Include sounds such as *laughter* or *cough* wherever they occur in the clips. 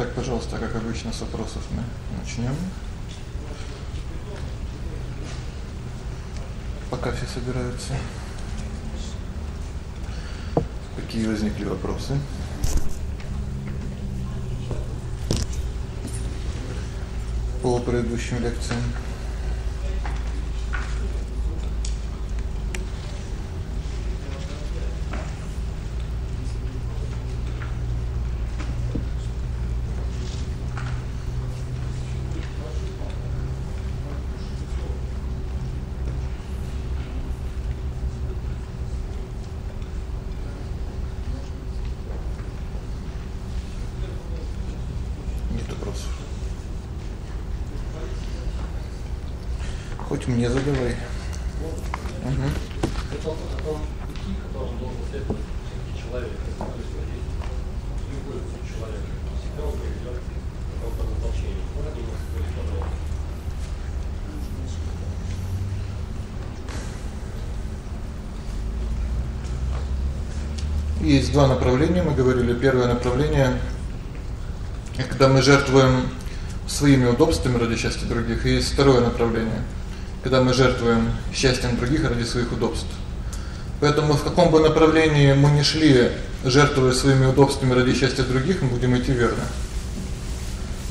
Так, пожалуйста, как обычно с вопросов мы начнём. Пока все собираются. Какие возникли вопросы? По предыдущим лекциям. Хоть мне задавай. Угу. Это о том пути, которым должен следовать человек. То есть вот есть любой человек всегда он приведет к какому-то назначению. Можно немного сказать подробно? Есть два направления, мы говорили. Первое направление когда мы жертвуем своими удобствами ради счастья других, и есть второе направление когда мы жертвуем счастьем других ради своих удобств. Поэтому в каком бы направлении мы ни шли, жертвуя своими удобствами ради счастья других, мы будем идти верно.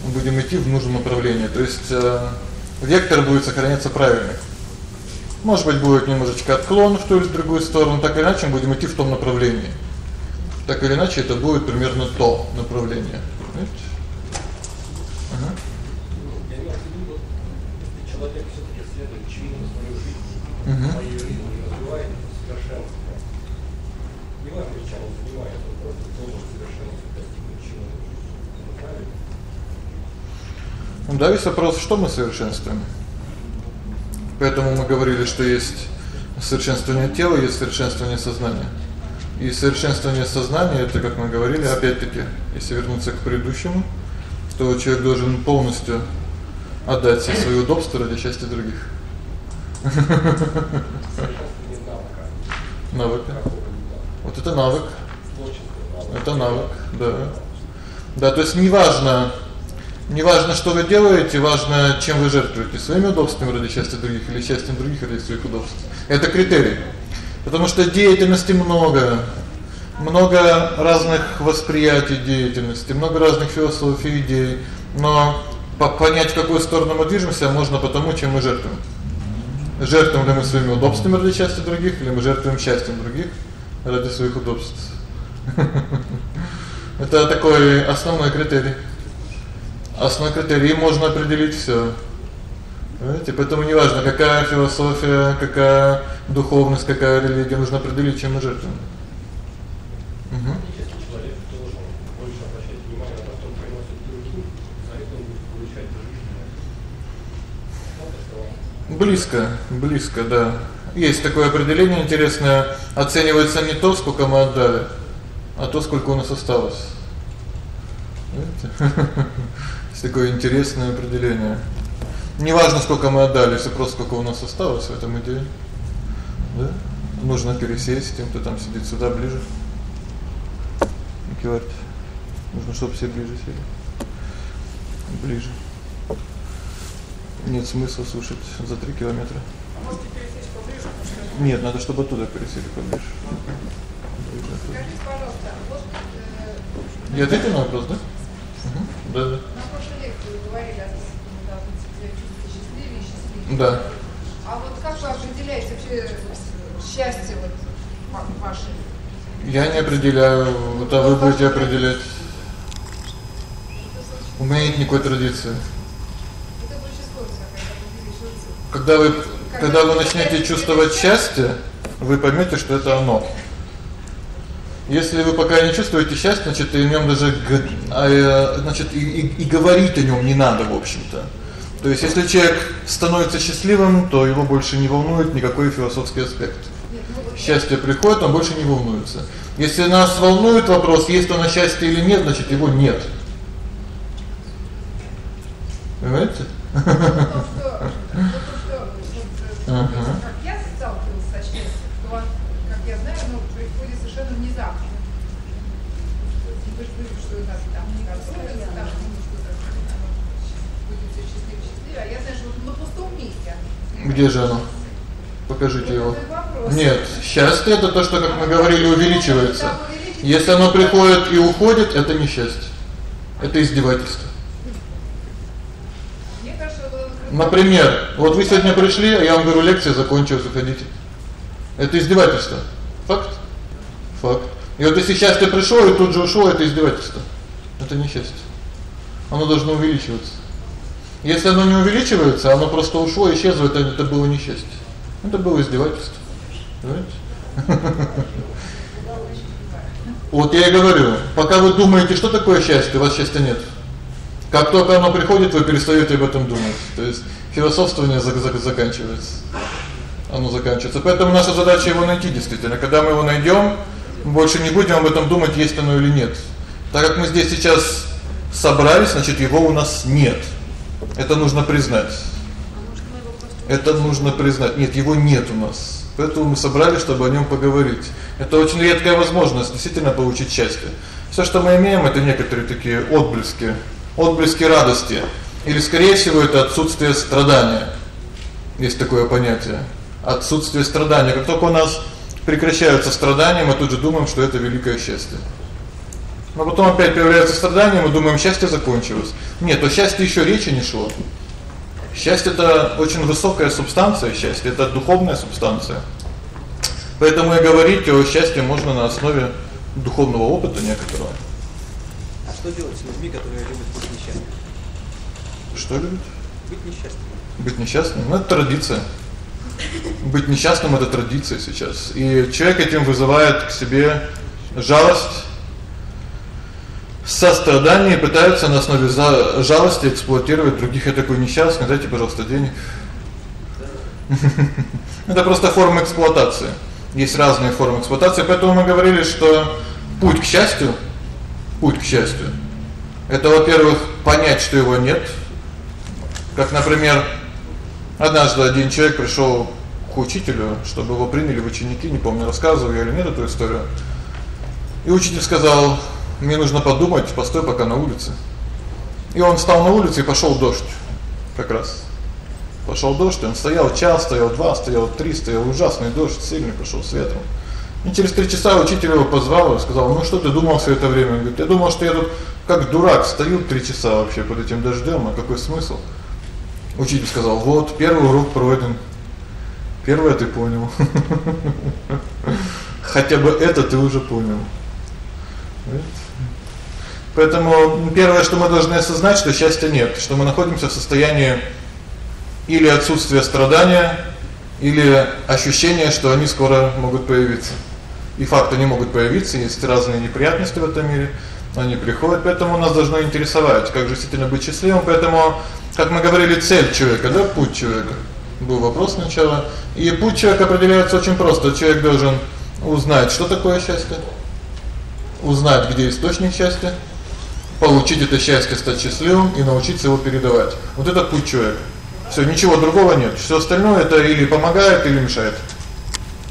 Мы будем идти в нужном направлении. То есть э, вектор будет сохраняться правильный. Может быть, будет немножечко отклон в ту или другую сторону, так или иначе мы будем идти в том направлении. Так или иначе это будет примерно то направление. Понимаете? Ну да, весь вопрос, что мы совершенствуем. Поэтому мы говорили, что есть совершенствование тела, есть совершенствование сознания. И совершенствование сознания это, как мы говорили, опять-таки, если вернуться к предыдущему, то человек должен полностью отдать все свои удобства ради счастья других. *laughs* Навык. Вот это навык. Это навык, да. Да, то есть неважно, неважно, что вы делаете, важно, чем вы жертвуете: своими удобствами ради счастья других или счастьем других ради своих удобств. Это критерий. Потому что деятельности много, много разных восприятий деятельности, много разных философий, идей, но понять, в какую сторону мы движемся, можно потому, чем мы жертвуем. Жертвуем ли мы своими удобствами ради счастья других, или мы жертвуем счастьем других ради своих удобств? *laughs* Это такой основной критерий. Основной критерий можно определить всё. Знаете, поэтому неважно, какая философия, какая духовность, какая религия, нужно определить, чем мы жертвуем. Угу. Близко, близко, да. Есть такое определение интересное: оценивается не то, сколько мы отдали, а то, сколько у нас осталось. Видите? *laughs* Есть такое интересное определение. Не важно, сколько мы отдали, если просто сколько у нас осталось в этом идее. Да? Нужно пересесть, тем, кто там сидит сюда ближе. Николай. Нужно, чтобы все ближе сели. Ближе. Нет смысла слушать за 3 километра. Можете пересечь поближе? Нет, надо, чтобы оттуда пересели поближе. Скажите, пожалуйста, вот э Я ответил на вопрос, да? Угу. Да, да. На прошлой лекции вы говорили о том, что мы должны себя чувствовать счастливее и счастливее. Да. А вот как вы определяете вообще счастье вот ваше? Я не определяю, это вы будете определять. У меня нет никакой традиции. Когда вы когда вы начнете чувствовать счастье, вы поймёте, что это оно. Если вы пока не чувствуете счастья, значит, и о нём даже а, э, значит, и, и, и говорить о нём не надо, в общем-то. То есть если человек становится счастливым, то его больше не волнует никакой философский аспект. Счастье приходит, он больше не волнуется. Если нас волнует вопрос, есть оно счастье или нет, значит, его нет. Понимаете? Ага. Как я сталкивалась со счастьем, то, как я знаю, оно происходит совершенно внезапно. Не то, что это там не готовится, там все счастливы, счастливы, а я знаю, что вот на пустом месте. Где же оно? Покажите его. Вопрос. Нет, счастье это то, что, как мы говорили, увеличивается. Если оно приходит и уходит, это не счастье. Это издевательство. Например, вот вы сегодня пришли, а я вам говорю, лекция закончилась, уходите. Это издевательство. Факт. Факт. И вот если счастье пришло и тут же ушло, это издевательство. Это не счастье. Оно должно увеличиваться. Если оно не увеличивается, оно просто ушло, исчезло, это это было не счастье. Это было издевательство. Вот я и говорю, пока вы думаете, что такое счастье, у вас счастья нет. Как только оно приходит, вы перестаёте об этом думать. То есть философствование зак зак заканчивается. Оно заканчивается. Поэтому наша задача его найти действительно. Когда мы его найдём, больше не будем об этом думать, есть оно или нет. Так как мы здесь сейчас собрались, значит, его у нас нет. Это нужно признать. Это нужно признать. Нет, его нет у нас. Поэтому мы собрались, чтобы о нём поговорить. Это очень редкая возможность действительно получить счастье. Всё, что мы имеем это некоторые такие отблески, отблески радости. Или скорее всего это отсутствие страдания. Есть такое понятие отсутствие страдания. Как только у нас прекращаются страдания, мы тут же думаем, что это великое счастье. Но потом опять появляется страдание, мы думаем, счастье закончилось. Нет, о счастье ещё речи не шло. Счастье это очень высокая субстанция, счастье это духовная субстанция. Поэтому и говорить о счастье можно на основе духовного опыта некоторого. А что делать с людьми, которые любят быть несчастными? Что любить? Быть несчастными. Быть несчастным ну, это традиция. Быть несчастным это традиция сейчас. И человек этим вызывает к себе жалость, сострадание, пытается на основе жалости эксплуатировать других. Я такой несчастный, дайте, пожалуйста, денег. *laughs* Это просто форма эксплуатации. Есть разные формы эксплуатации, поэтому мы говорили, что путь к счастью, путь к счастью это, во-первых, понять, что его нет. Как, например, однажды один человек пришёл к учителю, чтобы его приняли в ученики, не помню, рассказывал я или нет эту историю. И учитель сказал: "Мне нужно подумать, постой пока на улице". И он встал на улице и пошёл дождь. Как раз. Пошёл дождь, он стоял час, стоял два, стоял три, стоял ужасный дождь, сильный пошёл с ветром. И через 3 часа учитель его позвал и сказал: "Ну что ты думал всё это время?" Он говорит: "Я думал, что я тут как дурак стою 3 часа вообще под этим дождём, а какой смысл?" Учитель сказал: "Вот, первый урок пройден. Первое ты понял. *laughs* Хотя бы это ты уже понял". Поэтому первое, что мы должны осознать, что счастья нет, что мы находимся в состоянии или отсутствия страдания, или ощущения, что они скоро могут появиться. И факты не могут появиться, есть разные неприятности в этом мире, они приходят, поэтому нас должно интересовать, как же действительно быть счастливым. Поэтому, как мы говорили, цель человека, да, путь человека. Был вопрос сначала. И путь человека определяется очень просто. Человек должен узнать, что такое счастье, узнать, где источник счастья, получить это счастье, стать счастливым и научиться его передавать. Вот это путь человека. Всё, ничего другого нет. Всё остальное это или помогает, или мешает.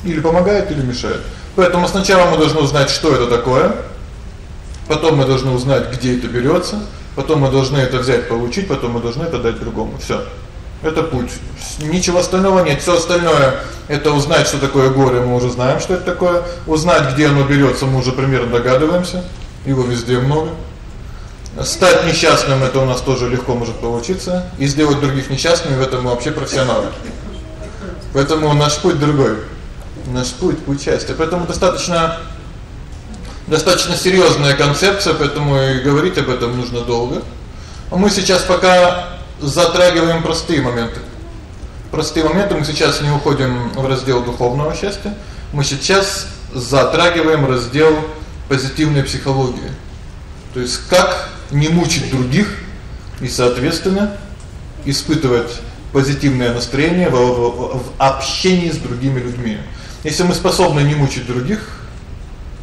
Или помогает, или мешает. Поэтому сначала мы должны узнать, что это такое. Потом мы должны узнать, где это берётся, потом мы должны это взять, получить, потом мы должны это дать другому. Всё. Это путь. Ничего остального нет. Всё остальное это узнать, что такое горе, мы уже знаем, что это такое. Узнать, где оно берётся, мы уже примерно догадываемся. Его везде много. Стать несчастным это у нас тоже легко может получиться, и сделать других несчастными в этом мы вообще профессионалы. Поэтому наш путь другой. Наш путь путь счастья. Поэтому достаточно достаточно серьёзная концепция, поэтому и говорить об этом нужно долго. А мы сейчас пока затрагиваем простые моменты. Простые моменты мы сейчас не уходим в раздел духовного счастья. Мы сейчас затрагиваем раздел позитивной психологии. То есть как не мучить других и, соответственно, испытывать позитивное настроение в, в, в общении с другими людьми. Если мы способны не мучить других,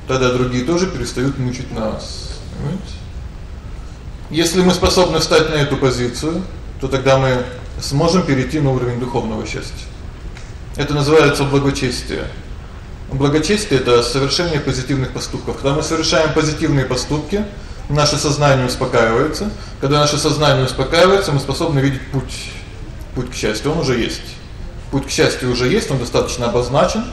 тогда другие тоже перестают мучить нас. Понимаете? Если мы способны встать на эту позицию, то тогда мы сможем перейти на уровень духовного счастья. Это называется благочестие. Благочестие это совершение позитивных поступков. Когда мы совершаем позитивные поступки, наше сознание успокаивается. Когда наше сознание успокаивается, мы способны видеть путь путь к счастью, он уже есть. Путь к счастью уже есть, он достаточно обозначен.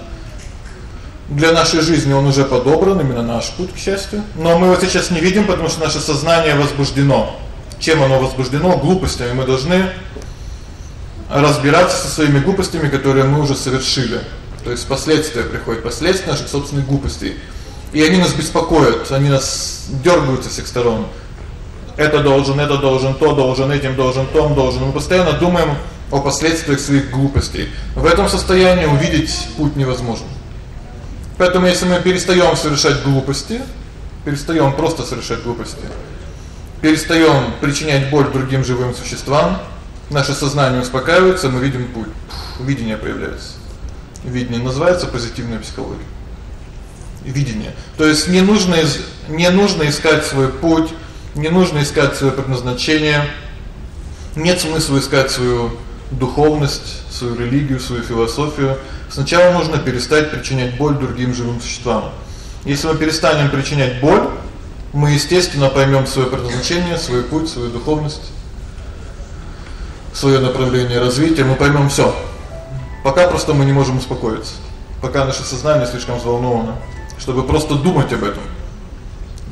Для нашей жизни он уже подобран, именно наш путь к счастью. Но мы его сейчас не видим, потому что наше сознание возбуждено. Чем оно возбуждено? Глупостями. Мы должны разбираться со своими глупостями, которые мы уже совершили. То есть последствия приходят, последствия наших собственных глупостей. И они нас беспокоят, они нас дёргают со всех сторон. Это должен, это должен, то должен, этим должен, том должен. Мы постоянно думаем о последствиях своих глупостей. В этом состоянии увидеть путь невозможно. Поэтому если мы перестаём совершать глупости, перестаём просто совершать глупости, перестаём причинять боль другим живым существам, наше сознание успокаивается, мы видим путь. Видение появляется. Видение называется позитивная психология. Видение. То есть не нужно не нужно искать свой путь, не нужно искать своё предназначение. Нет смысла искать свою духовность, свою религию, свою философию. Сначала нужно перестать причинять боль другим живым существам. Если мы перестанем причинять боль, мы, естественно, поймём своё предназначение, свой путь, свою духовность, своё направление развития, мы поймём всё. Пока просто мы не можем успокоиться. Пока наше сознание слишком взволновано, чтобы просто думать об этом.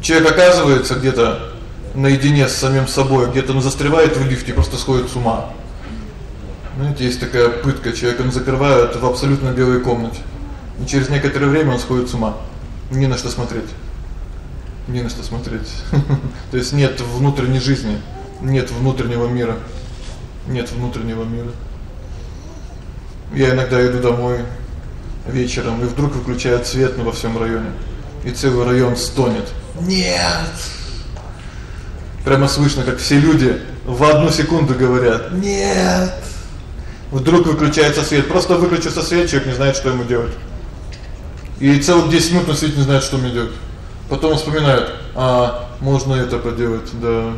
Человек оказывается где-то наедине с самим собой, где-то он застревает в лифте, просто сходит с ума. Знаете, есть такая пытка, человека закрывают в абсолютно белой комнате. И через некоторое время он сходит с ума. Не на что смотреть. Не на что смотреть. *laughs* То есть нет внутренней жизни, нет внутреннего мира. Нет внутреннего мира. Я иногда иду домой вечером, и вдруг выключают свет на во всем районе. И целый район стонет. Нет. Прямо слышно, как все люди в одну секунду говорят: "Нет". Вдруг выключается свет. Просто выключился свет, человек не знает, что ему делать. И целых 10 минут он сидит, не знает, что мне делать. Потом вспоминает: "А, можно это поделать, да.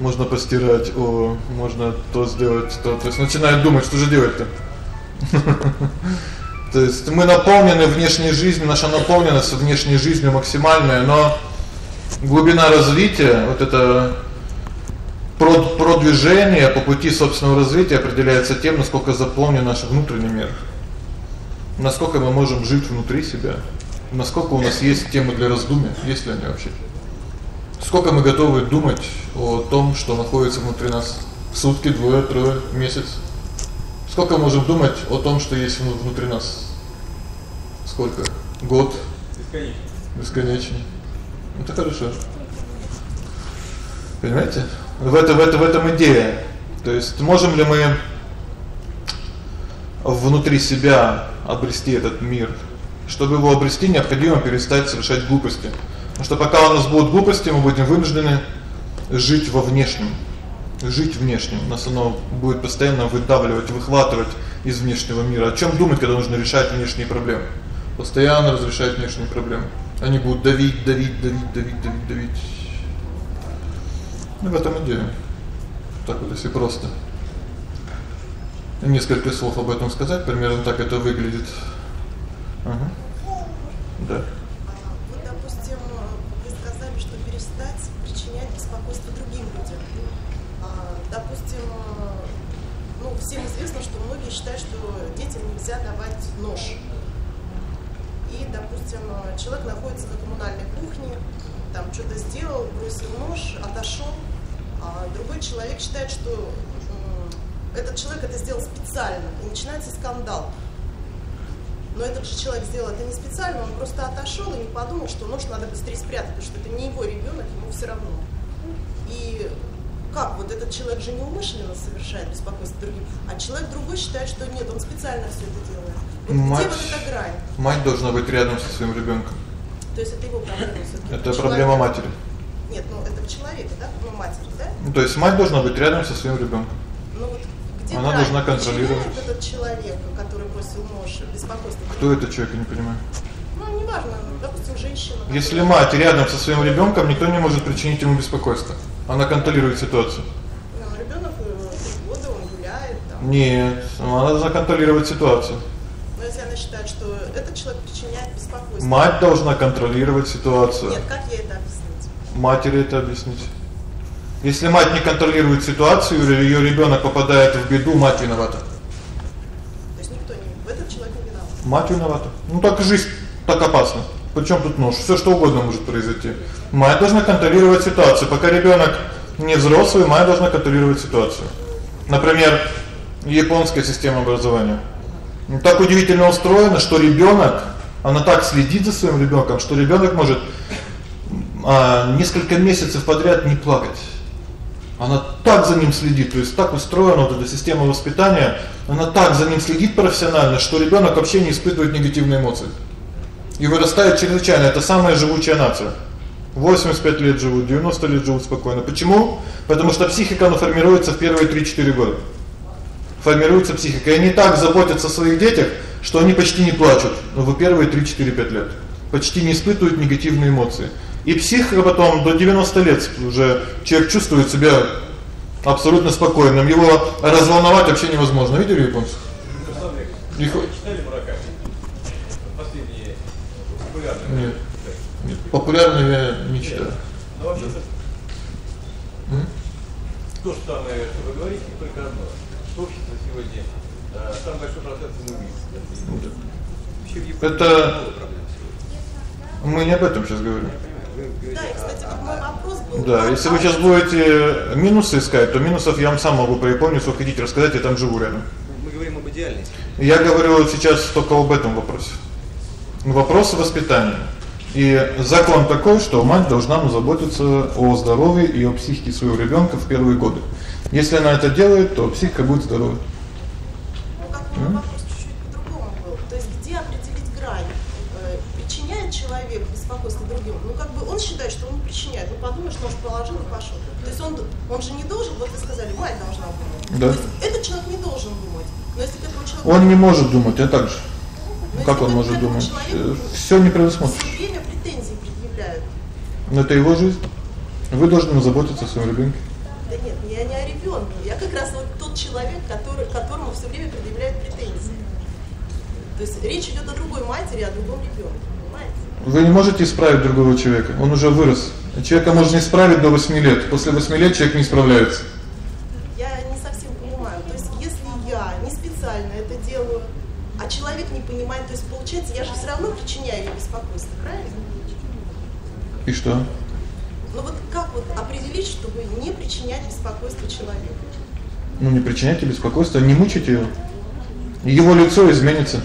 Можно постирать, о, можно то сделать, то". То есть начинает думать, что же делать-то. *laughs* То есть мы наполнены внешней жизнью, наша наполненность внешней жизнью максимальная, но глубина развития, вот это продвижение по пути собственного развития определяется тем, насколько заполнен наш внутренний мир. Насколько мы можем жить внутри себя, насколько у нас есть темы для раздумий, есть ли они вообще. Сколько мы готовы думать о том, что находится внутри нас сутки, двое, трое, месяц. Сколько можем думать о том, что есть внутри нас? Сколько? Год? Бесконечно. Бесконечно. Это хорошо. Понимаете? В это в это в этом идея. То есть можем ли мы внутри себя обрести этот мир? Чтобы его обрести, необходимо перестать совершать глупости. Потому что пока у нас будут глупости, мы будем вынуждены жить во внешнем. Жить внешнем. Нас оно будет постоянно выдавливать, выхватывать из внешнего мира. О чём думать, когда нужно решать внешние проблемы? Постоянно разрешать внешние проблемы. Они будут давить, давить, давить, давить, давить, давить. Ну в этом идея. Так вот если просто несколько слов об этом сказать, примерно так это выглядит. Ага. Да. Вот, допустим, вы сказали, что перестать причинять беспокойство другим людям. А, допустим, ну, всем известно, что многие считают, что детям нельзя давать нож. Допустим, человек находится на коммунальной кухне, там что-то сделал, бросил нож, отошел, а другой человек считает, что этот человек это сделал специально, и начинается скандал. Но этот же человек сделал это не специально, он просто отошел и не подумал, что нож надо быстрее спрятать, потому что это не его ребенок, ему все равно. И как вот этот человек же неумышленно совершает беспокойство другим, а человек другой считает, что нет, он специально все это делает. Мать? Мать должна быть рядом со своим ребенком. То есть это его проблема все-таки. Это проблема матери. Нет, ну это в человеке, да, ну матери, да? Ну, то есть мать должна быть рядом со своим ребенком. Ну вот где Она должна контролировать. Этот человек, который бросил нож, беспокойство. Кто этот человек, я не понимаю. Ну, неважно, допустим, женщина. Если мать рядом со своим ребенком, никто не может причинить ему беспокойство. Она контролирует ситуацию. Ну, ребенок э, три года, он гуляет там. Нет, она должна контролировать ситуацию. Но если она считает, что этот человек причиняет беспокойство. Мать должна контролировать ситуацию. Нет, как ей это объяснить? матери это объяснить. Если мать не контролирует ситуацию, или её ребёнок попадает в беду, мать виновата. То есть никто не в этот человек не виноват. Мать виновата. Ну так жизнь так опасна. Причём тут нож? Всё что угодно может произойти. Мать должна контролировать ситуацию. Пока ребёнок не взрослый, мать должна контролировать ситуацию. Например, японская система образования. Ну так удивительно устроена, что ребёнок, она так следит за своим ребёнком, что ребёнок может а несколько месяцев подряд не плакать. Она так за ним следит, то есть так устроена вот эта система воспитания, она так за ним следит профессионально, что ребёнок вообще не испытывает негативные эмоции. И вырастает чрезвычайно это самая живучая нация. 85 лет живут, 90 лет живут спокойно. Почему? Потому что психика она формируется в первые 3-4 года. Формируется психика. И они так заботятся о своих детях, что они почти не плачут ну, в первые 3-4-5 лет. Почти не испытывают негативные эмоции. И психика потом до 90 лет уже человек чувствует себя абсолютно спокойным. Его разволновать вообще невозможно. Видели японцев? Их читали Мураками? Последние популярные. Нет. Нет, популярные я не читаю. Ну вообще то что вы говорите, только одно. Что общество сегодня э, самый большой процент самоубийств. Это мы не об этом сейчас говорим. Да, кстати, вот мой вопрос был. Да, если вы сейчас будете минусы искать, то минусов я вам сам могу про Японию сколько хотите рассказать, я там живу рядом. Мы говорим об идеальности. Я говорю сейчас только об этом вопросе. Вопрос воспитания. И закон такой, что мать должна ну, заботиться о здоровье и о психике своего ребёнка в первые годы. Если она это делает, то психика будет здоровой. Ну, как вопрос чуть-чуть по-другому был. То есть где определить грань? Э, причиняет человек беспокойство другим? Ну, как бы он считает, что он причиняет. Ну, подумай, что он же положил и пошёл. То есть он он же не должен, вот вы сказали, мать должна думать. Да. То есть этот человек не должен думать. Но если к этому человеку Он не может думать, я так же. но Как если он может думать? человеку Всё не предусмотришь. Всё время претензии предъявляют. Но это его жизнь. Вы должны заботиться о своем ребёнке. Да нет, я не о ребёнке. Я как раз вот тот человек, который которому всё время предъявляют претензии. То есть речь идёт о другой матери, о другом ребёнке, понимаете? Вы не можете исправить другого человека. Он уже вырос. Человека можно исправить до 8 лет. После 8 лет человек не справляется. Я не совсем понимаю. То есть если я не специально это делаю, а человек не понимает, то есть получается, я же всё равно причиняю ему беспокойство, правильно? И что? Ну вот как вот определить, чтобы не причинять беспокойство человеку? Ну не причиняйте беспокойства, не мучайте его. Его лицо изменится.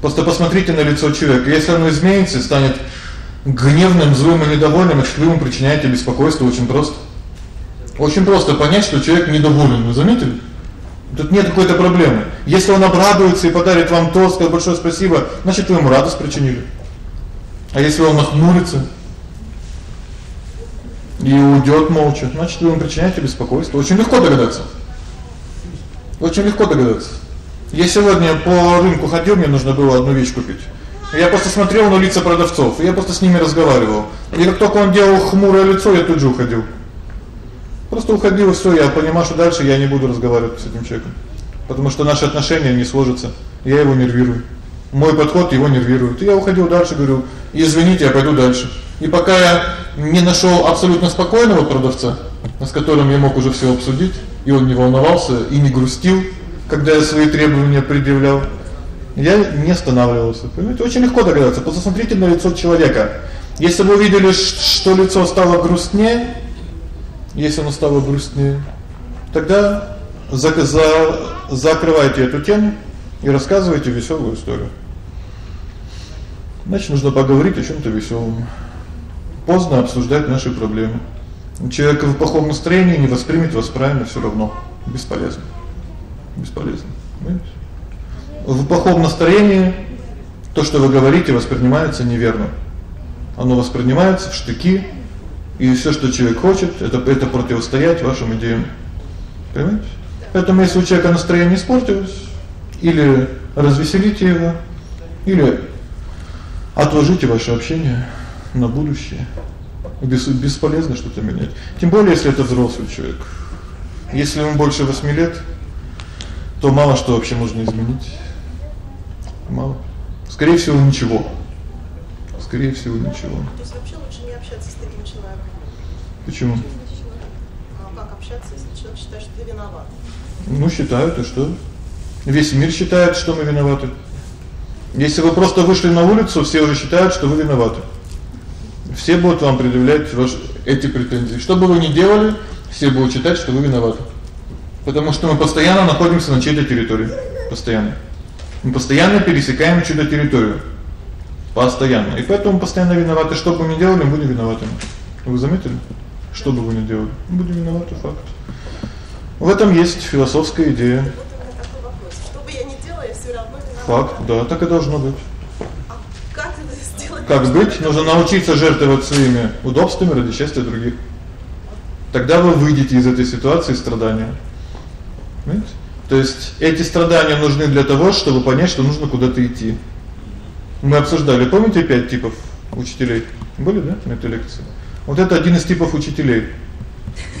Просто посмотрите на лицо человека. Если оно изменится, станет гневным, злым и недовольным, значит, вы ему причиняете беспокойство очень просто. Очень просто понять, что человек недоволен. Вы заметили? Тут нет какой-то проблемы. Если он обрадуется и подарит вам тост, скажет большое спасибо, значит, вы ему радость причинили. А если он нахмурится и уйдёт молча, значит, вы ему причиняете беспокойство. Очень легко догадаться. Очень легко догадаться. Я сегодня по рынку ходил, мне нужно было одну вещь купить. Я просто смотрел на лица продавцов, я просто с ними разговаривал. И как только он делал хмурое лицо, я тут же уходил. Просто уходил, и всё, я понимал, что дальше я не буду разговаривать с этим человеком. Потому что наши отношения не сложатся. Я его нервирую. Мой подход его нервирует. И я уходил дальше, говорю: "Извините, я пойду дальше". И пока я не нашёл абсолютно спокойного продавца, с которым я мог уже всё обсудить, и он не волновался и не грустил, когда я свои требования предъявлял, я не останавливался. Понимаете, очень легко догадаться. Посмотрите на лицо человека. Если вы увидели, что лицо стало грустнее, если оно стало грустнее, тогда за за закрывайте эту тему и рассказывайте весёлую историю. Значит, нужно поговорить о чём-то весёлом. Поздно обсуждать наши проблемы. Человек в плохом настроении не воспримет вас правильно всё равно. Бесполезно. Бесполезно. Понимаете? В плохом настроении то, что вы говорите, воспринимается неверно. Оно воспринимается в штыки, и всё, что человек хочет, это это противостоять вашим идеям. Понимаете? Поэтому если у человека настроение испортилось, или развеселите его, или отложите ваше общение на будущее. Бесполезно что-то менять. Тем более, если это взрослый человек. Если ему больше 8 лет, то мало что вообще можно изменить. Мало. Скорее всего, ничего. Скорее всего, ничего. То есть вообще лучше не общаться с таким человеком. Почему? А как общаться, если человек считает, что ты виноват? Ну, считают, и что? Весь мир считает, что мы виноваты. Если вы просто вышли на улицу, все уже считают, что вы виноваты. Все будут вам предъявлять ваши эти претензии. Что бы вы ни делали, все будут считать, что вы виноваты. Потому что мы постоянно находимся на чьей-то территории, постоянно. Мы постоянно пересекаем чью-то территорию. Постоянно. И поэтому постоянно виноваты, что бы мы ни делали, мы будем виноватыми. Вы заметили? Что бы вы ни делали, мы будем виноваты, факт. В этом есть философская идея. Вот у меня такой вопрос. Что бы я ни делала, я все равно виновата. Факт, да, так и должно быть. А как это сделать? Как быть? Нужно научиться жертвовать своими удобствами ради счастья других. Тогда вы выйдете из этой ситуации страдания. Понимаете? То есть эти страдания нужны для того, чтобы понять, что нужно куда-то идти. Мы обсуждали, помните пять типов учителей? Были, да, на этой лекции? Вот это один из типов учителей.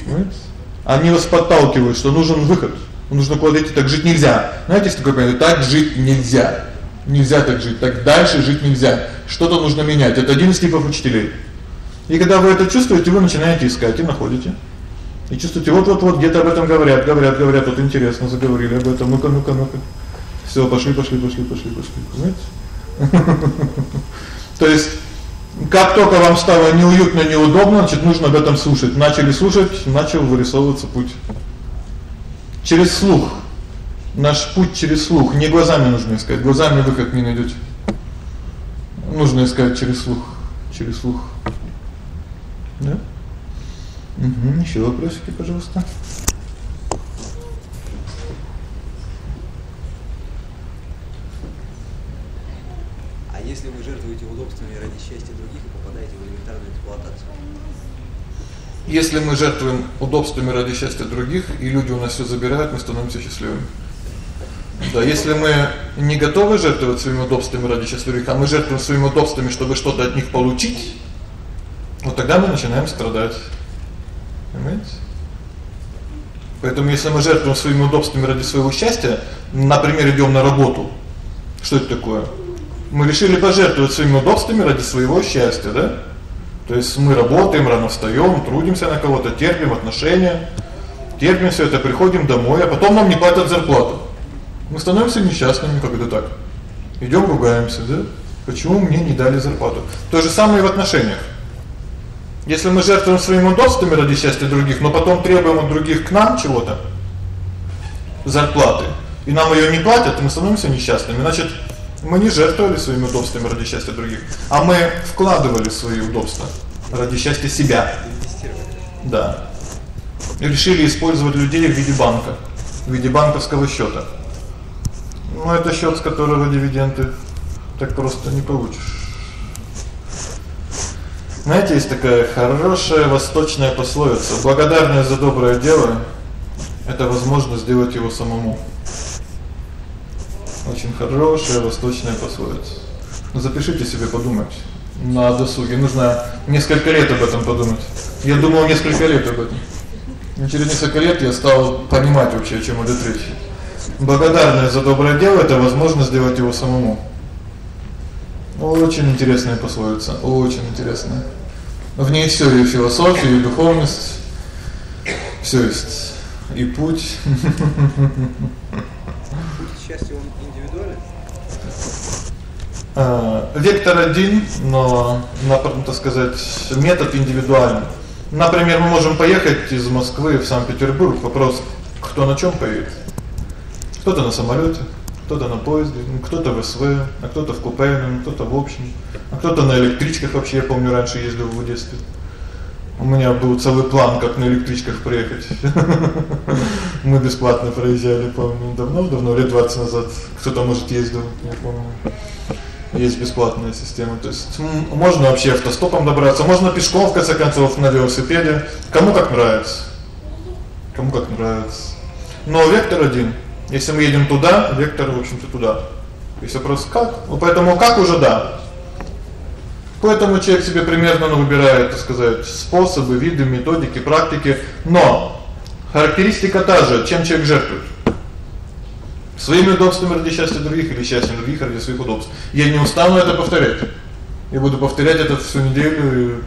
Понимаете? Они вас подталкивают, что нужен выход. Нужно куда-то идти, так жить нельзя. Знаете, есть такое так жить нельзя. Нельзя так жить, так дальше жить нельзя. Что-то нужно менять. Это один из типов учителей. И когда вы это чувствуете, вы начинаете искать и находите. И чувствуете, вот-вот-вот где-то об этом говорят, говорят, говорят, вот интересно, заговорили об этом. Ну-ка, ну-ка, ну-ка. Всё, пошли, пошли, пошли, пошли, пошли. Понимаете? *laughs* То есть как только вам стало неуютно, неудобно, значит, нужно об этом слушать. Начали слушать, начал вырисовываться путь. Через слух. Наш путь через слух, не глазами нужно искать. Глазами выход не найдёте. Нужно искать через слух, через слух. Да? Угу, ещё вопросики, пожалуйста. А если вы жертвуете удобствами ради счастья других и попадаете в элементарную эксплуатацию? Если мы жертвуем удобствами ради счастья других, и люди у нас всё забирают, мы становимся счастливыми. Да, если мы не готовы жертвовать своими удобствами ради других, а мы жертвуем своими удобствами, чтобы что-то от них получить, вот тогда мы начинаем страдать. Понимаете? Поэтому если мы жертвуем своими удобствами ради своего счастья, например, идём на работу. Что это такое? Мы решили пожертвовать своими удобствами ради своего счастья, да? То есть мы работаем, рано встаём, трудимся на кого-то, терпим отношения, терпим всё это, приходим домой, а потом нам не платят зарплату. Мы становимся несчастными, когда так. Идём ругаемся, да? Почему мне не дали зарплату? То же самое и в отношениях. Если мы жертвуем своими удобствами ради счастья других, но потом требуем от других к нам чего-то, зарплаты, и нам её не платят, мы становимся несчастными. Значит, мы не жертвовали своими удобствами ради счастья других, а мы вкладывали свои удобства ради счастья себя. Да. И решили использовать людей в виде банка, в виде банковского счёта. Ну это счёт, с которого дивиденды так просто не получишь. Знаете, есть такая хорошая восточная пословица: благодарность за доброе дело это возможность сделать его самому. Очень хорошая восточная пословица. Ну запишите себе подумать. На досуге нужно несколько лет об этом подумать. Я думал несколько лет об этом. И через несколько лет я стал понимать вообще, о чём идет речь. Благодарность за доброе дело это возможность сделать его самому. Очень интересная пословица, очень интересная. В ней всё и философия, и духовность. Всё есть. И путь. Счастью, он индивидуален? А, вектор один, но, например, так сказать, метод индивидуальный. Например, мы можем поехать из Москвы в Санкт-Петербург. Вопрос: кто на чём поедет? Кто-то на самолёте, кто-то на поезде, ну, кто-то в СВ, а кто-то в купейном, кто-то в общем, а кто-то на электричках вообще, я помню, раньше ездил в детстве. У меня был целый план, как на электричках приехать. *laughs* Мы бесплатно проезжали, помню, давно-давно, лет 20 назад. Кто-то, может, ездил, я помню. Есть бесплатная система, то есть можно вообще автостопом добраться, можно пешком в конце концов на велосипеде, кому как нравится. Кому как нравится. Но вектор один. Если мы едем туда, вектор, в общем-то, туда. Если вопрос как? Ну поэтому как уже да. Поэтому человек себе примерно ну, выбирает, так сказать, способы, виды, методики, практики, но характеристика та же, чем человек жертвует. Своими удобствами ради счастья других или счастья других ради своих удобств. Я не устану это повторять. И буду повторять это всю неделю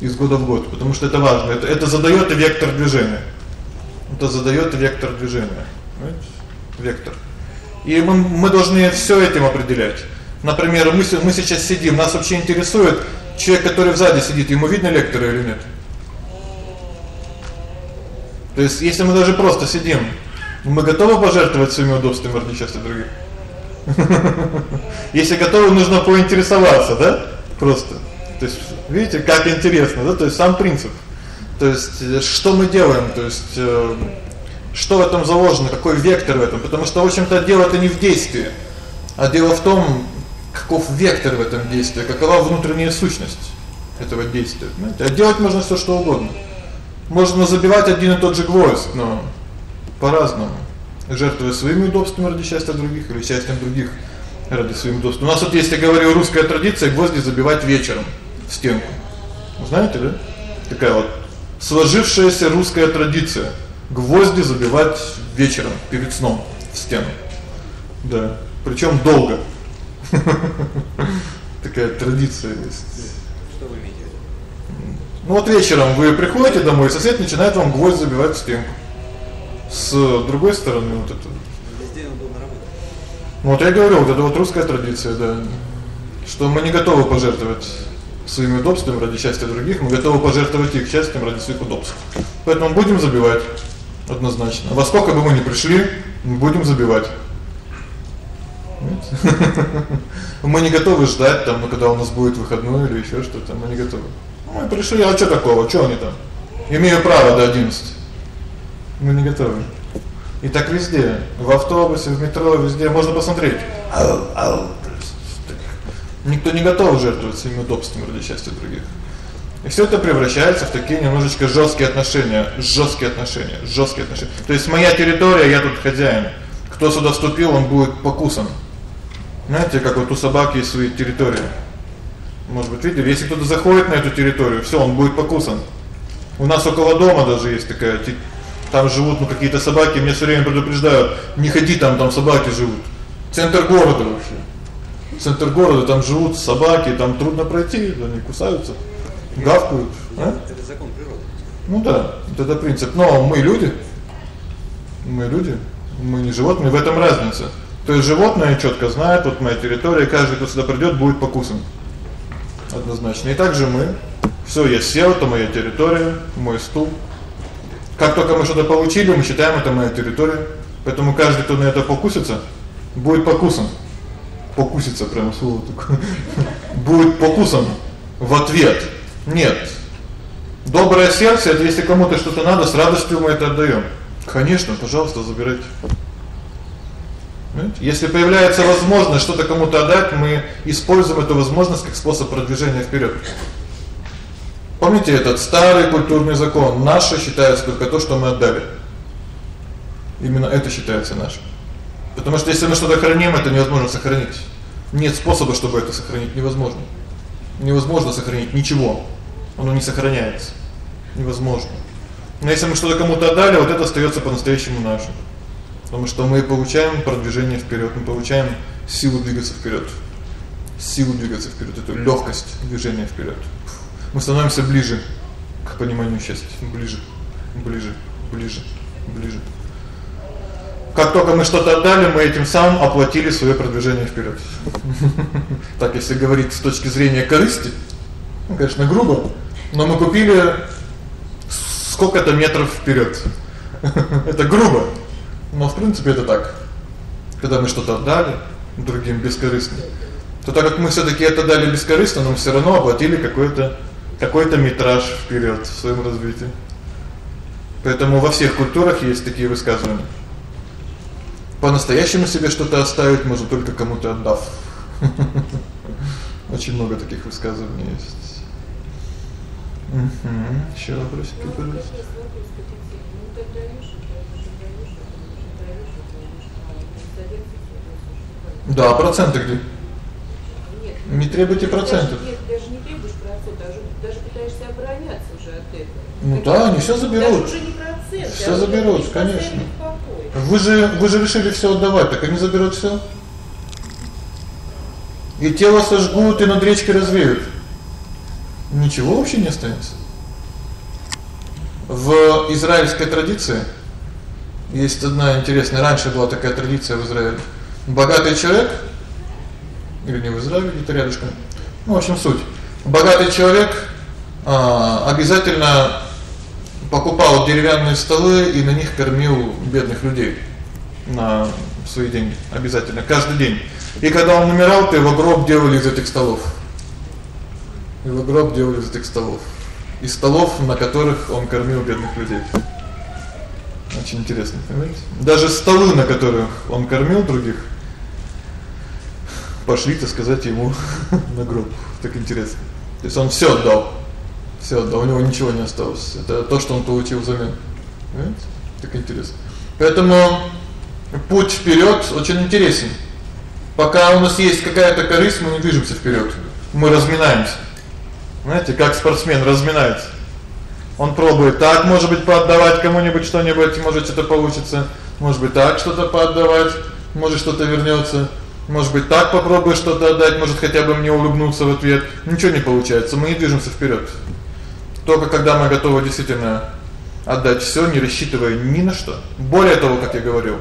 из года в год, потому что это важно. Это это задаёт вектор движения. Это задаёт вектор движения. Понимаете? Вектор. И мы мы должны всё этим определять. Например, мы мы сейчас сидим, нас вообще интересует человек, который сзади сидит, ему видно лектора или нет? То есть, если мы даже просто сидим, мы готовы пожертвовать своими удобствами ради счастья других? *laughs* Если готовы, нужно поинтересоваться, да? Просто. То есть, видите, как интересно, да? То есть сам принцип. То есть, э, что мы делаем? То есть, э, что в этом заложено, какой вектор в этом? Потому что, в общем-то, дело это не в действии, а дело в том, каков вектор в этом действии, какова внутренняя сущность этого действия, понимаете? А делать можно всё что угодно. Можно забивать один и тот же гвоздь, но по-разному, жертвуя своими удобствами ради счастья других или счастьем других ради своих удобств. У нас вот есть, я говорю, русская традиция гвозди забивать вечером в стенку. Знаете, да? Такая вот сложившаяся русская традиция гвозди забивать вечером перед сном в стену. Да, причём долго. *laughs* Такая традиция есть. Что вы имеете в виду? Ну вот вечером вы приходите домой, сосед начинает вам гвоздь забивать в стенку. С другой стороны вот это. Везде он был на работе. Ну вот я говорю, вот это вот русская традиция, да. Что мы не готовы пожертвовать своими удобствами ради счастья других, мы готовы пожертвовать их счастьем ради своих удобств. Поэтому будем забивать однозначно. Во сколько бы мы ни пришли, мы будем забивать. *laughs* Мы не готовы ждать там, ну, когда у нас будет выходной или ещё что-то, мы не готовы. Мы пришли, а что такого? Что они там? Имею право до 11. Мы не готовы. И так везде, в автобусе, в метро, везде можно посмотреть. Никто не готов жертвовать своими удобствами ради счастья других. И всё это превращается в такие немножечко жёсткие отношения, жёсткие отношения, жёсткие отношения. То есть моя территория, я тут хозяин. Кто сюда вступил, он будет покусан. Знаете, как вот у собаки есть свои территории. Может быть, видели, если кто-то заходит на эту территорию, всё, он будет покусан. У нас около дома даже есть такая там живут ну какие-то собаки, мне всё время предупреждают: "Не ходи там, там собаки живут". Центр города вообще. Центр города, там живут собаки, там трудно пройти, они кусаются, гавкают, а? Это закон природы. Ну да, вот это принцип. Но мы люди. Мы люди, мы не животные, в этом разница. То есть животное чётко знает, вот моя территория, каждый, кто сюда придёт, будет покусан. Однозначно. И также мы. Всё, я сел, это моя территория, мой стул. Как только мы что-то получили, мы считаем это моя территория. Поэтому каждый, кто на это покусится, будет покусан. Покусится прямо слово такое. *laughs* Будет покусан в ответ. Нет. Доброе сердце это если кому-то что-то надо, с радостью мы это отдаём. Конечно, пожалуйста, забирайте. Понимаете? Если появляется возможность что-то кому-то отдать, мы используем эту возможность как способ продвижения вперёд. Помните этот старый культурный закон: наше считается только то, что мы отдали. Именно это считается нашим. Потому что если мы что-то храним, это невозможно сохранить. Нет способа, чтобы это сохранить невозможно. Невозможно сохранить ничего. Оно не сохраняется. Невозможно. Но если мы что-то кому-то отдали, вот это остаётся по-настоящему нашим. Потому что мы получаем продвижение вперёд, мы получаем силу двигаться вперёд. Силу двигаться вперёд, эту лёгкость движения вперёд. Мы становимся ближе к пониманию счастья, ближе, ближе, ближе, ближе. Как только мы что-то отдали, мы этим самым оплатили своё продвижение вперёд. *laughs* Так если говорить с точки зрения корысти, ну, конечно, грубо, но мы купили сколько-то метров вперёд. *laughs* Это грубо. Но в принципе это так. Когда мы что-то отдали другим бескорыстно, то так как мы всё-таки это дали бескорыстно, нам всё равно оплатили какой-то какой-то метраж вперёд в своём развитии. Поэтому во всех культурах есть такие высказывания. По-настоящему себе что-то оставить можно только кому-то отдав. *laughs* Очень много таких высказываний есть. Угу. Ещё вопросики, пожалуйста. Да, проценты где? Нет. Не требуйте процентов. Даже, нет, даже не требуешь процентов, даже, даже пытаешься обороняться уже от этого. Ну Так да, они всё заберут. Даже уже не а уже заберут, конечно. Вы же вы же решили всё отдавать, так они заберут всё. И тело сожгут и над речкой развеют. Ничего вообще не останется. В израильской традиции есть одна интересная, раньше была такая традиция в Израиле. Богатый человек или не в Израиле, где-то рядышком. Ну, в общем, суть. Богатый человек а обязательно покупал деревянные столы и на них кормил бедных людей на свои деньги обязательно каждый день. И когда он умирал, то его гроб делали из этих столов. Его гроб делали из этих столов. Из столов, на которых он кормил бедных людей. Очень интересно, понимаете? Даже столы, на которых он кормил других, пошли, так сказать, ему *laughs* на гроб. Так интересно. То есть он всё отдал. Всё отдал, у него ничего не осталось. Это то, что он получил взамен. Понимаете? Так интересно. Поэтому путь вперёд очень интересен. Пока у нас есть какая-то корысть, мы не движемся вперёд. Мы разминаемся. Знаете, как спортсмен разминается. Он пробует так, может быть, поотдавать кому-нибудь что-нибудь, может что-то получится, может быть, так что-то поотдавать, может что-то вернётся. Может быть, так попробуй что-то отдать, может хотя бы мне улыбнуться в ответ. Ничего не получается. Мы не движемся вперёд. Только когда мы готовы действительно отдать всё, не рассчитывая ни на что. Более того, как я говорил,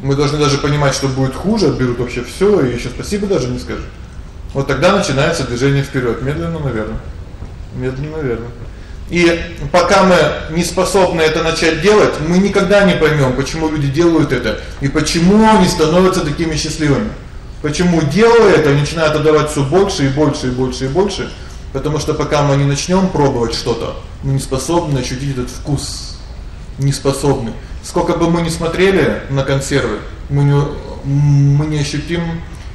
мы должны даже понимать, что будет хуже, отберут вообще всё и ещё спасибо даже не скажут. Вот тогда начинается движение вперёд, медленно, наверное. Медленно, наверное. И пока мы не способны это начать делать, мы никогда не поймём, почему люди делают это и почему они становятся такими счастливыми. Почему делая это, они начинают отдавать всё больше и больше и больше и больше, потому что пока мы не начнём пробовать что-то, мы не способны ощутить этот вкус. Не способны. Сколько бы мы ни смотрели на консервы, мы не мы не ощутим,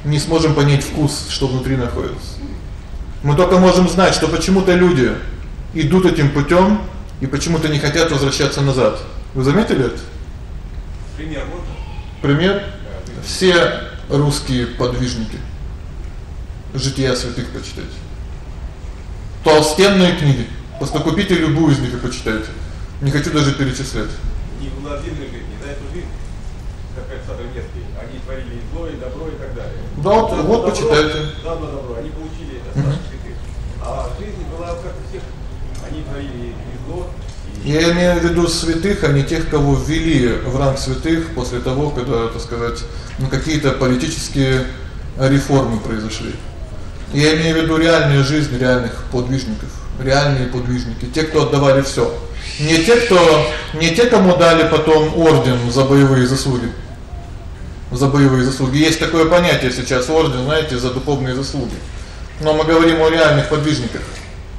не сможем понять вкус, что внутри находится. Мы только можем знать, что почему-то люди идут этим путём и почему-то не хотят возвращаться назад. Вы заметили это? Пример можно? Пример? Все русские подвижники. Жития святых почитайте. Толстенные книги. Просто купите любую из них и почитайте. Не хочу даже перечислять. Не Владимир говорит, не за эту жизнь, как Александр Невский, они творили и зло, и добро, и Да, вот, вот добро, почитайте. Да, да, добро, они получили это угу. святых. А жизнь была как у всех, они творили и зло, Я имею в виду святых, а не тех, кого ввели в ранг святых после того, когда, так сказать, ну какие-то политические реформы произошли. Я имею в виду реальную жизнь реальных подвижников, реальные подвижники, те, кто отдавали всё. Не те, кто не те, кому дали потом орден за боевые заслуги. За боевые заслуги. Есть такое понятие сейчас орден, знаете, за духовные заслуги. Но мы говорим о реальных подвижниках.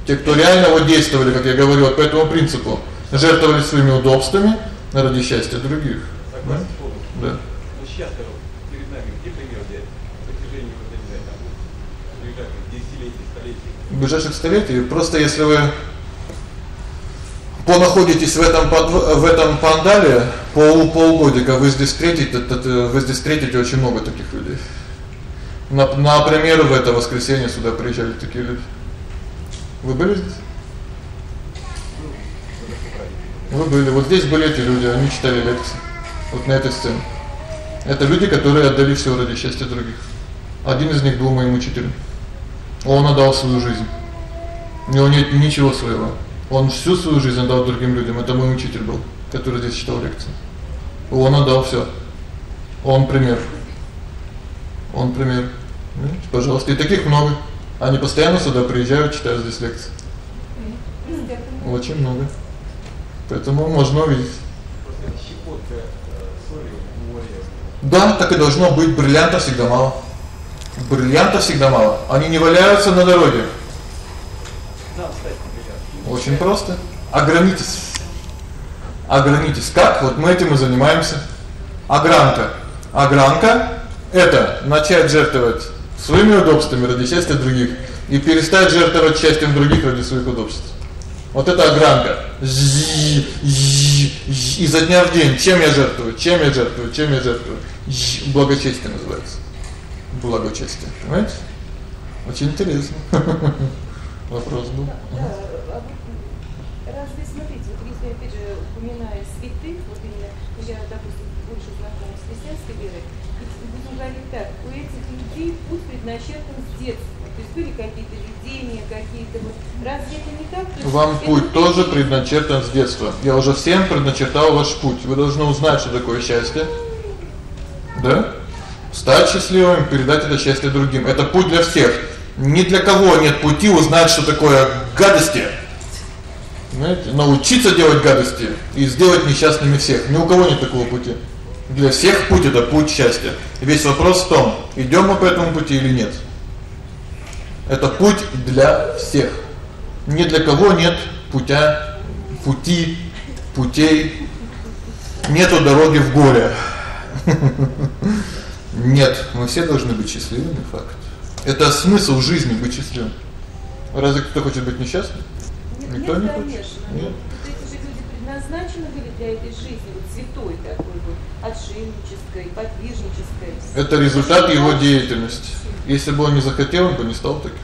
Те, кто реально вот действовали, как я говорю, вот по этому принципу, жертвовали своими удобствами ради счастья других. полностью. Да. Ну сейчас перед нами где пример взять? Протяжении вот знаю, там, ближайших десятилетий, столетий. ближайших столетий. Просто если вы понаходитесь в этом в этом пандале пол полгодика, вы здесь встретите, вы здесь встретите очень много таких людей. На, например, в это воскресенье сюда приезжали такие люди. Вы были здесь? Вы были. Вот здесь были эти люди, они читали лекции. Вот на этой сцене. Это люди, которые отдали всё ради счастья других. Один из них был моим учителем. Он отдал свою жизнь. У него нет ничего своего. Он всю свою жизнь отдал другим людям. Это мой учитель был, который здесь читал лекции. Он отдал всё. Он пример. Он пример. Пожалуйста, и таких много. Они постоянно сюда приезжают, читают здесь лекции. Очень много. Поэтому можно увидеть. Да, так и должно быть. Бриллиантов всегда мало. Бриллиантов всегда мало. Они не валяются на дороге. Очень просто. Огранитесь. Огранитесь. Как? Вот мы этим и занимаемся. Огранка. Огранка это начать жертвовать своими удобствами ради счастья других и перестать жертвовать счастьем других ради своих удобств. Вот это огранка. Жи. Изо дня в день чем я жертвую? Чем я жертвую? Чем я жертвую? Благочестие называется. Благочестие. Понимаете? Очень интересно. *laughs* Вопрос был. Да, да, а вот разве смотрите, вот если опять же упоминая святых, вот именно, ну, я, допустим, больше знакома с христианской верой, ведь будем говорить так, у этих людей путь предначертан с детства. То есть были какие-то видения, какие-то вот. Разве это не так? То Вам это путь тоже есть- предначертан с детства. Я уже всем предначертал ваш путь. Вы должны узнать, что такое счастье. Да? Стать счастливым, передать это счастье другим. Это путь для всех. Ни для кого нет пути узнать, что такое гадости. Знаете, научиться делать гадости и сделать несчастными всех. Ни у кого нет такого пути. Для всех путь это путь счастья. Весь вопрос в том, идём мы по этому пути или нет. Это путь для всех. Ни для кого нет путя, пути, путей. Нету дороги в горе. *laughs* Нет, мы все должны быть счастливыми, факт. Это смысл жизни быть счастливым. Разве кто хочет быть несчастным? Никто нет, не хочет? конечно. Нет. Вот эти же люди предназначены были для этой жизни, вот святой такой вот, отшельнической, подвижнической. Это результат его деятельности. Если бы он не захотел, он бы не стал таким.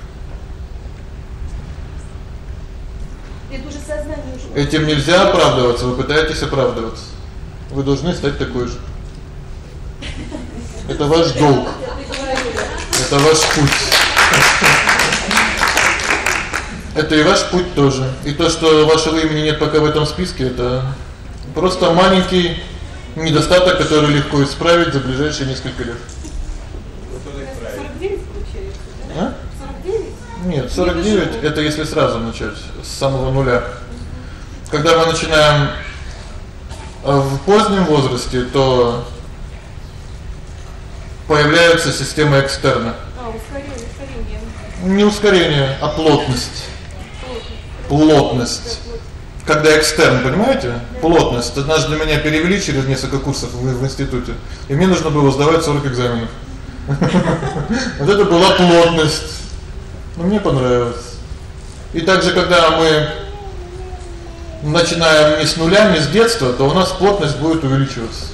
Это уже сознание уже. Этим нельзя оправдываться, вы пытаетесь оправдываться. Вы должны стать такой же. Это ваш долг. *laughs* Это ваш путь. Это и ваш путь тоже. И то, что вашего имени нет пока в этом списке, это просто маленький недостаток, который легко исправить за ближайшие несколько лет. Ну, что так правильно? 49 получается, да? А? 49? Нет, 49 это если сразу начать с самого нуля. Когда мы начинаем э, в позднем возрасте, то появляется система экстерна. А, ускорение, ускорение. Не ускорение, а плотность. Плотность. Когда экстерн, понимаете? Плотность. Однажды меня перевели через несколько курсов в, в институте, и мне нужно было сдавать 40 экзаменов. *laughs* Вот это была плотность. Ну мне понравилось. И также когда мы начинаем не с нуля, не с детства, то у нас плотность будет увеличиваться.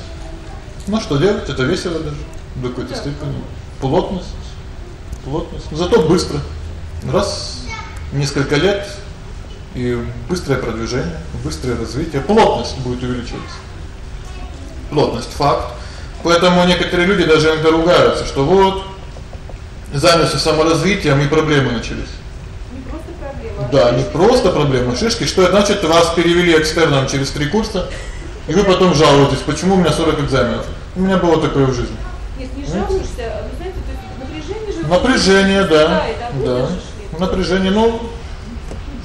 Ну что делать? Это весело даже до какой-то степени. Плотность. Плотность. Зато быстро. Раз несколько лет и быстрое продвижение, быстрое развитие, плотность будет увеличиваться. Плотность факт. Поэтому некоторые люди даже иногда ругаются, что вот занялся саморазвитием и проблемы начались. Не просто проблема. а Да, не просто проблемы, шишки. Что это значит? Вас перевели экстерном через 3 курса, и вы потом жалуетесь, почему у меня 40 экзаменов. У меня было такое в жизни. Нет, не жалуешься, а вы знаете, напряжение же... Напряжение, да. Да. Напряжение, ну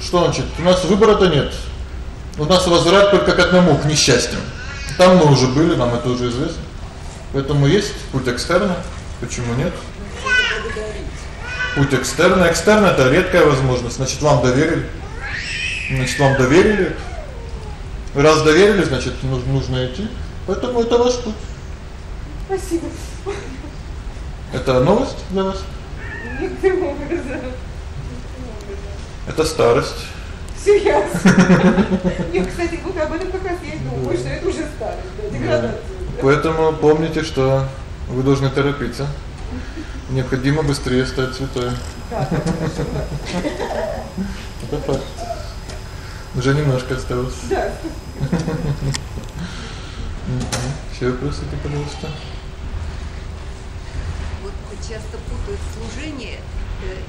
что значит? У нас выбора-то нет. У нас возврат только к одному к несчастью. Там мы уже были, нам это уже известно. Поэтому есть путь экстерна. Почему нет? Путь экстерна, экстерна это редкая возможность. Значит, вам доверили. Значит, вам доверили. Раз доверили, значит, нужно нужно идти. Поэтому это ваш путь. Спасибо. Это новость для вас. Некоторым образом. Это старость. Все ясно. *laughs* Нет, кстати, вот об этом как раз я и думаю, что это уже старость, да, деградация. Поэтому помните, что вы должны торопиться. Необходимо быстрее стать святой. Да. Это *laughs* факт. Уже немножко осталось. Да. *laughs* Ещё вопросы, пожалуйста. Вот часто путают служение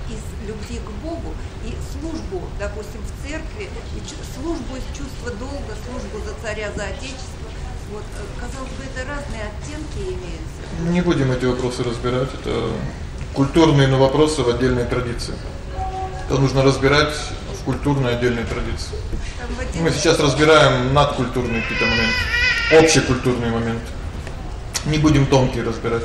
из любви к Богу и службу, допустим, в церкви, и службу из чувства долга, службу за царя, за отечество. Вот, э, казалось бы, это разные оттенки имеются. Не будем эти вопросы разбирать, это культурные но вопросы в отдельной традиции. Это нужно разбирать в культурной отдельной традиции. Мы сейчас разбираем надкультурные какие-то моменты, общекультурные моменты. Не будем тонкие разбирать.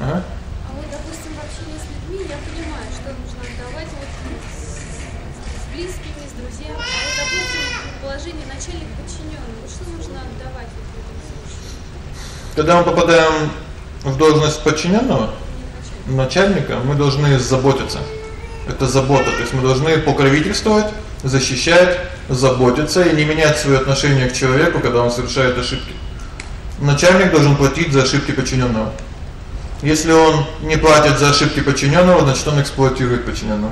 Ага. А вот, допустим, в общении с людьми я понимаю, что нужно отдавать вот с, с близкими, с друзьями. А вот, допустим, в положении начальник подчиненный, что нужно отдавать вот в этом случае? Когда мы попадаем в должность подчиненного, Не начальник. начальника, мы должны заботиться. Это забота, то есть мы должны покровительствовать, защищать, заботиться и не менять своё отношение к человеку, когда он совершает ошибки. Начальник должен платить за ошибки подчинённого. Если он не платит за ошибки подчинённого, значит он эксплуатирует? Чем,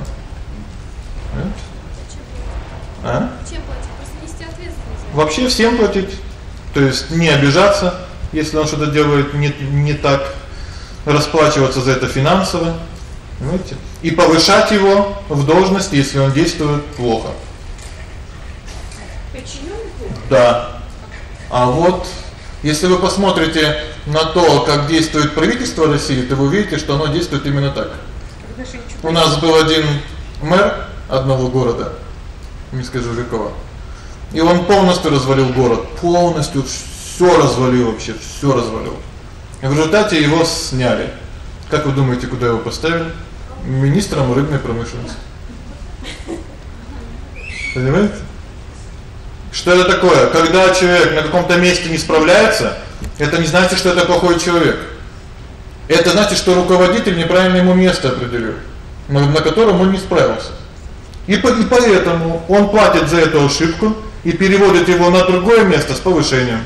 А? Вообще всем платить. То есть не обижаться, если он что-то делает не не так, расплачиваться за это финансово, понимаете? И повышать его в должности, если он действует плохо. Плохо? Да. А вот если вы посмотрите на то, как действует правительство России, то вы увидите, что оно действует именно так. У нас был один мэр одного города, не скажу какого. И он полностью развалил город, полностью всё развалил вообще, всё развалил. И в результате его сняли. Как вы думаете, куда его поставили? Министром рыбной промышленности. Понимаете? Что это такое? Когда человек на каком-то месте не справляется, это не значит, что это плохой человек. Это значит, что руководитель неправильно ему место определил, на котором он не справился. И, по, и поэтому он платит за эту ошибку и переводит его на другое место с повышением.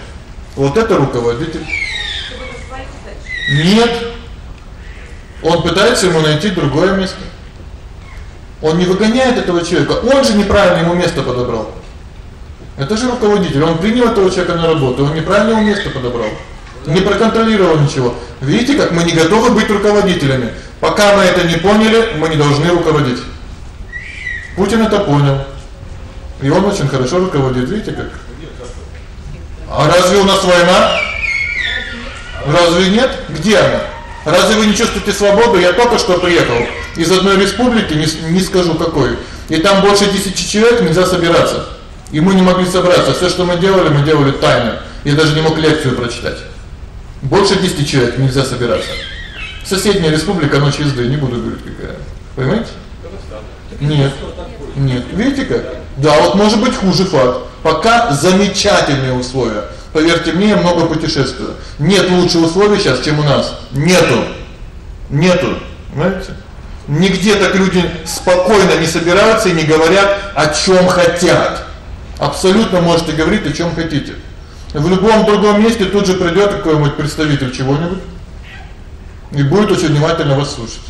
Вот это руководитель. Нет. Он пытается ему найти другое место. Он не выгоняет этого человека, он же неправильно ему место подобрал. Это же руководитель, он принял этого человека на работу, он неправильно ему место подобрал. Не проконтролировал ничего. Видите, как мы не готовы быть руководителями. Пока мы это не поняли, мы не должны руководить. Путин это понял. И он очень хорошо руководит, видите как? А разве у нас война? Разве нет? Где она? Разве вы не чувствуете свободу? Я только что приехал из одной республики, не не скажу какой. И там больше 10 человек нельзя собираться. И мы не могли собраться. Всё, что мы делали, мы делали тайно. Я даже не мог лекцию прочитать. Больше 10 человек нельзя собираться. Соседняя республика, ночь езды, не буду говорить какая. Понимаете? Нет. Нет. Видите как? Да, вот может быть хуже факт. Пока замечательные условия. Поверьте мне, я много путешествую. Нет лучше условий сейчас, чем у нас. Нету. Нету. Понимаете? Нигде так люди спокойно не собираются и не говорят о чём хотят. Абсолютно можете говорить о чём хотите. В любом другом месте тут же придёт какой-нибудь представитель чего-нибудь и будет очень внимательно вас слушать.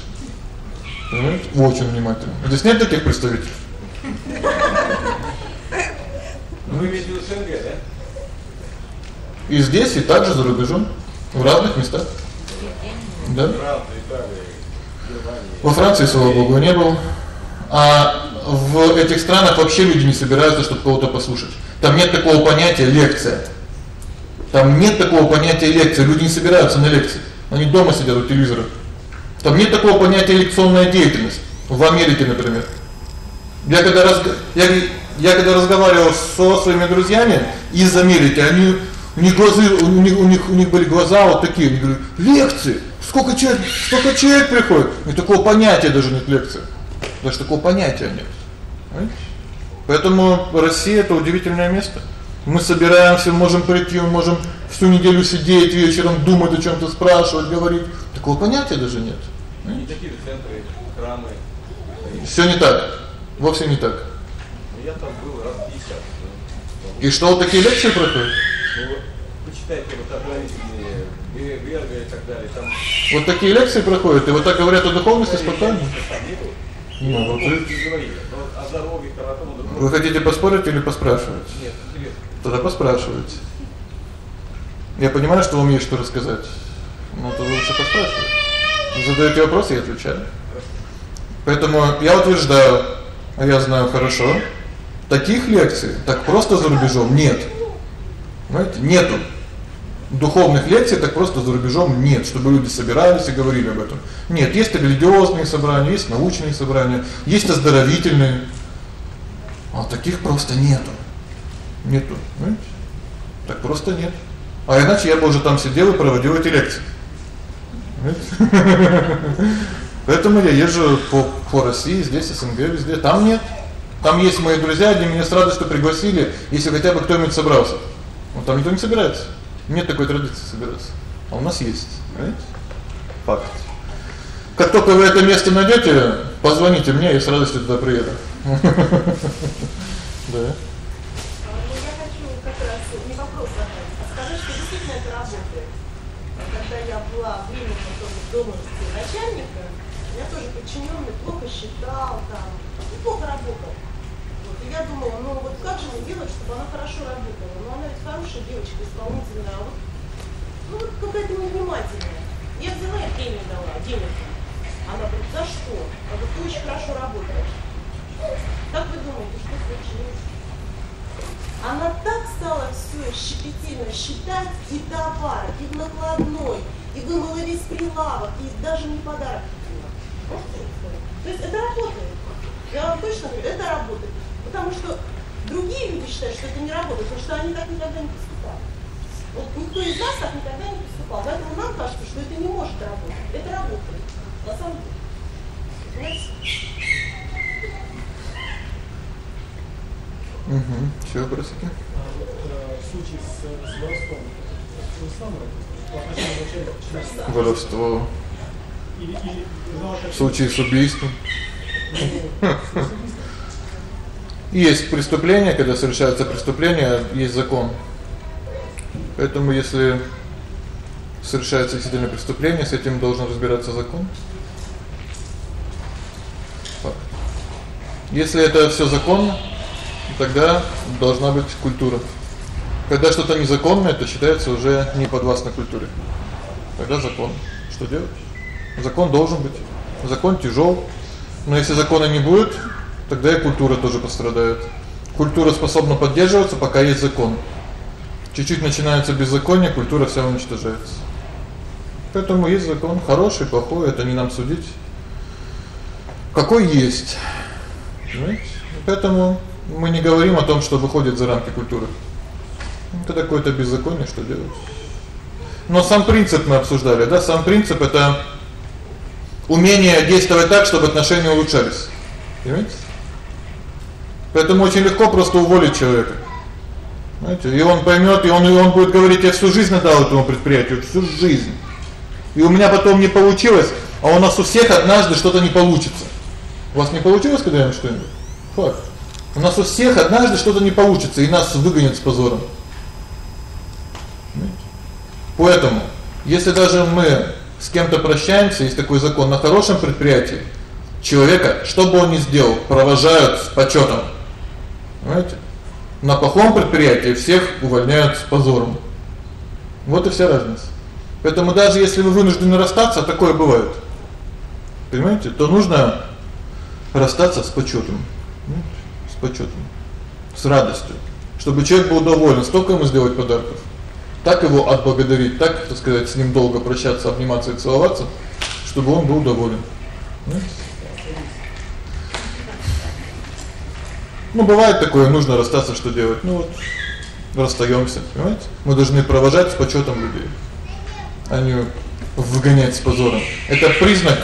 Понимаете? Очень внимательно. Здесь нет таких представителей. Вы имеете в виду СНГ, да? И здесь, и также за рубежом, в разных местах. Да? Во Франции, слава богу, не был. А в этих странах вообще люди не собираются, чтобы кого-то послушать. Там нет такого понятия лекция. Там нет такого понятия лекция. Люди не собираются на лекции. Они дома сидят у телевизора. Там нет такого понятия лекционная деятельность. В Америке, например. Я когда раз я я когда разговаривал со своими друзьями из Америки, они у них глаза у них у них у них были глаза вот такие, они говорят: "Лекции. Сколько человек, сколько человек приходит?" И такого понятия даже нет лекции. Даже такого понятия нет. Поэтому Россия это удивительное место. Мы собираемся, можем прийти, можем всю неделю сидеть вечером, думать о чём-то, спрашивать, говорить. Такого понятия даже нет. Такие же центры, храмы. Всё не так. Вовсе не так. Ну, Я там был раз 50. И что вот такие лекции проходят? Ну, вот, почитайте вот обновительные Берга и так далее. Там Вот такие лекции проходят, и вот так говорят о духовности нету. Ну, вот Ну, вы, о здоровье, о том, о вы хотите поспорить или поспрашивать? Нет, интересно. Тогда поспрашивайте. Я понимаю, что вам есть что рассказать. Но то лучше поспрашивать. Вы задаете вопросы, я отвечаю. Поэтому я утверждаю, а я знаю хорошо, таких лекций так просто за рубежом нет. Знаете, нету. Духовных лекций так просто за рубежом нет, чтобы люди собирались и говорили об этом. Нет, есть религиозные собрания, есть научные собрания, есть оздоровительные. А таких просто нету. Нету, понимаете? Так просто нет. А иначе я бы уже там сидел и проводил эти лекции. *laughs* Поэтому я езжу по по России, здесь СНГ везде. Там нет. Там есть мои друзья, они меня с радостью пригласили, если хотя бы кто-нибудь собрался. Вот там никто не собирается. Нет такой традиции собираться. А у нас есть, понимаете? Факт. Как только вы это место найдёте, позвоните мне, я с радостью туда приеду. *laughs* Да. А работает. Когда я была в должности начальника, я тоже подчиненный плохо считал, там, неплохо работал. Вот, и я думала, ну вот как же мне делать, чтобы она хорошо работала? Ну она ведь хорошая девочка, исполнительная, а вот, ну вот какая-то невнимательная. Я взяла и премию дала, денег. Она говорит, за что? Я говорю, ты очень хорошо работаешь. Как вы думаете, что случилось? Она так стала все щепетильно считать и товар, и в накладной, и вымыла весь прилавок, и даже не подарок купила. То есть это работает. Я вам точно говорю, это работает. Потому что другие люди считают, что это не работает, потому что они так никогда не поступают. Вот никто из нас так никогда не поступал. Поэтому нам кажется, что это не может работать. Это работает. На самом деле. Понимаете? Угу. Еще вопросики? А вот, э, в случае с, с воровством, то же самое, Воровство. В случае с убийством. Есть преступление, когда совершается преступление, есть закон. Поэтому если совершается действительно преступление, с этим должен разбираться закон. Если это всё законно, тогда должна быть культура. Когда что-то незаконное, это считается уже не подвластно культуре. Тогда закон. Что делать? Закон должен быть. Закон тяжёл. Но если закона не будет, тогда и культура тоже пострадает. Культура способна поддерживаться, пока есть закон. Чуть-чуть начинается беззаконие, культура вся уничтожается. Поэтому есть закон, хороший, плохой это не нам судить. Какой есть. Понимаете? Поэтому мы не говорим о том, что выходит за рамки культуры. Это какое-то беззаконие, что делать? Но сам принцип мы обсуждали, да? Сам принцип это умение действовать так, чтобы отношения улучшались. Понимаете? Поэтому очень легко просто уволить человека. Знаете, и он поймёт, и он и он будет говорить: "Я всю жизнь отдал этому предприятию, всю жизнь. И у меня потом не получилось, а у нас у всех однажды что-то не получится". У вас не получилось когда-нибудь что-нибудь? Факт. У нас у всех однажды что-то не получится, и нас выгонят с позором. Поэтому, если даже мы с кем-то прощаемся, есть такой закон на хорошем предприятии, человека, что бы он ни сделал, провожают с почётом. Понимаете? На плохом предприятии всех увольняют с позором. Вот и вся разница. Поэтому даже если вы вынуждены расстаться, такое бывает. Понимаете? То нужно расстаться с почётом. С почётом. С радостью, чтобы человек был доволен, столько ему сделать подарков. Так его отблагодарить, так, так сказать, с ним долго прощаться, обниматься и целоваться, чтобы он был доволен. Понимаете? Ну бывает такое, нужно расстаться, что делать? Ну вот расстаёмся, понимаете? Мы должны провожать с почётом людей, а не выгонять с позором. Это признак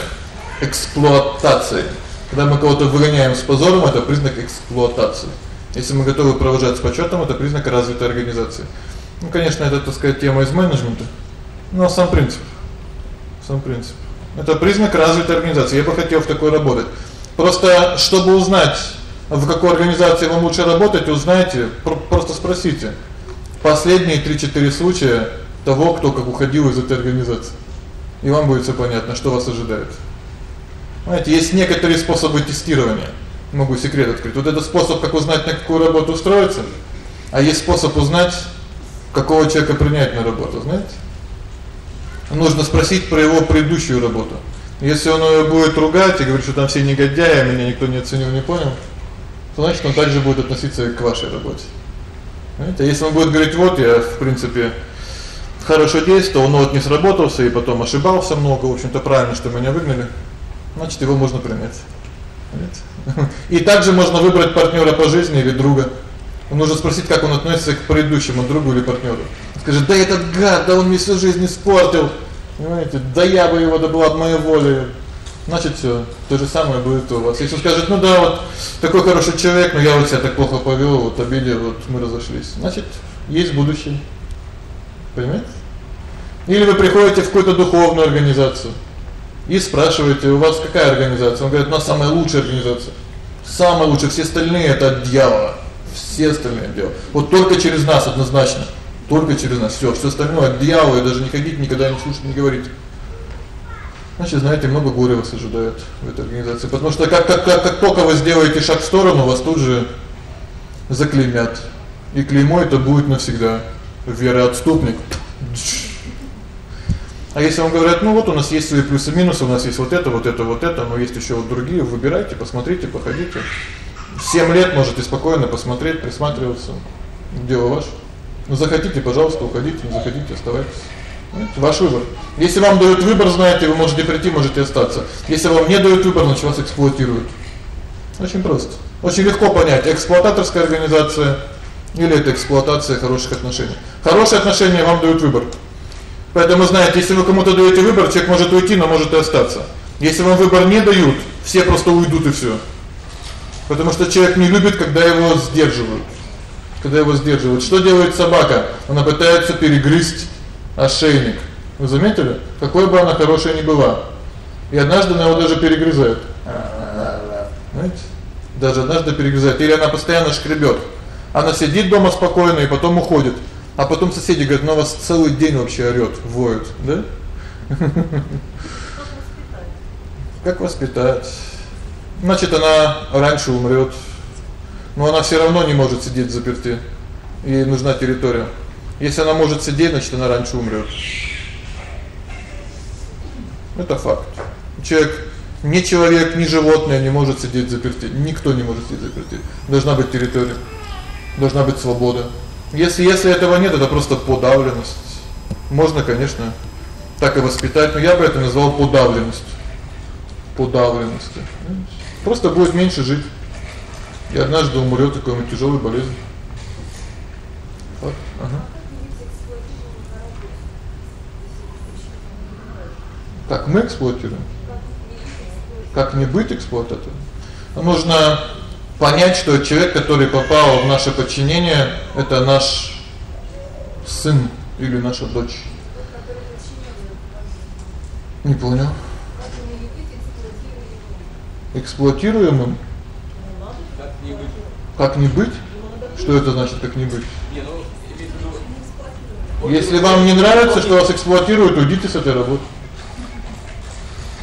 эксплуатации. Когда мы кого-то выгоняем с позором, это признак эксплуатации. Если мы готовы провожать с почётом, это признак развитой организации. Ну, конечно, это, так сказать, тема из менеджмента. Но сам принцип. Сам принцип. Это признак развитой организации. Я бы хотел в такой работать. Просто чтобы узнать, в какой организации вам лучше работать, узнайте, просто спросите. Последние 3-4 случая того, кто как уходил из этой организации. И вам будет всё понятно, что вас ожидает. Знаете, есть некоторые способы тестирования. Могу секрет открыть. Вот это способ, как узнать, на какую работу устроиться. А есть способ узнать, какого человека принять на работу, знаете? Нужно спросить про его предыдущую работу. Если он её будет ругать и говорить, что там все негодяи, меня никто не оценил, не понял, то значит, он также будет относиться и к вашей работе. Знаете, если он будет говорить: "Вот я, в принципе, хорошо действовал, но вот не сработался и потом ошибался много, в общем-то, правильно, что меня выгнали", значит, его можно принять. Понимаете? *laughs* И также можно выбрать партнёра по жизни или друга. Нужно спросить, как он относится к предыдущему другу или партнёру. Скажет: "Да этот гад, да он мне всю жизнь испортил". Понимаете? Да я бы его, да бы моя воля. Значит, всё, то же самое будет у вас. Если он скажет: "Ну да, вот такой хороший человек, но я вот себя так плохо повёл, вот обидел, вот мы разошлись". Значит, есть будущее. Понимаете? Или вы приходите в какую-то духовную организацию и спрашиваете: "У вас какая организация?" Он говорит: "У нас самая лучшая организация". Самая лучшая, все остальные это от дьявола. Все остальные дьявола. Вот только через нас однозначно. Только через нас. Всё, всё остальное от и даже не ходить никогда не слушать, не говорить. Значит, знаете, много горя вас ожидает в этой организации, потому что как как как, как только вы сделаете шаг в сторону, вас тут же заклеймят. И клеймо это будет навсегда. Вероотступник. А если вам говорят: "Ну вот у нас есть свои плюсы и минусы, у нас есть вот это, вот это, вот это, но есть ещё вот другие, выбирайте, посмотрите, походите". 7 лет можете спокойно посмотреть, присматриваться. Дело ваше. Ну захотите, пожалуйста, уходите, не захотите, оставайтесь. Это ваш выбор. Если вам дают выбор, знаете, вы можете прийти, можете остаться. Если вам не дают выбор, значит вас эксплуатируют. Очень просто. Очень легко понять, эксплуататорская организация или это эксплуатация хороших отношений. Хорошие отношения вам дают выбор. Поэтому знаете, если вы кому-то даёте выбор, человек может уйти, но может и остаться. Если вам выбор не дают, все просто уйдут и всё. Потому что человек не любит, когда его сдерживают. Когда его сдерживают. Что делает собака? Она пытается перегрызть ошейник. Вы заметили? Какой бы она хорошая ни была. И однажды она его даже перегрызает. Знаете? Даже однажды перегрызает. Или она постоянно шкребёт. Она сидит дома спокойно и потом уходит. А потом соседи говорят: "Ну вас целый день вообще орёт, воет", да? *laughs* Как воспитать? Значит, она раньше умрёт. Но она всё равно не может сидеть заперти. Ей нужна территория. Если она может сидеть, значит, она раньше умрёт. Это факт. Человек ни человек, ни животное не может сидеть заперти. Никто не может сидеть заперти. Должна быть территория. Должна быть свобода. Если если этого нет, это просто подавленность. Можно, конечно, так и воспитать, но я бы это назвал подавленностью. Подавленностью. Просто будет меньше жить. И однажды умрёт какой-нибудь тяжёлой болезнью. Вот. Ага. Как мы эксплуатируем? Как не быть эксплуататором? Нужно понять, что человек, который попал в наше подчинение, это наш сын или наша дочь. Не понял. Эксплуатируемым? Как не быть? Что это значит как не быть? Если вам не нравится, что вас эксплуатируют, уйдите с этой работы.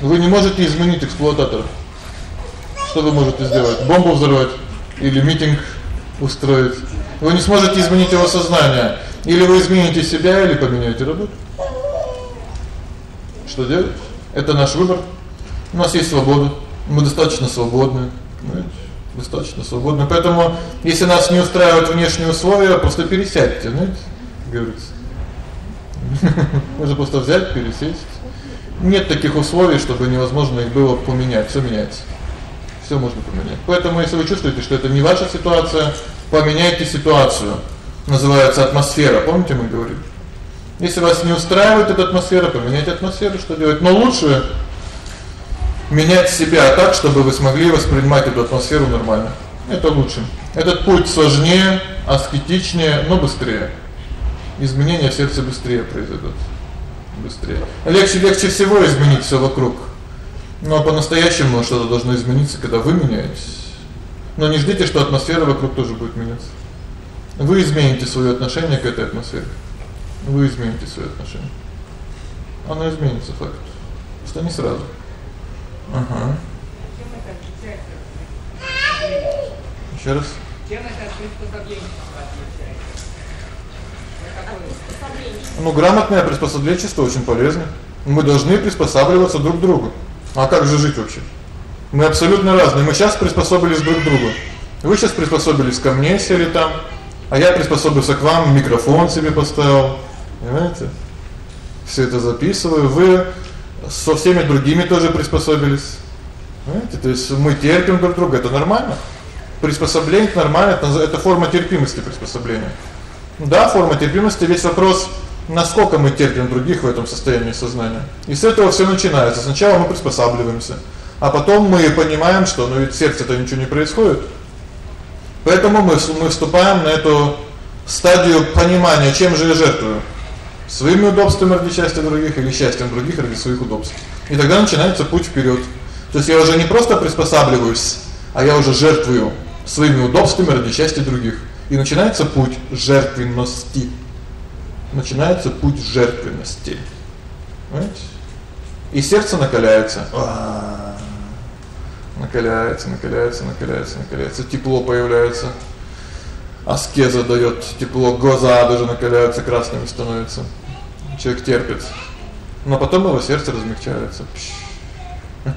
Вы не можете изменить эксплуататора. Что вы можете сделать? Бомбу взорвать или митинг устроить? Вы не сможете изменить его сознание. Или вы измените себя, или поменяете работу. Что делать? Это наш выбор. У нас есть свобода. Мы достаточно свободны, знаете? Достаточно свободны. Поэтому если нас не устраивают внешние условия, просто пересядьте, знаете? Говорится. *laughs* Можно просто взять, пересесть. Нет таких условий, чтобы невозможно их было поменять, всё меняется. Всё можно поменять. Поэтому если вы чувствуете, что это не ваша ситуация, поменяйте ситуацию. Называется атмосфера. Помните, мы говорили? Если вас не устраивает эта атмосфера, поменяйте атмосферу, что делать? Но лучше менять себя так, чтобы вы смогли воспринимать эту атмосферу нормально. Это лучше. Этот путь сложнее, аскетичнее, но быстрее. Изменения в сердце быстрее произойдут. Быстрее. Легче легче всего изменить всё вокруг. Но по-настоящему что-то должно измениться, когда вы меняетесь. Но не ждите, что атмосфера вокруг тоже будет меняться. Вы измените своё отношение к этой атмосфере. Вы измените своё отношение. Оно изменится факт. Что не сразу. Ага. Ещё раз. Чем это приспособление Ну, грамотное приспособленчество очень полезно. Мы должны приспосабливаться друг к другу. А как же жить вообще? Мы абсолютно разные. Мы сейчас приспособились друг к другу. Вы сейчас приспособились ко мне, сели там, а я приспособился к вам, микрофон себе поставил. Понимаете? Всё это записываю. Вы со всеми другими тоже приспособились. Понимаете? То есть мы терпим друг друга, это нормально. Приспособление нормально, это это форма терпимости приспособления. Да, форма терпимости, весь вопрос насколько мы терпим других в этом состоянии сознания. И с этого всё начинается. Сначала мы приспосабливаемся, а потом мы понимаем, что ну ведь сердце-то ничего не происходит. Поэтому мы мы вступаем на эту стадию понимания, чем же я жертвую: своими удобствами ради счастья других или счастьем других ради своих удобств. И тогда начинается путь вперёд. То есть я уже не просто приспосабливаюсь, а я уже жертвую своими удобствами ради счастья других. И начинается путь жертвенности начинается путь жертвенности. Понимаете? И сердце накаляется. Накаляется, накаляется, накаляется, накаляется, тепло появляется. Аскеза даёт тепло, глаза даже накаляются, красными становятся. Человек терпит. Но потом его сердце размягчается. *laughs*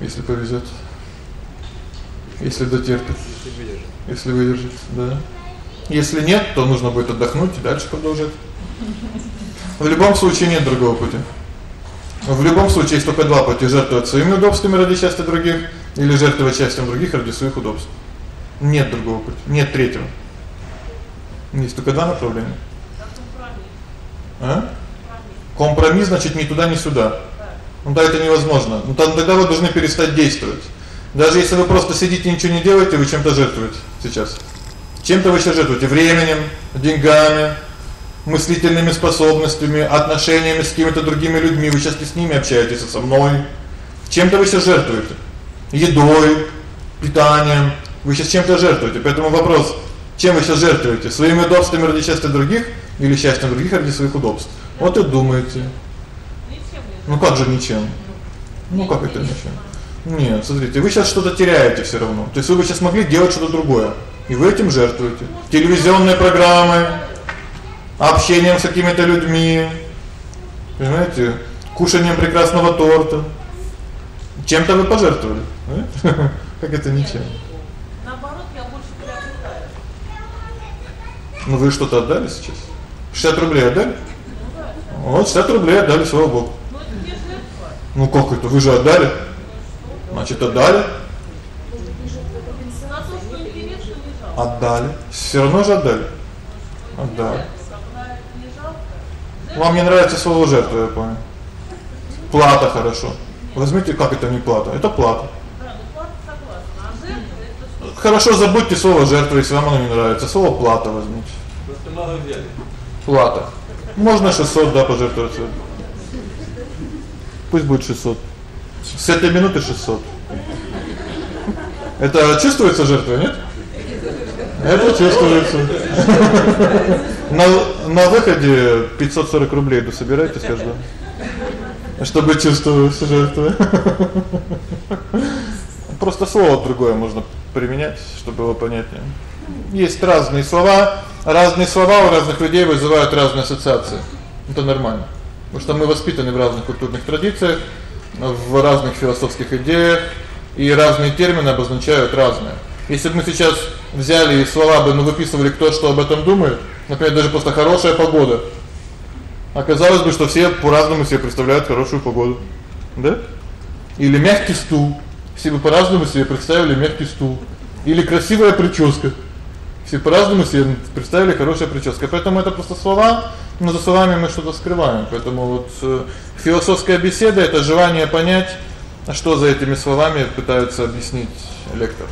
Если повезёт. Если дотерпит. Если выдержит. Если выдержит, да. Если нет, то нужно будет отдохнуть и дальше продолжать. В любом случае нет другого пути. В любом случае есть только два пути: жертвовать своими удобствами ради счастья других или жертвовать счастьем других ради своих удобств. Нет другого пути, нет третьего. Есть только два направления. А? Компромисс значит ни туда, ни сюда. Ну да это невозможно. Ну тогда вы должны перестать действовать. Даже если вы просто сидите и ничего не делаете, вы чем-то жертвуете сейчас. Чем-то вы сейчас жертвуете временем, деньгами, мыслительными способностями, отношениями с какими-то другими людьми. Вы сейчас с ними общаетесь, со мной. Чем-то вы сейчас жертвуете. Едой, питанием. Вы сейчас чем-то жертвуете. Поэтому вопрос: чем вы сейчас жертвуете? Своими удобствами ради счастья других или счастьем других ради своих удобств? Вот и думаете. Ну как же ничем? Ну как это ничем? Нет, смотрите, вы сейчас что-то теряете всё равно. То есть вы бы сейчас могли делать что-то другое, и вы этим жертвуете. Телевизионные программы, общением с какими-то людьми, понимаете, кушанием прекрасного торта. Чем-то вы пожертвовали, да? *laughs* Как это ничем? Наоборот, я больше приобретаю. Ну вы что-то отдали сейчас? 60 рублей отдали? Вот 60 рублей отдали, слава жертва. Ну как это? Вы же отдали? Значит, отдали? Отдали. Всё равно же отдали. Отдали. Вам не нравится слово жертва, я понял. Плата хорошо. Возьмите, как это не плата? Это плата. Хорошо, забудьте слово жертва, если вам оно не нравится. Слово плата возьмите. Мало взяли. Плата. Можно 600, да, пожертвовать. Пусть будет 600. С этой минуты 600. Это чувствуется жертва, нет? Это чувствуется. На на выходе 540 рублей до собираете каждого. Чтобы чувствовать жертву. Просто слово другое можно применять, чтобы было понятнее. Есть разные слова, разные слова у разных людей вызывают разные ассоциации. Это нормально. Потому что мы воспитаны в разных культурных традициях, в разных философских идеях, и разные термины обозначают разное. Если бы мы сейчас взяли и слова бы ну выписывали, кто что об этом думает, например, даже просто хорошая погода. Оказалось бы, что все по-разному себе представляют хорошую погоду. Да? Или мягкий стул. Все бы по-разному себе представили мягкий стул. Или красивая прическа. Все по-разному себе представили хорошая прическа. Поэтому это просто слова, но за словами мы что-то скрываем. Поэтому вот э, философская беседа это желание понять, что за этими словами пытаются объяснить лектор.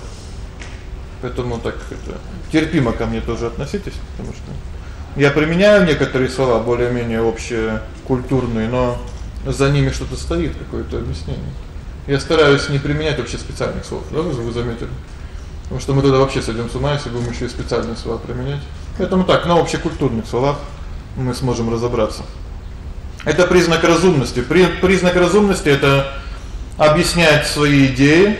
Поэтому так это терпимо ко мне тоже относитесь, потому что я применяю некоторые слова более-менее общие, культурные, но за ними что-то стоит, какое-то объяснение. Я стараюсь не применять вообще специальных слов, да, вы, заметили? Потому что мы тогда вообще сойдём с ума, если будем ещё и специальные слова применять. Поэтому так, на общекультурных словах мы сможем разобраться. Это признак разумности. При, признак разумности это объяснять свои идеи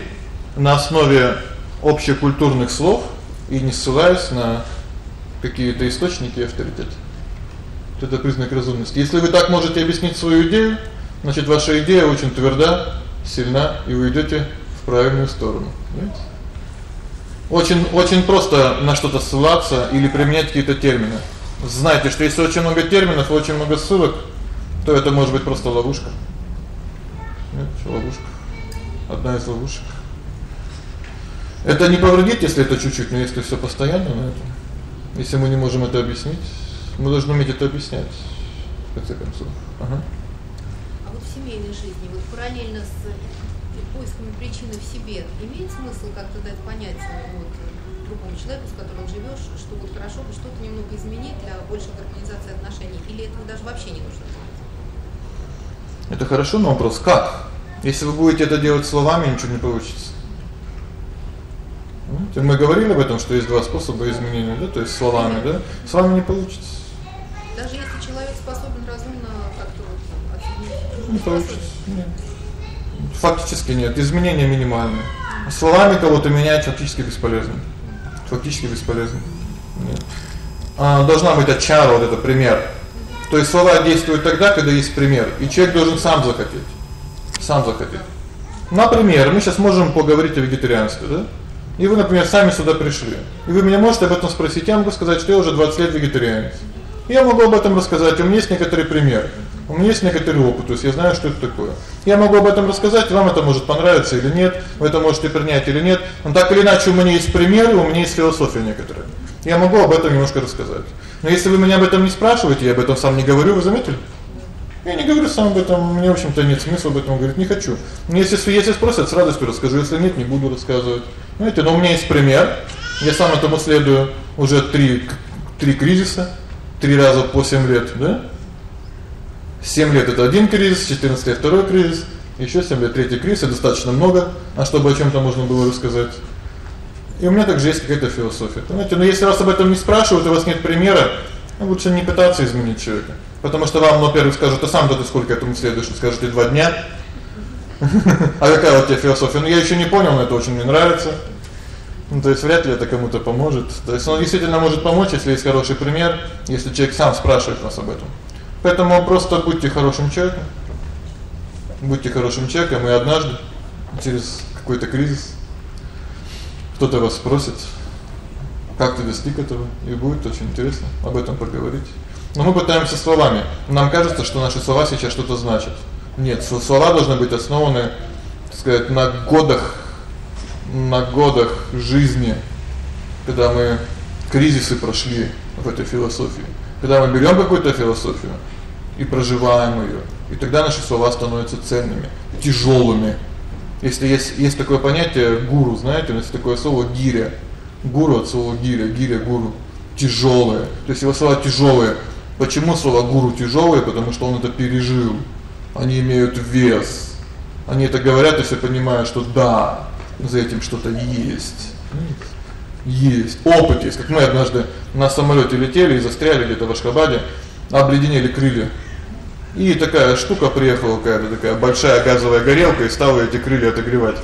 на основе общекультурных слов и не ссылаясь на какие-то источники авторитет. Это признак разумности. Если вы так можете объяснить свою идею, значит, ваша идея очень тверда, сильна, и вы идёте в правильную сторону, понимаете? Очень очень просто на что-то ссылаться или применять какие-то термины. Знайте, что если очень много терминов, очень много ссылок, то это может быть просто ловушка. Нет, что ловушка. Одна из ловушек. Это не повредит, если это чуть-чуть, но если всё постоянно, ну это если мы не можем это объяснить, мы должны уметь это объяснять в конце концов. Ага. А вот в семейной жизни, вот параллельно с поисками причины в себе, имеет смысл как-то дать понять э, вот другому человеку, с которым живёшь, что вот хорошо бы что-то немного изменить для большей гармонизации отношений, или этого даже вообще не нужно делать? Это хорошо, но вопрос как? Если вы будете это делать словами, ничего не получится. Понимаете? Мы говорили об этом, что есть два способа изменения, да, то есть словами, да? Словами не получится. Даже если человек способен разумно как-то вот оценить не получится. Нет. Фактически нет, изменения минимальные. Словами кого-то менять фактически бесполезно. Фактически бесполезно. Нет. А должна быть очара вот это пример. То есть слова действуют тогда, когда есть пример, и человек должен сам захотеть. Сам захотеть. Например, мы сейчас можем поговорить о вегетарианстве, да? И вы, например, сами сюда пришли. И вы меня можете об этом спросить. Я могу сказать, что я уже 20 лет вегетарианец. Я могу об этом рассказать. У меня есть некоторые примеры. У меня есть некоторый опыт, то есть я знаю, что это такое. Я могу об этом рассказать, вам это может понравиться или нет, вы это можете принять или нет. Но так или иначе у меня есть примеры, у меня есть философия некоторая. Я могу об этом немножко рассказать. Но если вы меня об этом не спрашиваете, я об этом сам не говорю, вы заметили? Я не говорю сам об этом, мне в общем-то нет смысла об этом говорить, не хочу. Но если если спросят, с радостью расскажу, если нет, не буду рассказывать. Знаете, но у меня есть пример. Я сам этому следую уже 3 3 кризиса, 3 раза по 7 лет, да? 7 лет это один кризис, 14 лет второй кризис, ещё 7 лет третий кризис, это достаточно много, а чтобы о чём-то можно было рассказать. И у меня также есть какая-то философия. Понимаете, но если вас об этом не спрашивают, у вас нет примера, ну, лучше не пытаться изменить человека. Потому что вам, ну, первый скажут: "А сам-то ты сколько этому следуешь?" Скажете: "2 дня". *laughs* А какая у тебя философия? Ну я ещё не понял, но это очень мне нравится. Ну, то есть вряд ли это кому-то поможет. То есть он действительно может помочь, если есть хороший пример, если человек сам спрашивает вас об этом. Поэтому просто будьте хорошим человеком. Будьте хорошим человеком, и однажды через какой-то кризис кто-то вас спросит, как ты достиг этого, и будет очень интересно об этом поговорить. Но мы пытаемся словами. Нам кажется, что наши слова сейчас что-то значат. Нет, слова должны быть основаны, так сказать, на годах на годах жизни, когда мы кризисы прошли в этой философии. Когда мы берём какую-то философию и проживаем её, и тогда наши слова становятся ценными, тяжёлыми. Если есть есть такое понятие гуру, знаете, есть такое слово гиря. Гуру от слова гиря, гиря гуру тяжёлое. То есть его слова тяжёлые. Почему слово гуру тяжёлое? Потому что он это пережил. Они имеют вес. Они это говорят, и все понимают, что да, за этим что-то есть. Есть. Опыт есть. Как мы однажды на самолёте летели и застряли где-то в Ашхабаде, обледенели крылья. И такая штука приехала какая-то такая большая газовая горелка и стала эти крылья отогревать.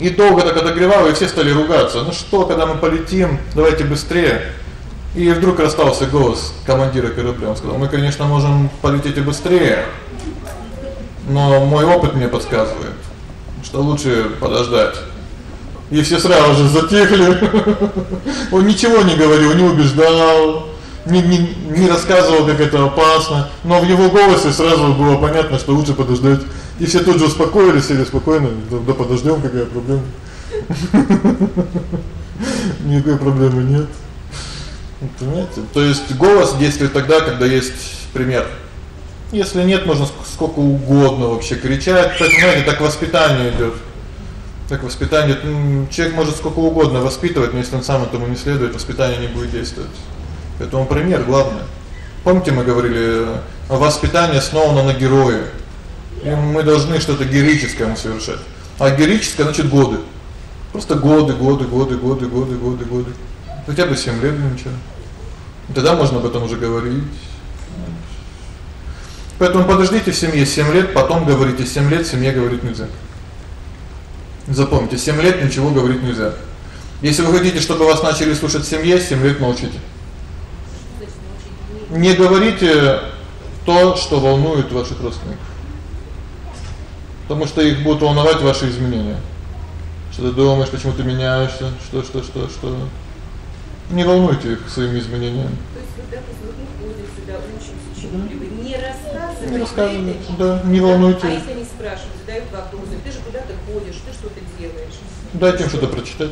И долго так отогревала, и все стали ругаться. Ну что, когда мы полетим, давайте быстрее. И вдруг расстался голос командира корабля. Он сказал: "Мы, конечно, можем полететь и быстрее, но мой опыт мне подсказывает, что лучше подождать". И все сразу же затихли. *laughs* Он ничего не говорил, не убеждал, не не не рассказывал, как это опасно, но в его голосе сразу было понятно, что лучше подождать. И все тут же успокоились, сели спокойно, да подождём, какая проблема. *laughs* Никакой проблемы нет. Понимаете? То есть голос действует тогда, когда есть пример. Если нет, можно сколько угодно вообще кричать. Понимаете, так воспитание идёт. Так воспитание, человек может сколько угодно воспитывать, но если он сам этому не следует, воспитание не будет действовать. Поэтому пример главное. Помните, мы говорили, воспитание основано на герое. И мы должны что-то героическое совершать. А героическое значит годы. Просто годы, годы, годы, годы, годы, годы, годы. Хотя бы 7 лет начала. Тогда можно об этом уже говорить. Поэтому подождите в семье 7 лет, потом говорите 7 лет, семье говорить нельзя. Запомните, 7 лет ничего говорить нельзя. Если вы хотите, чтобы вас начали слушать в семье, 7 лет молчите. Не говорите то, что волнует ваших родственников. Потому что их будут волновать ваши изменения. Что ты думаешь, почему ты меняешься? Что что что что? Не волнуйте их своими изменениями. То есть когда ходят сюда, учатся чему-либо, не рассказывайте. Не рассказывайте, да, не волнуйте. А если спрашивают, задают вопросы, ты же куда-то ходишь, ты что-то делаешь? Дайте им что-то прочитать.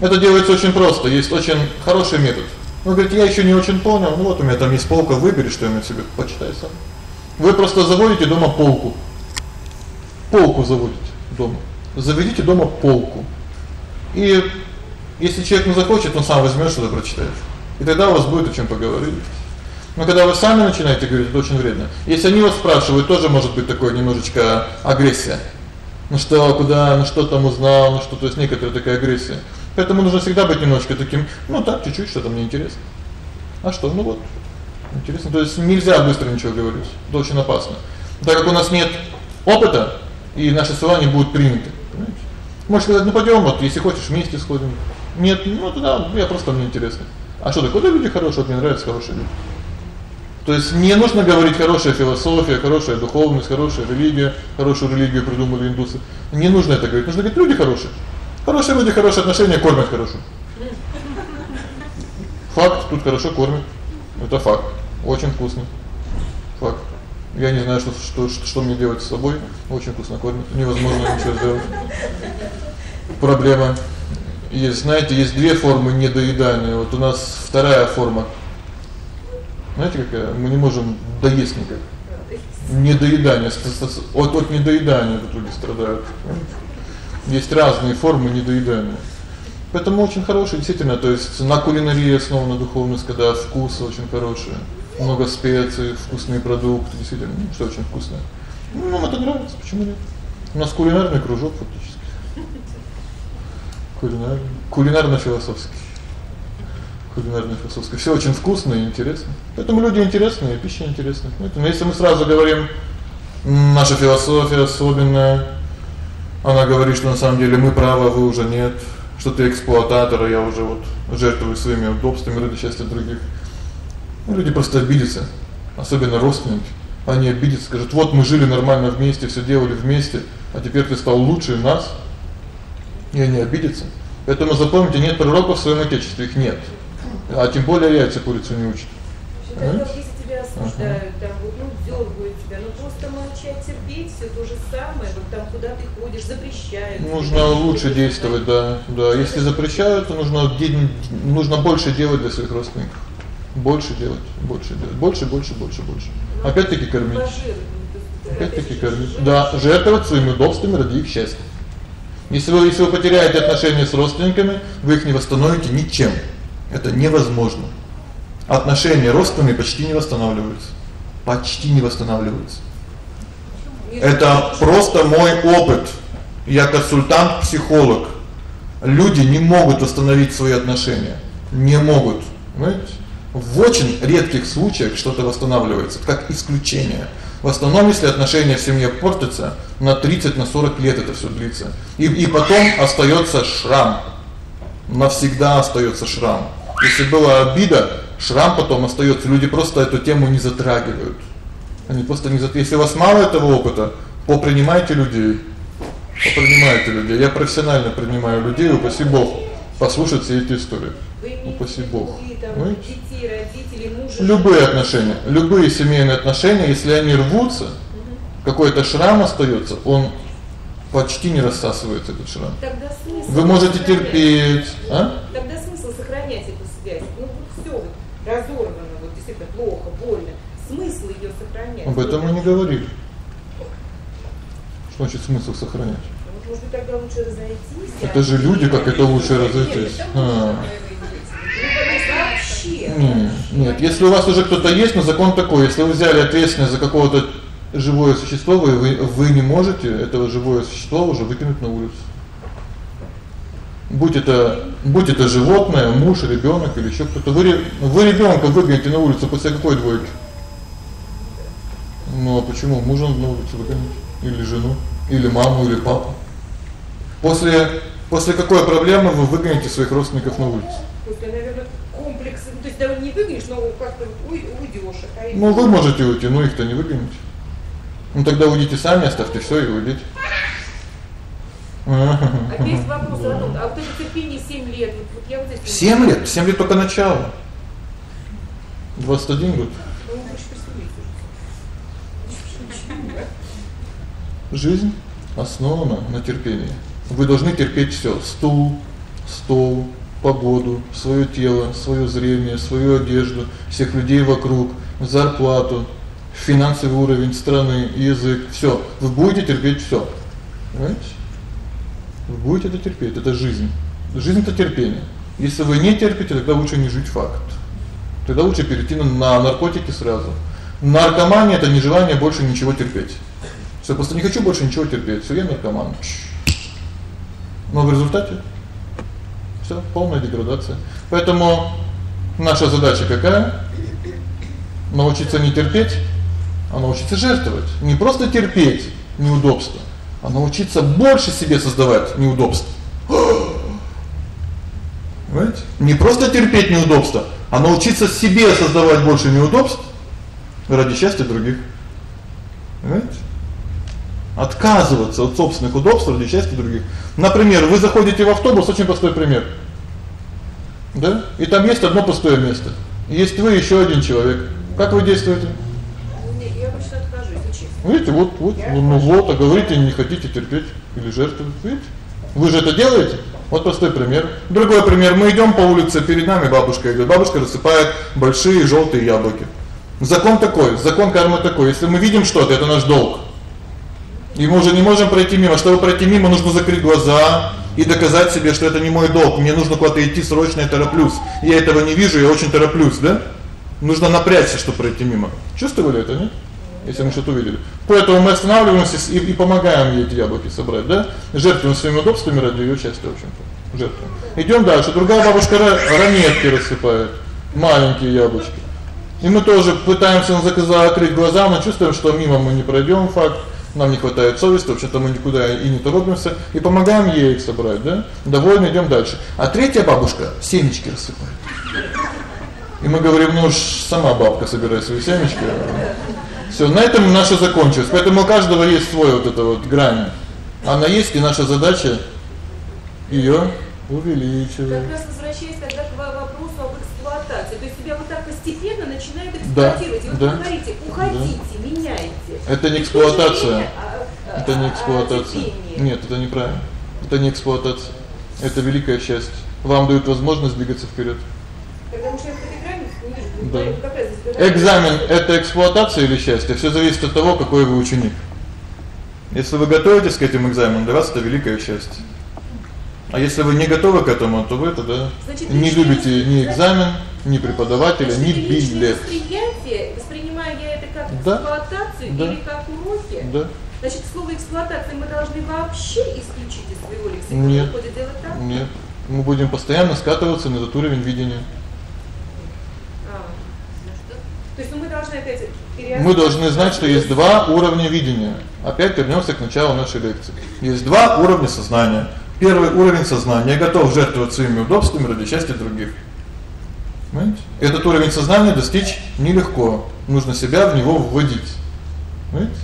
Это делается очень просто, есть очень хороший метод. Он говорит: "Я ещё не очень понял. Ну вот у меня там есть полка, выбери что-нибудь себе, почитай сам". Вы просто заводите дома полку. Полку заводите дома. Заведите дома полку. И если человек не захочет, он сам возьмёт что-то прочитает. И тогда у вас будет о чём поговорить. Но когда вы сами начинаете говорить, это очень вредно. Если они вас спрашивают, тоже может быть такое немножечко агрессия. Ну что, куда, ну что там узнал, ну что, то есть некоторая такая агрессия. Поэтому нужно всегда быть немножко таким, ну так, чуть-чуть что-то мне интересно. А что? Ну вот. Интересно, то есть нельзя быстро ничего говорить. Это очень опасно. Так как у нас нет опыта, и наши слова не будут приняты, понимаете? Можешь сказать: "Ну пойдём, вот, если хочешь, вместе сходим". Нет, ну тогда я просто мне интересно. А что такое? Да люди хорошие, вот мне нравятся хорошие люди. То есть не нужно говорить хорошая философия, хорошая духовность, хорошая религия, хорошую религию придумали индусы. Не нужно это говорить. Нужно говорить люди хорошие. Хорошие люди, хорошие отношения, кормят хорошо. Факт, тут хорошо кормят. Это факт. Очень вкусно. Факт. Я не знаю, что что что мне делать с собой. Очень вкусно кормят. Невозможно ничего сделать. Проблема есть, знаете, есть две формы недоедания. Вот у нас вторая форма. Знаете, какая? Мы не можем доесть никак. Недоедание, от от недоедания люди страдают. Есть разные формы недоедания. Поэтому очень хороший, действительно, то есть на кулинарии основана духовность, когда вкус очень хороший, много специй, вкусные продукты, действительно, ну, очень вкусное. Ну, нам это нравится, почему нет? У нас кулинарный кружок фактически. Кулинарный, кулинарно-философский. Кулинарно-философский. Всё очень вкусно и интересно. Поэтому люди интересные, пища интересная. Поэтому если мы сразу говорим наша философия особенная, она говорит, что на самом деле мы правы, вы уже нет, что ты эксплуататор, а я уже вот жертвую своими удобствами ради счастья других. Ну, люди просто обидятся, особенно родственники. Они обидятся, скажут: "Вот мы жили нормально вместе, всё делали вместе, а теперь ты стал лучше нас". И они обидятся. Поэтому запомните, нет пророков в своем отечестве, их нет. А тем более яйца курицу не учат. Если тебя осуждают, там вот ну дёргают тебя, ну просто молчать, терпеть, всё то же самое, вот там куда ты ходишь, запрещают. Нужно лучше действовать, да. Да, если запрещают, то нужно нужно больше делать для своих родственников. Больше делать, больше делать. Больше, больше, больше, больше. Опять-таки кормить. Опять-таки кормить. Да, жертвовать своими удобствами ради их счастья. Если вы если вы потеряете отношения с родственниками, вы их не восстановите ничем. Это невозможно. Отношения родственные почти не восстанавливаются. Почти не восстанавливаются. Это просто мой опыт. Я консультант-психолог. Люди не могут восстановить свои отношения. Не могут. Понимаете? В очень редких случаях что-то восстанавливается, как исключение. В основном, если отношения в семье портятся, на 30, на 40 лет это всё длится. И и потом остаётся шрам. Навсегда остаётся шрам. Если была обида, шрам потом остаётся. Люди просто эту тему не затрагивают. Они просто не Если у вас мало этого опыта, попринимайте людей. Попринимайте людей. Я профессионально принимаю людей, упаси Бог, послушать все эти истории. Упаси Бог. Детей, родителей, мужа. Любые отношения, любые семейные отношения, если они рвутся, какой-то шрам остаётся, он почти не рассасывается этот шрам. Вы можете терпеть, а? Тогда смысл сохранять эту связь. Ну вот всё вот разорвано, вот действительно плохо, больно. Смысл её сохранять. Об этом мы не говорили. Что значит смысл сохранять? Ну, может быть, тогда лучше разойтись. Это же люди, как это лучше разойтись. А. Нет, нет, если у вас уже кто-то есть, но закон такой, если вы взяли ответственность за какого-то живое существо, вы вы не можете этого живое существо уже выкинуть на улицу. Будь это будь это животное, муж, ребёнок или ещё кто-то, вы вы ребёнка выгоните на улицу после какой двойки? Ну а почему мужа на улицу выгонять или жену, или маму, или папу? После после какой проблемы вы выгоните своих родственников на улицу? После, наверное, комплекс, ну, то есть да не выгонишь, но как-то уйдёшь, а Ну вы можете уйти, но их-то не выгоните. Ну тогда уйдите сами, оставьте всё и уйдите. Опять вопрос о том, а вот это терпение 7 лет, вот, я вот здесь 7 лет, 7 лет только начало. 21 год. Жизнь основана на терпении. Вы должны терпеть всё: стул, стол, погоду, своё тело, своё зрение, свою одежду, всех людей вокруг, зарплату, финансовый уровень страны, язык, всё. Вы будете терпеть всё. Понимаете? Вы будете это терпеть, это жизнь. Жизнь это терпение. Если вы не терпите, тогда лучше не жить факт. Тогда лучше перейти на, на наркотики сразу. Наркомания это не желание больше ничего терпеть. Всё, просто не хочу больше ничего терпеть. Всё, я наркоман. Но в результате всё, полная деградация. Поэтому наша задача какая? Научиться не терпеть, а научиться жертвовать. Не просто терпеть неудобства, а научиться больше себе создавать неудобств. Понимаете? Не просто терпеть неудобства, а научиться себе создавать больше неудобств ради счастья других. Понимаете? Отказываться от собственных удобств ради счастья других. Например, вы заходите в автобус, очень простой пример. Да? И там есть одно пустое место. Есть вы ещё один человек. Как вы действуете? Нет, я обычно откажусь, честно. Видите, вот вот, ну, ну вот, а говорите, не хотите терпеть или жертвовать. Видите? Вы же это делаете? Вот простой пример. Другой пример. Мы идём по улице, перед нами бабушка идёт. Бабушка рассыпает большие жёлтые яблоки. Закон такой, закон кармы такой. Если мы видим что-то, это наш долг. И мы уже не можем пройти мимо. Чтобы пройти мимо, нужно закрыть глаза и доказать себе, что это не мой долг. Мне нужно куда-то идти срочно, я тороплюсь. Я этого не вижу, я очень тороплюсь, да? Нужно напрячься, чтобы пройти мимо. Чувствовали это, нет? Если мы что-то увидели. Поэтому мы останавливаемся и и помогаем ей эти яблоки собрать, да? Жертвуем своими удобствами ради её счастья, в общем-то. Жертвуем. Идём дальше. Другая бабушка ранетки рассыпает. Маленькие яблочки. И мы тоже пытаемся закрыть глаза, мы чувствуем, что мимо мы не пройдём факт. Нам не хватает совести, вообще-то мы никуда и не торопимся и помогаем ей их собрать, да? Довольно идём дальше. А третья бабушка семечки рассыпает. И мы говорим: "Ну уж сама бабка собирай свои семечки". Всё, на этом наша закончилась. Поэтому у каждого есть свой вот это вот грань. Она есть, и наша задача её увеличивать. Как раз возвращаясь тогда к вопросу об эксплуатации. То есть тебя вот так постепенно начинают эксплуатировать. Да, и вот да, вы говорите: "Уходите, да. Меняйте". Это не эксплуатация. Время, а, это не эксплуатация. А, Нет, это неправильно. Это не эксплуатация. Это великое счастье. Вам дают возможность двигаться вперёд. Потому что да. Экзамен это эксплуатация или счастье? Всё зависит от того, какой вы ученик. Если вы готовитесь к этим экзаменам, для вас это великое счастье. А если вы не готовы к этому, то вы тогда Значит, не любите ни экзамен, ни преподавателя, Значит, ни билет. Восприятие, это как да? эксплуатацию да? или как уроки? Да. Значит, слово эксплуатация мы должны вообще исключить из своего лексикона. Нет. Выходит дело так? Нет. Мы будем постоянно скатываться на этот уровень видения. То есть ну, мы должны опять Мы должны знать, что есть два уровня видения. Опять вернёмся к началу нашей лекции. Есть два уровня сознания. Первый уровень сознания готов жертвовать своими удобствами ради счастья других. Понимаете? Этот уровень сознания достичь нелегко. Нужно себя в него вводить. Понимаете?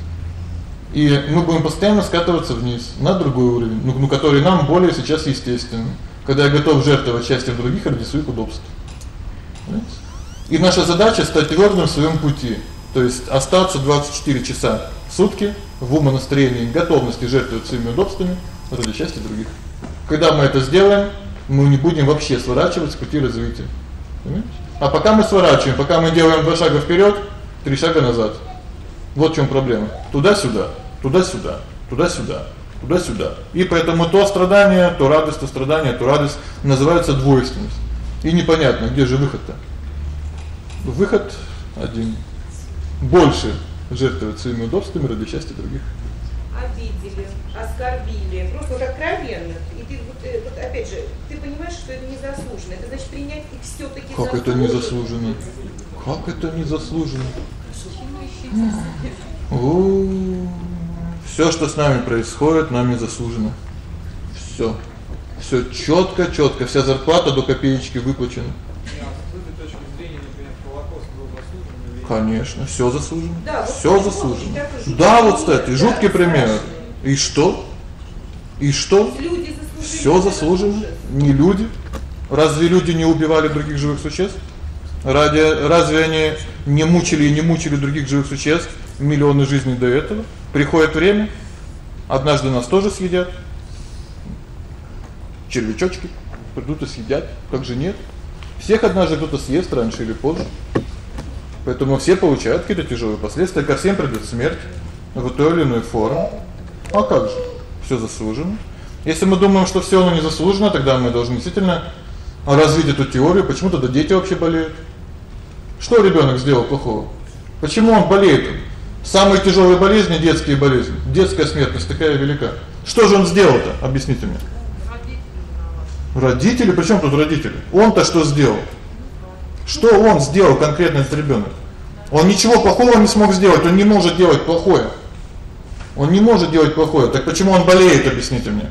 И мы будем постоянно скатываться вниз на другой уровень, ну, ну который нам более сейчас естественен. Когда я готов жертвовать счастьем других ради своих удобств. Понимаете? И наша задача стать твёрдым в своём пути, то есть остаться 24 часа в сутки в умонастроении, готовности жертвовать своими удобствами ради счастья других. Когда мы это сделаем, мы не будем вообще сворачивать с пути развития. Понимаете? А пока мы сворачиваем, пока мы делаем два шага вперёд, три шага назад. Вот в чём проблема. Туда-сюда, туда-сюда, туда-сюда, туда-сюда. И поэтому то страдание, то радость, то страдание, то радость называется двойственность. И непонятно, где же выход-то? Выход один. Больше жертвовать своими удобствами ради счастья других. Обидели, оскорбили, просто вот откровенно. И ты вот, э, вот опять же, что это незаслуженно. Это значит принять их всё-таки Как это незаслуженно? Как это незаслуженно? О, всё, что с нами происходит, нам незаслуженно. Всё. Всё чётко, чётко, вся зарплата до копеечки выплачена. Конечно, всё заслужено. Да, всё вот заслужено. Да, вот, кстати, жуткий пример. И что? И что? Всё заслужено. Не люди. Разве люди не убивали других живых существ? Ради разве они не мучили и не мучили других живых существ миллионы жизней до этого? Приходит время, однажды нас тоже съедят. Червячочки придут и съедят, как же нет? Всех однажды кто-то съест раньше или позже. Поэтому все получают какие-то тяжелые последствия, ко всем придёт смерть в той или иной форме. А как же? Всё заслужено. Если мы думаем, что всё оно не заслужено, тогда мы должны действительно развить эту теорию, почему тогда дети вообще болеют? Что ребёнок сделал плохого? Почему он болеет? Самые тяжёлые болезни детские болезни. Детская смертность такая велика. Что же он сделал-то? Объясните мне. Родители, причём тут родители? Он-то что сделал? Что он сделал конкретно этот ребёнок? Он ничего плохого не смог сделать, он не может делать плохое. Он не может делать плохое. Так почему он болеет, объясните мне?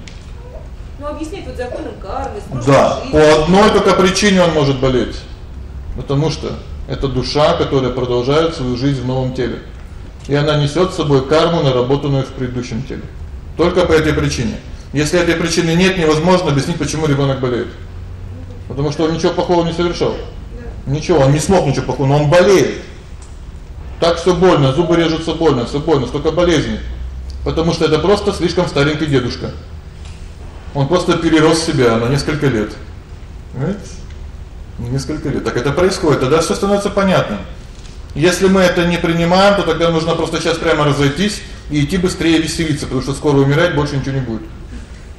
Объяснить вот законом кармы, Да, жизни. по одной только причине он может болеть. Потому что это душа, которая продолжает свою жизнь в новом теле. И она несёт с собой карму, наработанную в предыдущем теле. Только по этой причине. Если этой причины нет, невозможно объяснить, почему ребёнок болеет. Потому что он ничего плохого не совершил. Ничего, он не смог ничего плохого, но он болеет. Так всё больно, зубы режутся больно, всё больно, столько болезней. Потому что это просто слишком старенький дедушка. Он просто перерос себя на несколько лет. Понимаете? Несколько лет. Так это происходит, тогда всё становится понятным. Если мы это не принимаем, то тогда нужно просто сейчас прямо разойтись и идти быстрее веселиться, потому что скоро умирать больше ничего не будет.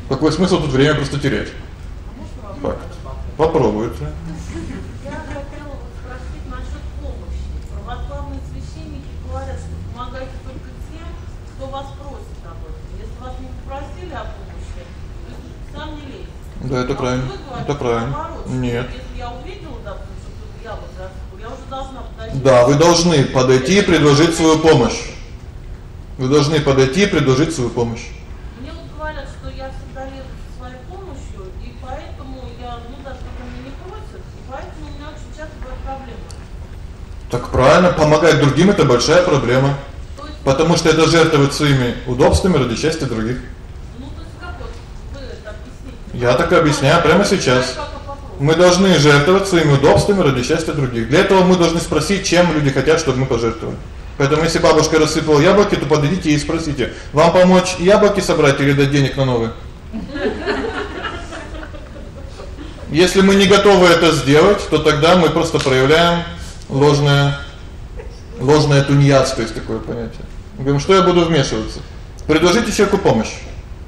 Какой смысл тут время просто терять? Факт. Попробуйте. Я хотела спросить насчет помощи. Православные священники говорят, что помогайте только тем, кто вас просит об этом. Если вас не попросили о помощи, то сам не лезьте. Да, это правильно. Это правильно. Нет. Да, вы должны подойти и предложить свою помощь. Вы должны подойти и предложить свою помощь. Мне вот говорят, что я всегда лезу со своей помощью, и поэтому я, ну даже когда меня не просят, и поэтому у меня очень часто бывают проблемы. Так правильно, помогать другим это большая проблема. Потому что это жертвовать своими удобствами ради счастья других. Ну, то есть как вот вы это объясните? Я так объясняю прямо сейчас. Мы должны жертвовать своими удобствами ради счастья других. Для этого мы должны спросить, чем люди хотят, чтобы мы пожертвовали. Поэтому если бабушка рассыпала яблоки, то подойдите и спросите: "Вам помочь яблоки собрать или дать денег на новые?" Если мы не готовы это сделать, то тогда мы просто проявляем ложное ложное тунеядство, есть такое понятие. Мы говорим: "Что я буду вмешиваться?" Предложите человеку помощь.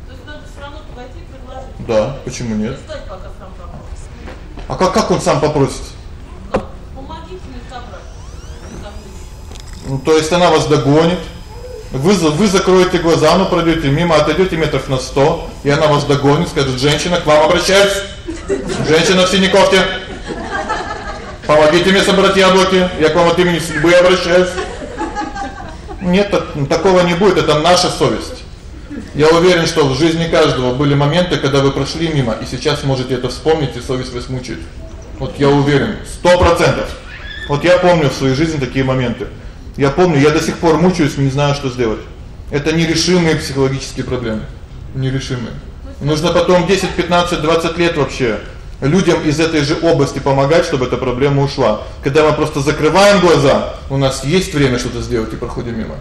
То есть надо всё равно подойти и предложить. Да, почему нет? Ждать, пока сам попросит. А как как он сам попросит? Помогите мне собрать. Ну, то есть она вас догонит. Вы вы закроете глаза, ну пройдёте мимо, отойдёте метров на 100, и она вас догонит, скажет: "Женщина, к вам обращаюсь. Женщина в синей кофте. Помогите мне собрать яблоки. Я к вам от имени судьбы обращаюсь". Нет, такого не будет, это наша совесть. Я уверен, что в жизни каждого были моменты, когда вы прошли мимо, и сейчас можете это вспомнить, и совесть вас мучает. Вот я уверен, 100%. Вот я помню в своей жизни такие моменты. Я помню, я до сих пор мучаюсь, не знаю, что сделать. Это нерешимые психологические проблемы. Нерешимые. Нужно потом 10, 15, 20 лет вообще людям из этой же области помогать, чтобы эта проблема ушла. Когда мы просто закрываем глаза, у нас есть время что-то сделать и проходим мимо.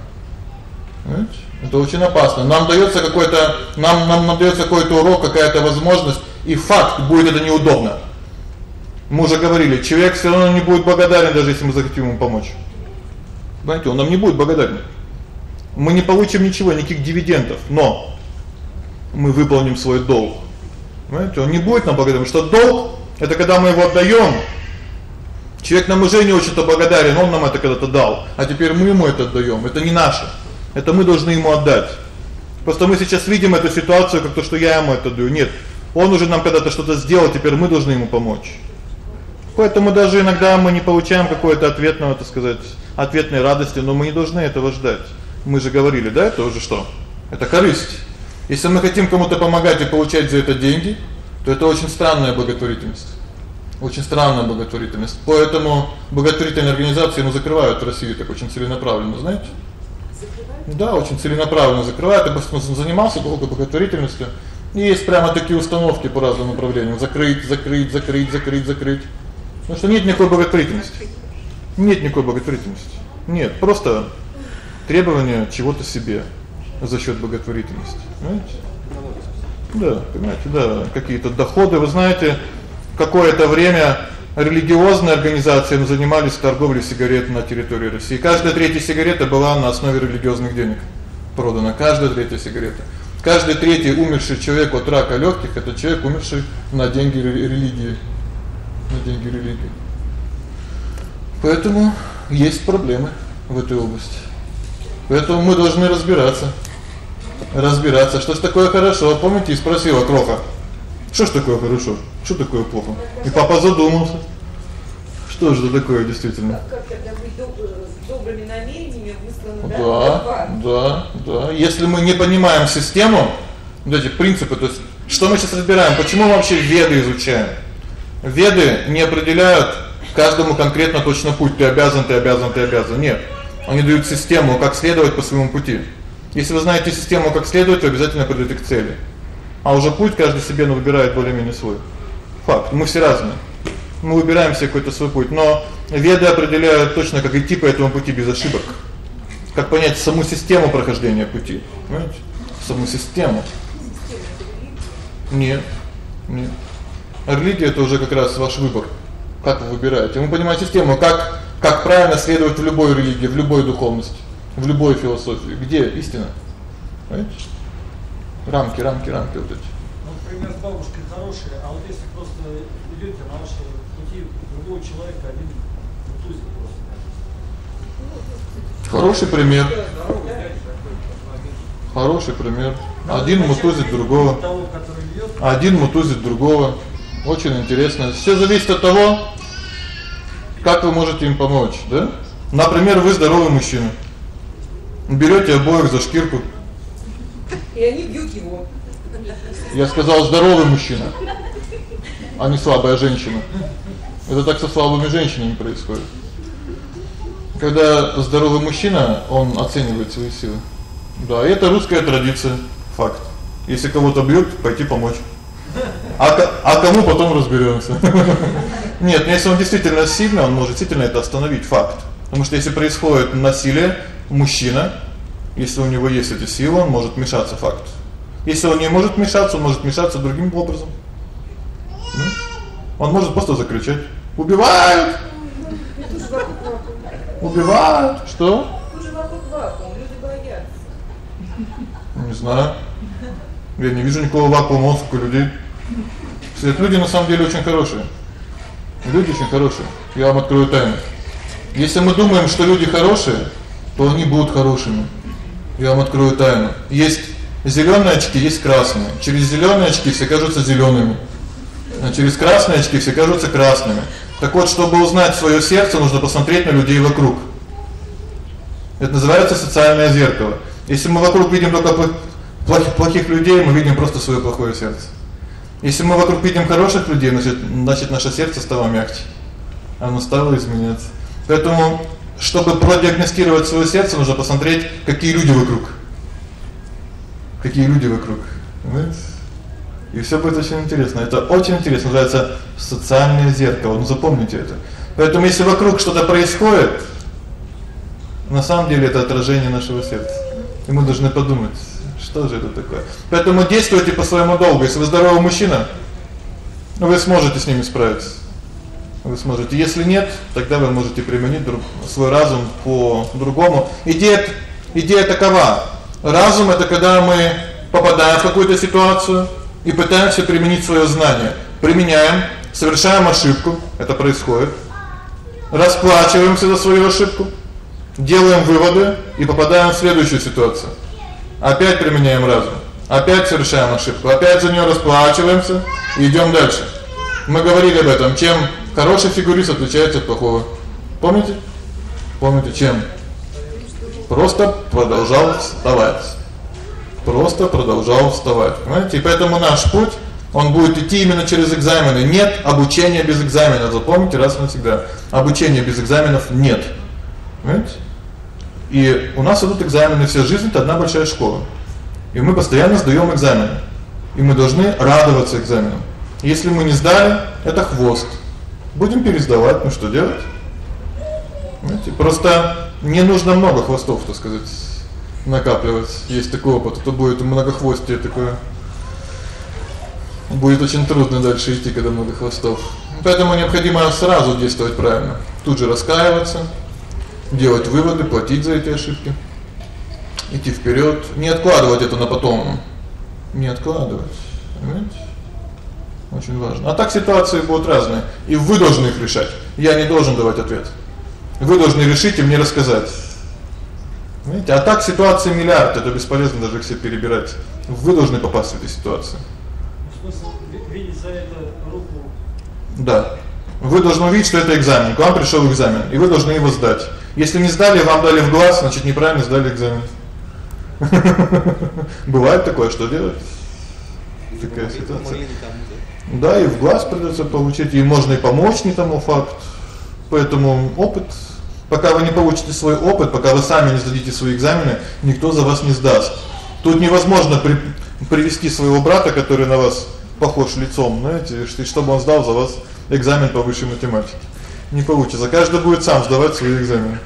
Понимаете? Это очень опасно. Нам даётся какой-то нам нам нам даётся какой-то урок, какая-то возможность, и факт будет это неудобно. Мы уже говорили, человек всё равно не будет благодарен, даже если мы захотим ему помочь. Знаете, он нам не будет благодарен. Мы не получим ничего, никаких дивидендов, но мы выполним свой долг. Понимаете? Он не будет нам благодарен, что долг это когда мы его отдаём. Человек нам уже не очень-то благодарен, он нам это когда-то дал, а теперь мы ему это отдаём. Это не наше. Это мы должны ему отдать. Просто мы сейчас видим эту ситуацию как то, что я ему это даю. Нет. Он уже нам когда-то что-то сделал, теперь мы должны ему помочь. Поэтому даже иногда мы не получаем какой-то ответного, так сказать, ответной радости, но мы не должны этого ждать. Мы же говорили, да, это уже что? Это корысть. Если мы хотим кому-то помогать и получать за это деньги, то это очень странная благотворительность. Очень странная благотворительность. Поэтому благотворительные организации ну закрывают в России так очень целенаправленно, знаете? Да, очень целенаправленно закрывают. Я занимался долго благотворительностью. И есть прямо такие установки по разным направлениям: закрыть, закрыть, закрыть, закрыть, закрыть. Потому что нет никакой благотворительности. Нет никакой благотворительности. Нет, просто требование чего-то себе за счёт благотворительности. Понимаете? Да, понимаете, да, какие-то доходы, вы знаете, какое-то время религиозные организации занимались торговлей сигарет на территории России. Каждая третья сигарета была на основе религиозных денег продана, каждая третья сигарета. Каждый третий умерший человек от рака лёгких это человек, умерший на деньги религии. На деньги религии. Поэтому есть проблемы в этой области. Поэтому мы должны разбираться. Разбираться, что ж такое хорошо. Помните, спросила Кроха: "Что ж такое хорошо? Что такое плохо?" И папа задумался. Что же это такое действительно? Как, как с добрыми намерениями высланы, да? Да, да, да. Если мы не понимаем систему, вот эти принципы, то есть что мы сейчас разбираем? Почему мы вообще веды изучаем? Веды не определяют каждому конкретно точно путь, ты обязан, ты обязан, ты обязан. Нет. Они дают систему, как следовать по своему пути. Если вы знаете систему, как следовать, то обязательно придёте к цели. А уже путь каждый себе ну, выбирает более-менее свой. Факт. Мы все разные. Мы выбираем себе какой-то свой путь, но веды определяют точно, как идти по этому пути без ошибок. Как понять саму систему прохождения пути, понимаете? Саму систему. Нет. Нет. Религия это уже как раз ваш выбор. Как вы выбираете? Мы понимаем систему, как как правильно следовать в любой религии, в любой духовности, в любой философии. Где истина? Понимаете? Рамки, рамки, рамки вот эти. Ну, пример с бабушкой хороший, а вот если просто идёте на ваши пути другого человека, один тузик просто. Хороший пример. Хороший пример. Один мутузит другого. Один мутузит другого. Очень интересно. Всё зависит от того, как вы можете им помочь, да? Например, вы здоровый мужчина. Берёте обоих за шкирку. И они бьют его. Я сказал здоровый мужчина, а не слабая женщина. Это так со слабыми женщинами происходит. Когда здоровый мужчина, он оценивает свои силы. Да, это русская традиция, факт. Если кого-то бьют, пойти помочь. А а кому потом разберёмся. *laughs* Нет, если он действительно сильный, он может действительно это остановить, факт. Потому что если происходит насилие, мужчина, если у него есть эти силы, он может вмешаться, факт. Если он не может вмешаться, он может вмешаться другим образом. Он может просто закричать: "Убивают!" Убивают. Что? Не знаю. Я не вижу никакого вакуума у людей. Все люди на самом деле очень хорошие. Люди очень хорошие. Я вам открою тайну. Если мы думаем, что люди хорошие, то они будут хорошими. Я вам открою тайну. Есть зелёные очки, есть красные. Через зелёные очки все кажутся зелёными. А через красные очки все кажутся красными. Так вот, чтобы узнать своё сердце, нужно посмотреть на людей вокруг. Это называется социальное зеркало. Если мы вокруг видим только плохих плохих людей, мы видим просто своё плохое сердце. Если мы вокруг видим хороших людей, значит, значит наше сердце стало мягче. Оно стало изменяться. Поэтому, чтобы продиагностировать своё сердце, нужно посмотреть, какие люди вокруг. Какие люди вокруг. Понимаете? И всё будет очень интересно. Это очень интересно, называется социальное зеркало. Ну запомните это. Поэтому если вокруг что-то происходит, на самом деле это отражение нашего сердца. И мы должны подумать, что же это такое. Поэтому действуйте по своему долгу. Если вы здоровый мужчина, вы сможете с ними справиться. Вы сможете. Если нет, тогда вы можете применить друг, свой разум по-другому. Идея идея такова: разум это когда мы попадаем в какую-то ситуацию и пытаемся применить своё знание. Применяем, совершаем ошибку, это происходит. Расплачиваемся за свою ошибку, делаем выводы и попадаем в следующую ситуацию. Опять применяем разум. Опять совершаем ошибку. Опять за неё расплачиваемся и идём дальше. Мы говорили об этом, чем хороший фигурист отличается от плохого. Помните? Помните чем? Просто продолжал вставать. Просто продолжал вставать. Понимаете? И поэтому наш путь он будет идти именно через экзамены. Нет обучения без экзаменов. Запомните раз и навсегда. Обучения без экзаменов нет. Понимаете? И у нас идут экзамены вся жизнь это одна большая школа. И мы постоянно сдаём экзамены. И мы должны радоваться экзаменам. Если мы не сдали, это хвост. Будем пересдавать, ну что делать? Знаете, просто не нужно много хвостов, так сказать, накапливать. Есть такой опыт, то будет многохвостие такое. Будет очень трудно дальше идти, когда много хвостов. Поэтому необходимо сразу действовать правильно. Тут же раскаиваться, делать выводы, платить за эти ошибки. Идти вперёд, не откладывать это на потом. Не откладывать. Понимаете? Очень важно. А так ситуации будут разные, и вы должны их решать. Я не должен давать ответ. Вы должны решить и мне рассказать. Понимаете? А так ситуации миллиард, это бесполезно даже все перебирать. Вы должны попасть в эту ситуацию. В смысле видеть за это руку Да. Вы должны увидеть, что это экзамен. К вам пришёл экзамен, и вы должны его сдать. Если не сдали, вам дали в глаз, значит, неправильно сдали экзамен. *laughs* Бывает такое, что делать? Такая ситуация. Да, и в глаз придётся получить, и можно и помочь не тому факт. Поэтому опыт Пока вы не получите свой опыт, пока вы сами не сдадите свои экзамены, никто за вас не сдаст. Тут невозможно при, привести своего брата, который на вас похож лицом, знаете, чтобы он сдал за вас экзамен по высшей математике. Не получится. Каждый будет сам сдавать свои экзамены.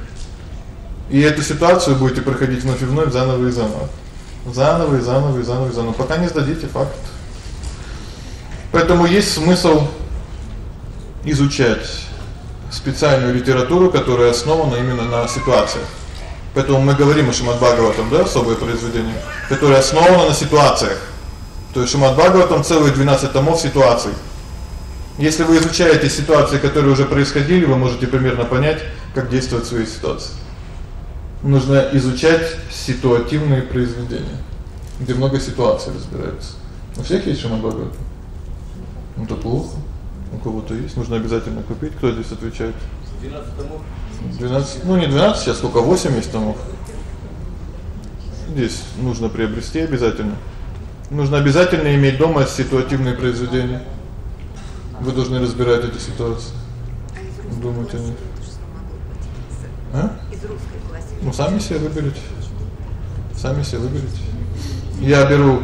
И эту ситуацию будете проходить вновь и вновь, заново и заново. Заново и заново и заново и заново, пока не сдадите факт. Поэтому есть смысл изучать специальную литературу, которая основана именно на ситуациях. Поэтому мы говорим о Шримад Бхагаватам, да, особое произведение, которое основано на ситуациях. То есть Шримад Бхагаватам целые 12 томов ситуаций. Если вы изучаете ситуации, которые уже происходили, вы можете примерно понять, как действовать в своей ситуации. Нужно изучать ситуативные произведения, где много ситуаций разбирается. У всех есть Шримад Бхагаватам? Ну это плохо. У кого-то есть, нужно обязательно купить. Кто здесь отвечает? 12 томов. 12, ну не 12, сейчас только 8 есть томов. Здесь нужно приобрести обязательно. Нужно обязательно иметь дома ситуативные произведения. Вы должны разбирать эти ситуации. Думать о них. А? Ну сами себе выберите. Сами себе выберите. Я беру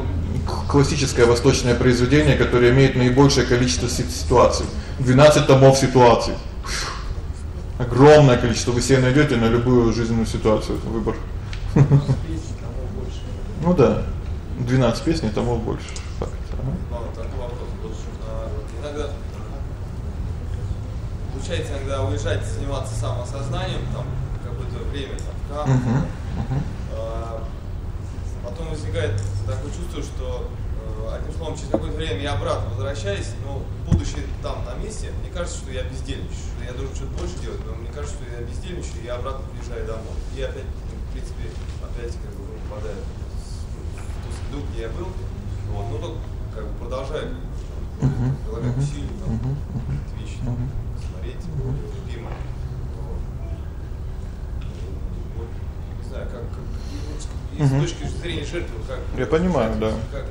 классическое восточное произведение, которое имеет наибольшее количество ситуаций. 12 томов ситуаций. Огромное количество вы себе найдёте на любую жизненную ситуацию выбор. *laughs* Ну да. 12 песней томов больше. Факт. А, иногда получается иногда уезжать заниматься самоосознанием там какое-то время там, Угу. Угу. Потом возникает такое чувство, что э, одним словом через какое-то время я обратно возвращаюсь, но будучи там на месте, мне кажется, что я бездельничаю, что я должен что-то больше делать, но мне кажется, что я бездельничаю, и я обратно приезжаю домой. И опять, в принципе, опять как бы попадаю в ту среду, где я был, вот, но только как бы продолжаю прилагать усилия, там, вещи, там, смотреть, любимое. Вот. Вот, не знаю, как, как и с точки зрения жертвы, как Я понимаю, да. Как,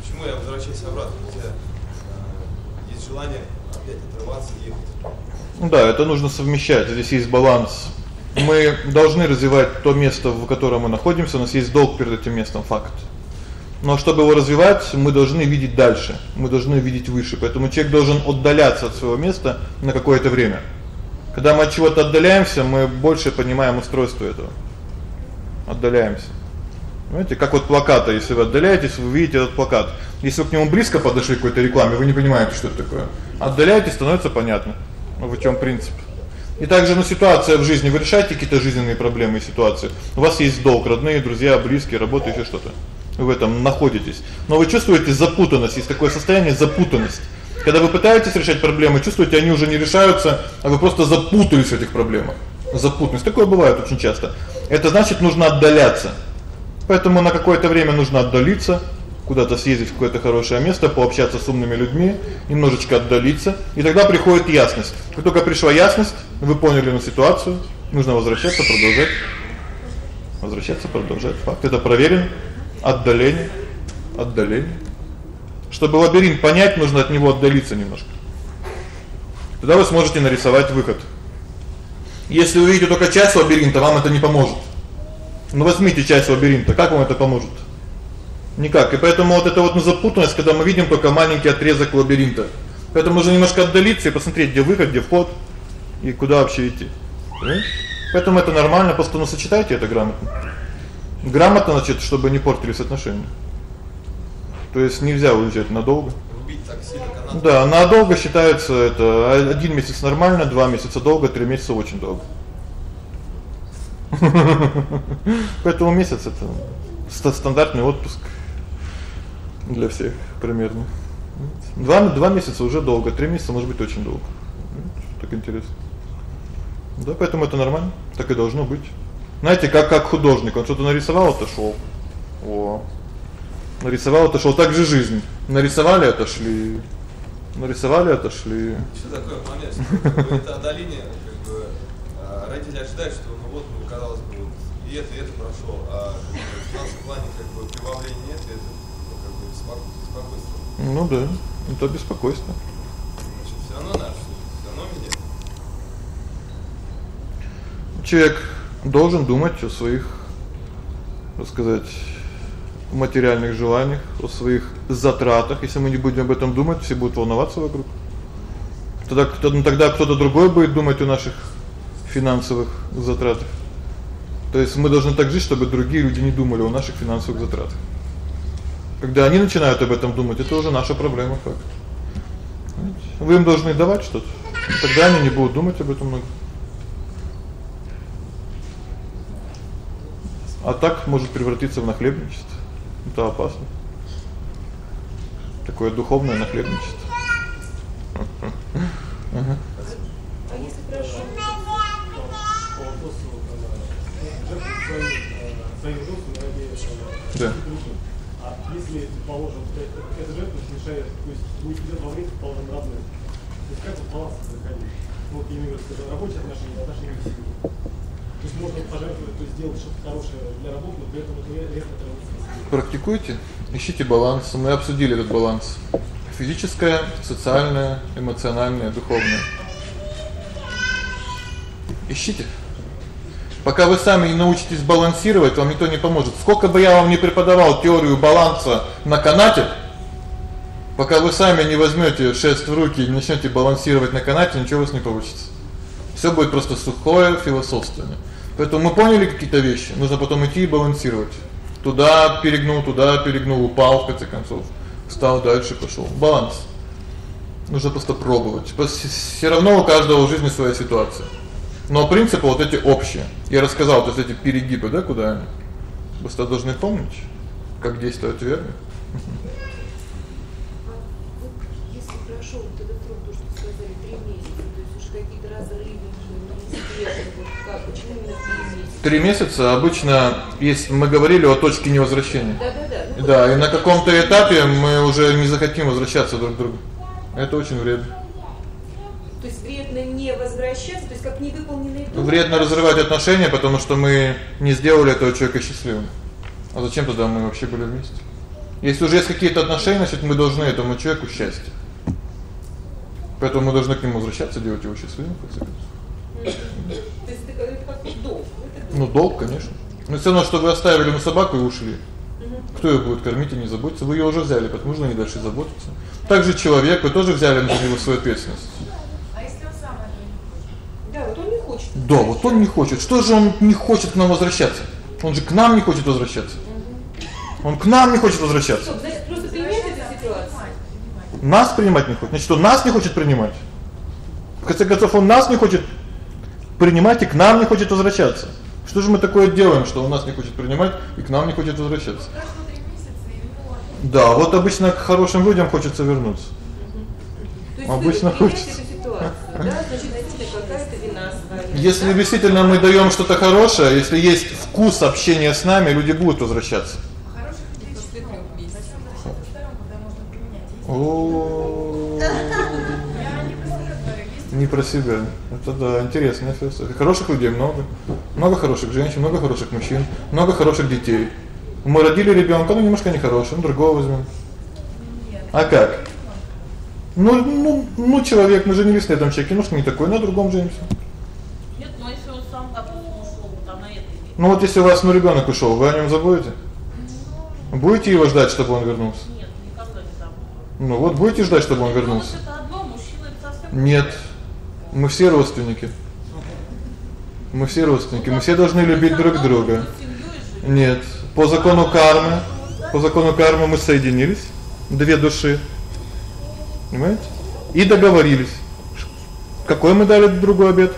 почему я возвращаюсь обратно, хотя э, есть желание опять отрываться и ехать. Ну да, это нужно совмещать. Здесь есть баланс. Мы должны развивать то место, в котором мы находимся, у нас есть долг перед этим местом, факт. Но чтобы его развивать, мы должны видеть дальше. Мы должны видеть выше. Поэтому человек должен отдаляться от своего места на какое-то время. Когда мы от чего-то отдаляемся, мы больше понимаем устройство этого. Отдаляемся. Знаете, как вот плакаты, если вы отдаляетесь, вы видите этот плакат. Если вы к нему близко подошли к какой-то рекламе, вы не понимаете, что это такое. Отдаляетесь, становится понятно. Ну в чём принцип. И также на ситуация в жизни, вы решаете какие-то жизненные проблемы и ситуации. У вас есть долг, родные, друзья, близкие, работа, ещё что-то. Вы в этом находитесь. Но вы чувствуете запутанность, есть такое состояние запутанность. Когда вы пытаетесь решать проблемы, чувствуете, они уже не решаются, а вы просто запутались в этих проблемах. Запутанность такое бывает очень часто. Это значит, нужно отдаляться. Поэтому на какое-то время нужно отдалиться, куда-то съездить в какое-то хорошее место, пообщаться с умными людьми, немножечко отдалиться, и тогда приходит ясность. Как только пришла ясность, вы поняли на ситуацию, нужно возвращаться, продолжать. Возвращаться, продолжать. Факт это проверен. Отдаление, отдаление. Чтобы лабиринт понять, нужно от него отдалиться немножко. Тогда вы сможете нарисовать выход. Если вы видите только часть лабиринта, вам это не поможет. Ну возьмите часть лабиринта, как вам это поможет? Никак. И поэтому вот это вот на запутанность, когда мы видим только маленький отрезок лабиринта. Поэтому нужно немножко отдалиться и посмотреть, где выход, где вход и куда вообще идти. Понимаете? Поэтому это нормально, просто ну сочетайте это грамотно. Грамотно, значит, чтобы не портились отношения. То есть нельзя уезжать надолго. Рубить так сильно канат. Да, надолго считается это один месяц нормально, два месяца долго, три месяца очень долго. *laughs* Поэтому месяц это стандартный отпуск для всех примерно. Два два месяца уже долго, три месяца может быть очень долго. Так интересно. Да, поэтому это нормально, так и должно быть. Знаете, как как художник, он что-то нарисовал, отошёл. О. Нарисовал, отошёл, так же жизнь. Нарисовали, отошли. Нарисовали, отошли. Что такое момент? *laughs* Это одоление, как бы а, родители ожидают, что ну вот, казалось бы, вот и это, и это прошло, а как бы, в финансовом плане как бы прибавления нет, и это ну, как бы беспокойство. Ну да, это беспокойство. Значит, все равно наш, все равно меня. Человек должен думать о своих, так сказать, материальных желаниях, о своих затратах. Если мы не будем об этом думать, все будут волноваться вокруг. Тогда кто ну, тогда кто-то другой будет думать о наших финансовых затратах. То есть мы должны так жить, чтобы другие люди не думали о наших финансовых затратах. Когда они начинают об этом думать, это уже наша проблема факт. Вы им должны давать что-то. Тогда они не будут думать об этом много. А так может превратиться в нахлебничество. Это опасно. Такое духовное нахлебничество. Ага. А если прошу по вопросу жертвы своим удобством ради Да. А если, предположим, э- эта жертва мешает, то есть во вред, родным, то есть как вот баланс находить? Ну, вот я рабочие отношения, отношения к семье. То есть можно пожертвовать, то есть сделать что-то хорошее для работы, но при этом это резко семью. Практикуйте, ищите баланс. Мы обсудили этот баланс. Физическое, социальное, эмоциональное, духовное. Ищите. Пока вы сами не научитесь балансировать, вам никто не поможет. Сколько бы я вам не преподавал теорию баланса на канате, пока вы сами не возьмёте шест в руки и не начнёте балансировать на канате, ничего у вас не получится. Всё будет просто сухое философствование. Поэтому мы поняли какие-то вещи, нужно потом идти и балансировать. Туда перегнул, туда перегнул, упал в конце концов. Встал дальше, пошёл. Баланс. Нужно просто пробовать. Всё равно у каждого в жизни своя ситуация. Но принципы вот эти общие. Я рассказал, есть эти перегибы, да, куда они. Что должны помнить, как действовать верно. Вот если прошёл вот этот срок, то, что сказали, 3 месяца, то есть уже какие-то разрывы, неизвестно, вот как, почему именно 3 месяца? Три месяца обычно есть мы говорили о точке невозвращения. Да-да-да. Ну, Да, и на каком-то этапе мы уже не захотим возвращаться друг к другу. Это очень вредно. То есть вредно не возвращаться, есть как невыполненный долг. Вредно разрывать отношения, потому что мы не сделали этого человека счастливым. А зачем тогда мы вообще были вместе? Если уже есть какие-то отношения, значит, мы должны этому человеку счастье. Поэтому мы должны к нему возвращаться, делать его счастливым, в конце концов. То есть это как долг. Ну, долг, конечно. Но всё равно, что вы оставили ему собаку и ушли. Кто её будет кормить и не заботиться? Вы её уже взяли, потому что не дальше заботиться. Также человек, вы тоже взяли на него свою ответственность. А если он сам этого не хочет? Да, вот он не хочет. Да, вот он не хочет. Что же он не хочет к нам возвращаться? Он же к нам не хочет возвращаться. Он к нам не хочет возвращаться. Стоп, значит, просто принять эту ситуацию. Нас принимать не хочет. Значит, он нас не хочет принимать. В конце концов, он нас не хочет принимать и к нам не хочет возвращаться. Что же мы такое делаем, что он нас не хочет принимать и к нам не хочет возвращаться? Да, вот обычно к хорошим людям хочется вернуться. Обычно хочется. да? Значит, какая-то. Если действительно мы даём что-то хорошее, если есть вкус общения с нами, люди будут возвращаться. О. Не про себя. Это да, интересная философия. Хороших людей много. Много хороших женщин, много хороших мужчин, много хороших детей. Мы родили ребёнка, ну немножко нехороший, ну другого возьмём. А как? Ну, ну, ну человек, мы женились на этом человеке, немножко не такой, на другом женимся. Нет, но если он сам, допустим, ушел, вот она это имеет. Ну вот если у вас ну ребёнок ушёл, вы о нём забудете? Будете его ждать, чтобы он вернулся? Нет, никогда не забуду. Ну вот будете ждать, чтобы он вернулся? Нет. Мы все родственники. Мы все родственники, мы все должны любить друг друга. Нет, по закону кармы, по закону кармы мы соединились, две души. Понимаете? И договорились. Какой мы дали друг другу обет?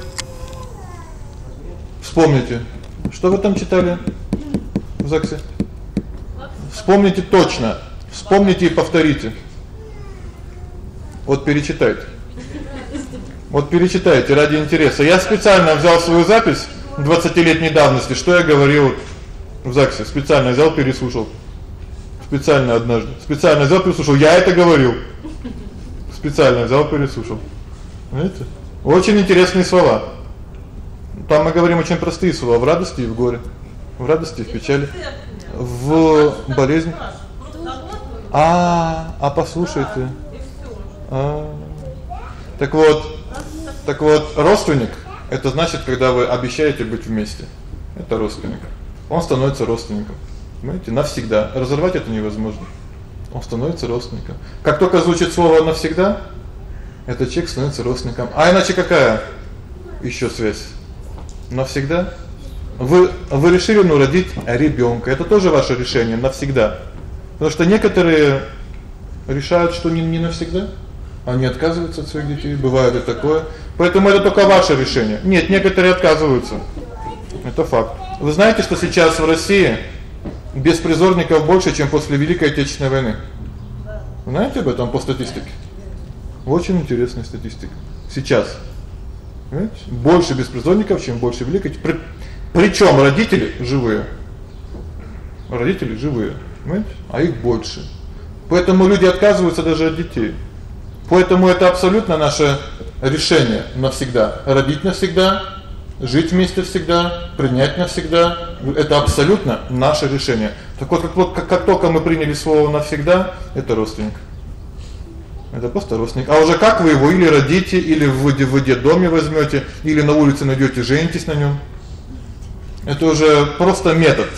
Вспомните. Что вы там читали в ЗАГСе? Вспомните точно. Вспомните и повторите. Вот перечитайте. Вот перечитайте ради интереса. Я специально взял свою запись 20-летней давности, что я говорил в ЗАГСе, специально взял, переслушал. Специально однажды. Специально взял, переслушал. Я это говорил. Специально взял переслушал. Знаете? Очень интересные слова. Там мы говорим очень простые слова в радости и в горе, в радости и в печали, в болезни. А, а послушайте. А. Так вот, так вот, родственник это значит, когда вы обещаете быть вместе. Это родственник. Он становится родственником. Понимаете? Навсегда. Разорвать это невозможно. Он становится родственником. Как только звучит слово навсегда, этот человек становится родственником. А иначе какая ещё связь? Навсегда? Вы вы решили ну родить ребёнка. Это тоже ваше решение навсегда. Потому что некоторые решают, что не не навсегда. Они отказываются от своих детей, бывает и такое. Поэтому это только ваше решение. Нет, некоторые отказываются. Это факт. Вы знаете, что сейчас в России беспризорников больше, чем после Великой Отечественной войны? Знаете об этом по статистике? Очень интересная статистика. Сейчас. Понимаете? Больше беспризорников, чем больше великой. При, причём родители живые. Родители живые, понимаете? А их больше. Поэтому люди отказываются даже от детей. Поэтому это абсолютно наше решение навсегда. Родить навсегда, жить вместе всегда, принять навсегда это абсолютно наше решение. Так вот как как, как только мы приняли слово навсегда, это родственник. Это просто родственник. А уже как вы его или родите, или в в доме возьмёте, или на улице найдёте, женитесь на нём. Это уже просто метод.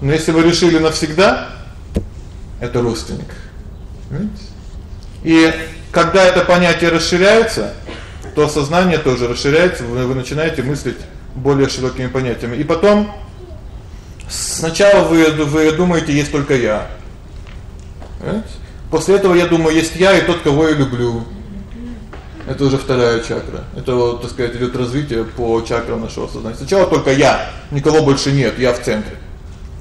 Но если вы решили навсегда, это родственник. Понимаете? И когда это понятие расширяется, то сознание тоже расширяется, вы, вы начинаете мыслить более широкими понятиями. И потом сначала вы вы думаете, есть только я. Понимаете? После этого я думаю, есть я и тот, кого я люблю. Это уже вторая чакра. Это вот, так сказать, идёт развитие по чакрам нашего сознания. Сначала только я, никого больше нет, я в центре.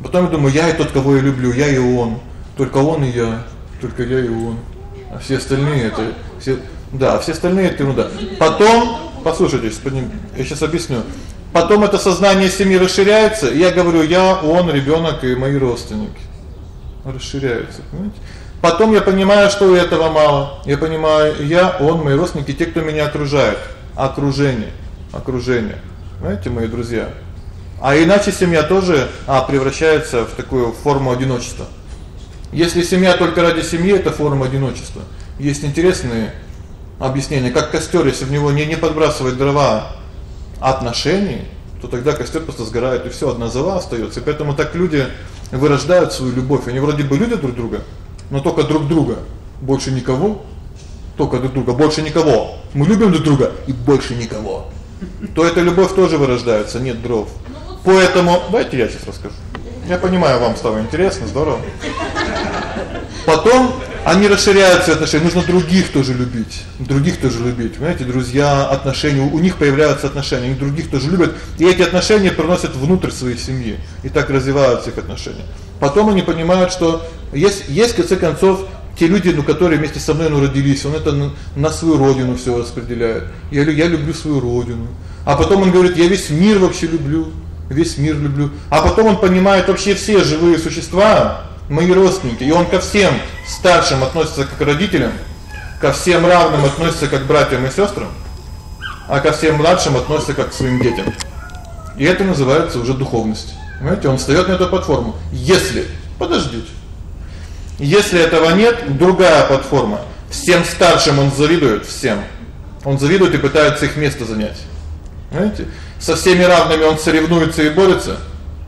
Потом я думаю, я и тот, кого я люблю, я и он. Только он и я, только я и он. А все остальные это все да, все остальные это ерунда. Потом, послушайте, я сейчас объясню. Потом это сознание семьи расширяется, и я говорю: я, он, ребёнок и мои родственники. Расширяется, понимаете? Потом я понимаю, что этого мало. Я понимаю, я, он, мои родственники, те, кто меня окружает. Окружение. Окружение. Знаете, мои друзья. А иначе семья тоже а превращается в такую форму одиночества. Если семья только ради семьи это форма одиночества. Есть интересные объяснение, как костер, если в него не не подбрасывать дрова отношений, то тогда костер просто сгорает и всё, одна зола остаётся. И поэтому так люди вырождают свою любовь. Они вроде бы любят друг друга, но только друг друга, больше никого, только друг друга, больше никого. Мы любим друг друга и больше никого. То эта любовь тоже вырождается, нет дров. Поэтому давайте я сейчас расскажу. Я понимаю, вам стало интересно, здорово. Потом они расширяются отношения, нужно других тоже любить. Других тоже любить. Понимаете, друзья, отношения, у них появляются отношения, они других тоже любят, и эти отношения приносят внутрь своей семьи. И так развиваются их отношения. Потом они понимают, что есть есть в конце концов те люди, ну, которые вместе со мной ну родились, он это на, на свою родину всё распределяет. Я я люблю свою родину. А потом он говорит: "Я весь мир вообще люблю, весь мир люблю". А потом он понимает вообще все живые существа мои родственники, и он ко всем старшим относится как к родителям, ко всем равным относится как к братьям и сестрам, а ко всем младшим относится как к своим детям. И это называется уже духовность. Понимаете, он встаёт на эту платформу. Если, подождите. Если этого нет, другая платформа. Всем старшим он завидует всем. Он завидует и пытается их место занять. Понимаете? Со всеми равными он соревнуется и борется.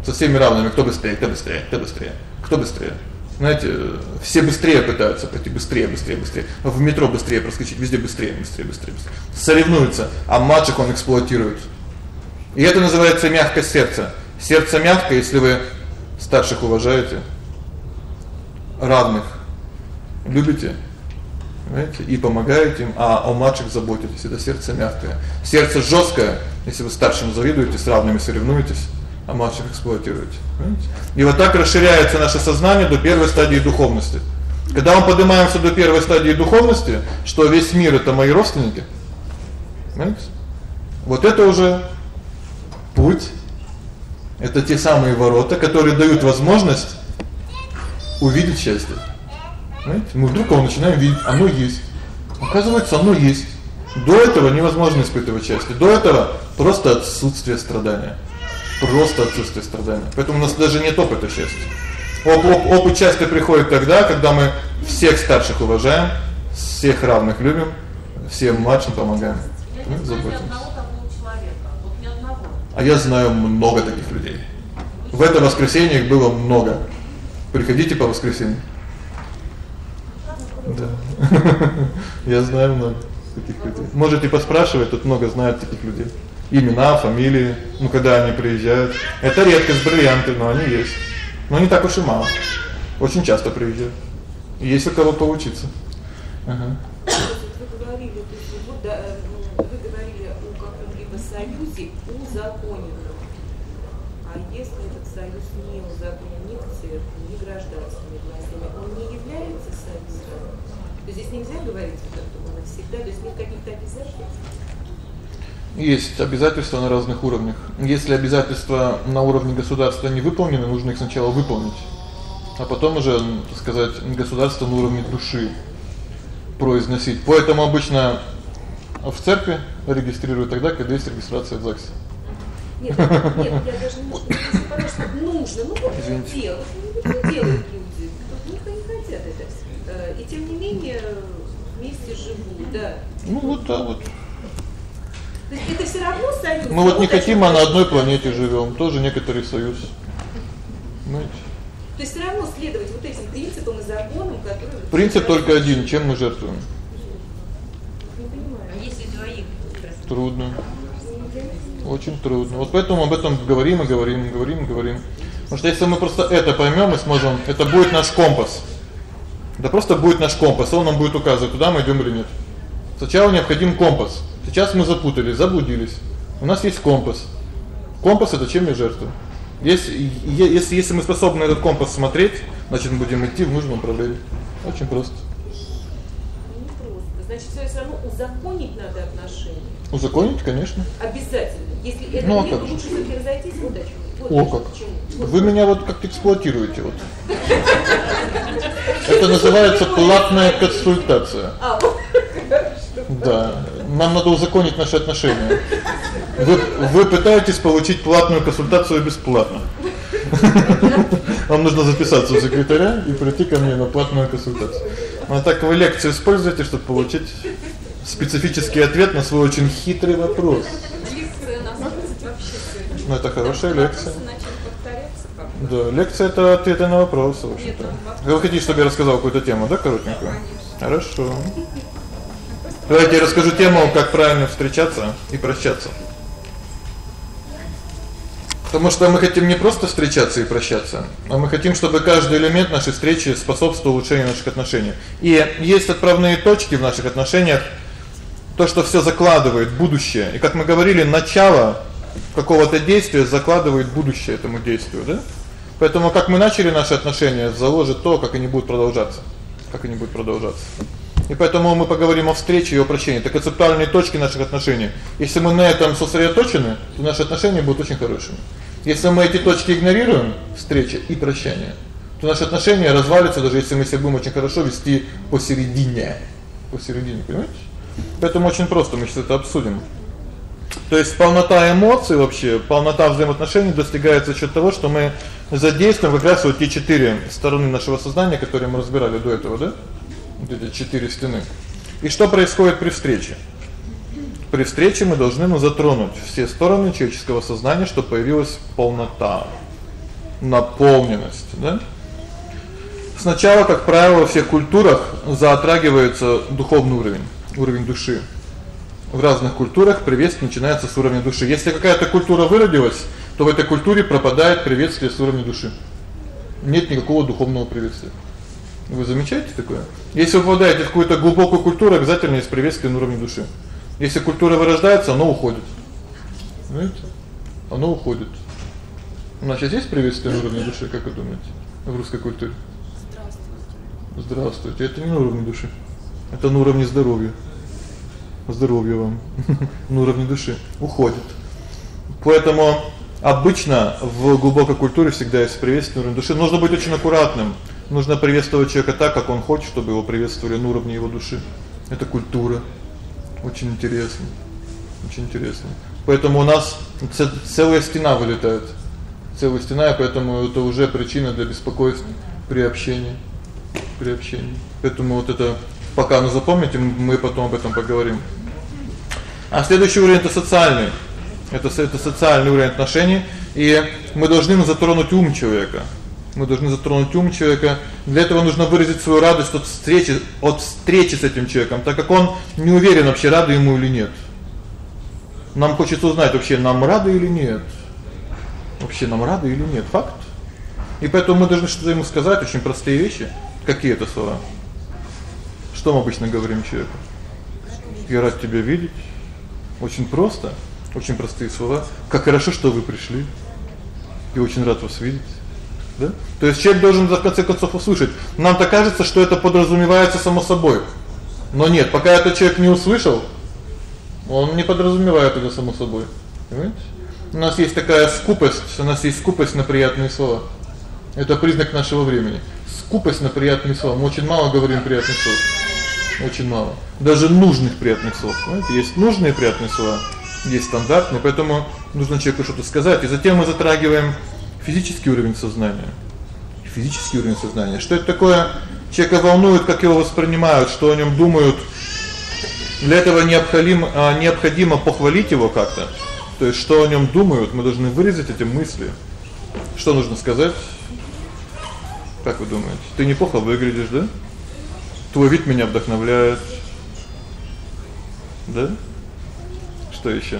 Со всеми равными, кто быстрее, кто быстрее, кто быстрее. Кто быстрее? Знаете, все быстрее пытаются пройти быстрее, быстрее, быстрее. В метро быстрее проскочить, везде быстрее, быстрее, быстрее. быстрее. Соревнуются, а мальчик он эксплуатирует. И это называется мягкое сердце. Сердце мягкое, если вы старших уважаете, равных любите, знаете, и помогаете им, а о младших заботитесь. Это сердце мягкое. Сердце жёсткое, если вы старшим завидуете, с равными соревнуетесь а младших эксплуатируете. Понимаете? И вот так расширяется наше сознание до первой стадии духовности. Когда мы поднимаемся до первой стадии духовности, что весь мир это мои родственники. Понимаете? Вот это уже путь. Это те самые ворота, которые дают возможность увидеть счастье. Понимаете? Мы вдруг его начинаем видеть, оно есть. Оказывается, оно есть. До этого невозможно испытывать счастье. До этого просто отсутствие страдания. Просто отсутствие страдания. Поэтому у нас даже нет опыта счастья. Оп оп опыт счастья приходит тогда, когда мы всех старших уважаем, всех равных любим, всем младшим помогаем. Я не знаю ни одного такого человека. Вот ни одного. А я знаю много таких людей. В это воскресенье их было много. Приходите по воскресеньям. Да. *laughs* Я знаю много таких людей. Можете поспрашивать, тут много знают таких людей. Имена, фамилии, ну когда они приезжают. Это редкость бриллианты, но они есть. Но не так уж и мало. Очень часто приезжают. Есть у кого поучиться. Ага. Вы говорили, то есть вот да, э, вы говорили о каком-либо союзе узаконенном. А если этот союз не узаконен ни в церкви, гражданскими властями, он не является союзом? То есть здесь нельзя говорить о том навсегда, то есть нет каких-то обязательств? Есть обязательства на разных уровнях. Если обязательства на уровне государства не выполнены, нужно их сначала выполнить. А потом уже, так сказать, государство на уровне души произносить. Поэтому обычно в церкви регистрируют тогда, когда есть регистрация в ЗАГСе. Нет, нет, я даже не может, потому что нужно, ну вот Извините. делают, ну делают люди, ну не хотят это. Э, И тем не менее вместе живут, да. Ну вот так вот. То есть это все равно союз. Мы вот не хотим, а на одной планете живём, тоже некоторый союз. Понимаете? То есть все равно следовать вот этим принципам и законам, которые Принцип только один, чем мы жертвуем. Не понимаю. А если двоих Трудно. Очень трудно. Вот поэтому об этом говорим и говорим, говорим и говорим. Потому что если мы просто это поймём, мы сможем, это будет наш компас. Да просто будет наш компас, он нам будет указывать, туда мы идём или нет. Сначала необходим компас. Сейчас мы запутались, заблудились. У нас есть компас. Компас это чем я жертвую? Если если если мы способны этот компас смотреть, значит мы будем идти в нужном направлении. Очень просто. Не просто. Значит, все равно узаконить надо отношения. Узаконить, конечно. Обязательно. Если это Ну, а нет, как лучше все-таки разойтись. Вот о. Вот как. Вот Вы меня вот как-то эксплуатируете вот. Это называется платная консультация. А. *laughs* Да. Нам надо узаконить наши отношения. Вы вы пытаетесь получить платную консультацию бесплатно. Вам нужно записаться у секретаря и прийти ко мне на платную консультацию. А так вы лекцию используете, чтобы получить специфический ответ на свой очень хитрый вопрос. Ну это хорошая лекция. Да, лекция это ответы на вопросы, в общем-то. Вы хотите, чтобы я рассказал какую-то тему, да, коротенькую? Хорошо. Давайте я расскажу тему, как правильно встречаться и прощаться. Потому что мы хотим не просто встречаться и прощаться, а мы хотим, чтобы каждый элемент нашей встречи способствовал улучшению наших отношений. И есть отправные точки в наших отношениях, то, что всё закладывает будущее. И как мы говорили, начало какого-то действия закладывает будущее этому действию, да? Поэтому как мы начали наши отношения, заложит то, как они будут продолжаться. Как они будут продолжаться. И поэтому мы поговорим о встрече и о прощении. Это концептуальные точки наших отношений. Если мы на этом сосредоточены, то наши отношения будут очень хорошими. Если мы эти точки игнорируем, встреча и прощание, то наши отношения развалятся, даже если мы себя будем очень хорошо вести посередине. Посередине, понимаете? Поэтому очень просто, мы сейчас это обсудим. То есть полнота эмоций вообще, полнота взаимоотношений достигается за счёт того, что мы задействуем как раз вот те четыре стороны нашего сознания, которые мы разбирали до этого, да? Вот эти четыре стены. И что происходит при встрече? При встрече мы должны ну затронуть все стороны человеческого сознания, чтобы появилась полнота, наполненность, да? Сначала, как правило, во всех культурах затрагивается духовный уровень, уровень души. В разных культурах приветствие начинается с уровня души. Если какая-то культура выродилась, то в этой культуре пропадает приветствие с уровня души. Нет никакого духовного приветствия. Вы замечаете такое? Если вы попадаете в какую-то глубокую культуру, обязательно есть приветствие на уровне души. Если культура вырождается, оно уходит. Знаете? Оно уходит. У нас сейчас есть приветствие на уровне души, как вы думаете, в русской культуре? Здравствуйте. Это не на уровне души. Это на уровне здоровья. Здоровья вам. *laughs* на уровне души уходит. Поэтому обычно в глубокой культуре всегда есть приветствие на уровне души. Нужно быть очень аккуратным. Нужно приветствовать человека так, как он хочет, чтобы его приветствовали на уровне его души. это культура. Очень интересно. Очень интересно. Поэтому у нас целая стена вылетает. Целая стена, и поэтому это уже причина для беспокойств при общении. При общении. Поэтому вот это пока ну запомните, мы потом об этом поговорим. А следующий уровень это социальный. Это это социальный уровень отношений, и мы должны затронуть ум человека. Мы должны затронуть ум человека. Для этого нужно выразить свою радость от встречи, от встречи с этим человеком, так как он не уверен вообще рады ему или нет. Нам хочется узнать вообще нам рады или нет. Вообще нам рады или нет? Факт. И поэтому мы должны что-то ему сказать, очень простые вещи. Какие это слова? Что мы обычно говорим человеку? Я рад тебя видеть. Очень просто, очень простые слова. Как хорошо, что вы пришли. Я очень рад вас видеть. Да? То есть человек должен в конце концов услышать. Нам так кажется, что это подразумевается само собой. Но нет, пока этот человек не услышал, он не подразумевает это само собой. Понимаете? У нас есть такая скупость, у нас есть скупость на приятные слова. Это признак нашего времени. Скупость на приятные слова. Мы очень мало говорим приятных слов. Очень мало. Даже нужных приятных слов. Понимаете? Есть нужные приятные слова, есть стандартные, поэтому нужно человеку что-то сказать. И затем мы затрагиваем физический уровень сознания. Физический уровень сознания. Что это такое? Человека волнует, как его воспринимают, что о нём думают. Для этого необходимо а, необходимо похвалить его как-то. То есть что о нём думают, мы должны выразить эти мысли. Что нужно сказать? Как вы думаете? Ты неплохо выглядишь, да? Твой вид меня вдохновляет. Да? Что ещё?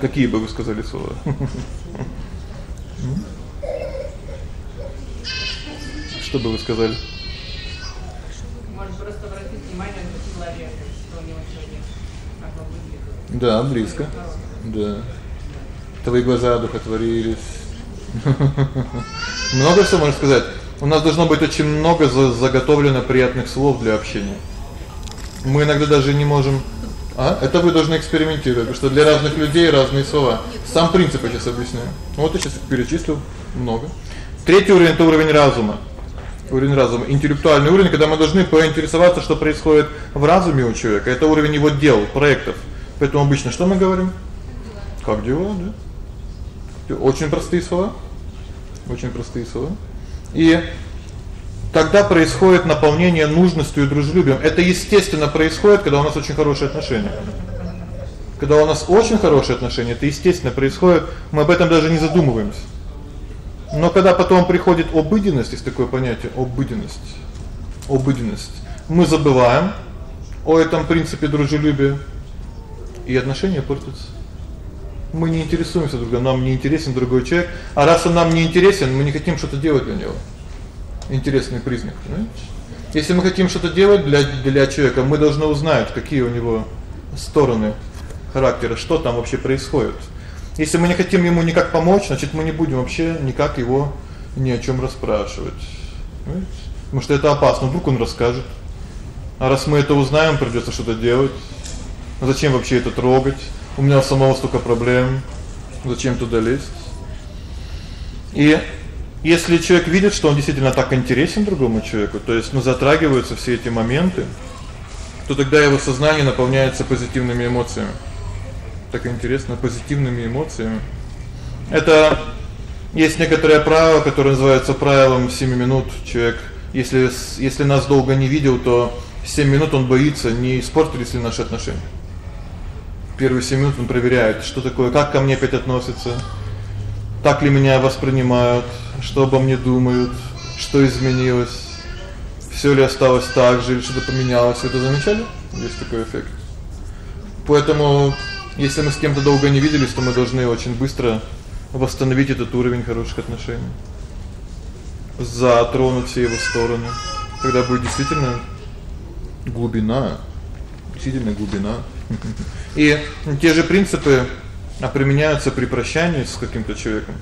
Какие бы вы сказали слова? *laughs* Что бы вы сказали? Может просто обратить внимание на человека, что у него сегодня как выглядит. Да, близко. Да. Твои глаза одухотворились. *laughs* Много всего можно сказать. У нас должно быть очень много заготовлено приятных слов для общения. Мы иногда даже не можем а? Это вы должны экспериментировать, потому что для разных людей разные слова. Сам принцип я сейчас объясню. Вот я сейчас перечислил много. Третий уровень это уровень разума. Уровень разума, интеллектуальный уровень, когда мы должны поинтересоваться, что происходит в разуме у человека. Это уровень его дел, проектов. Поэтому обычно что мы говорим? Как дела, да? Очень простые слова. Очень простые слова. И тогда происходит наполнение нужностью и дружелюбием. Это естественно происходит, когда у нас очень хорошие отношения. Когда у нас очень хорошие отношения, это естественно происходит, мы об этом даже не задумываемся. Но когда потом приходит обыденность, есть такое понятие обыденность. Обыденность. Мы забываем о этом принципе дружелюбия, и отношения портятся. Мы не интересуемся друг другом, нам не интересен другой человек, а раз он нам не интересен, мы не хотим что-то делать для него интересный признак, понимаете? Если мы хотим что-то делать для для человека, мы должны узнать, какие у него стороны характера, что там вообще происходит. Если мы не хотим ему никак помочь, значит, мы не будем вообще никак его ни о чём расспрашивать. Понимаете? Потому что это опасно, вдруг он расскажет. А раз мы это узнаем, придётся что-то делать. Зачем вообще это трогать? У меня самого столько проблем. Зачем туда лезть? И если человек видит, что он действительно так интересен другому человеку, то есть ну затрагиваются все эти моменты, то тогда его сознание наполняется позитивными эмоциями. Так интересно, позитивными эмоциями. Это есть некоторое правило, которое называется правилом 7 минут. Человек, если если нас долго не видел, то 7 минут он боится, не испортились ли наши отношения. Первые 7 минут он проверяет, что такое, как ко мне опять относятся, так ли меня воспринимают, что обо мне думают, что изменилось, всё ли осталось так же или что-то поменялось. Это замечали? Есть такой эффект. Поэтому, если мы с кем-то долго не виделись, то мы должны очень быстро восстановить этот уровень хороших отношений. Затронуть все его стороны. Тогда будет действительно глубина, действительно глубина. И те же принципы а применяются при прощании с каким-то человеком.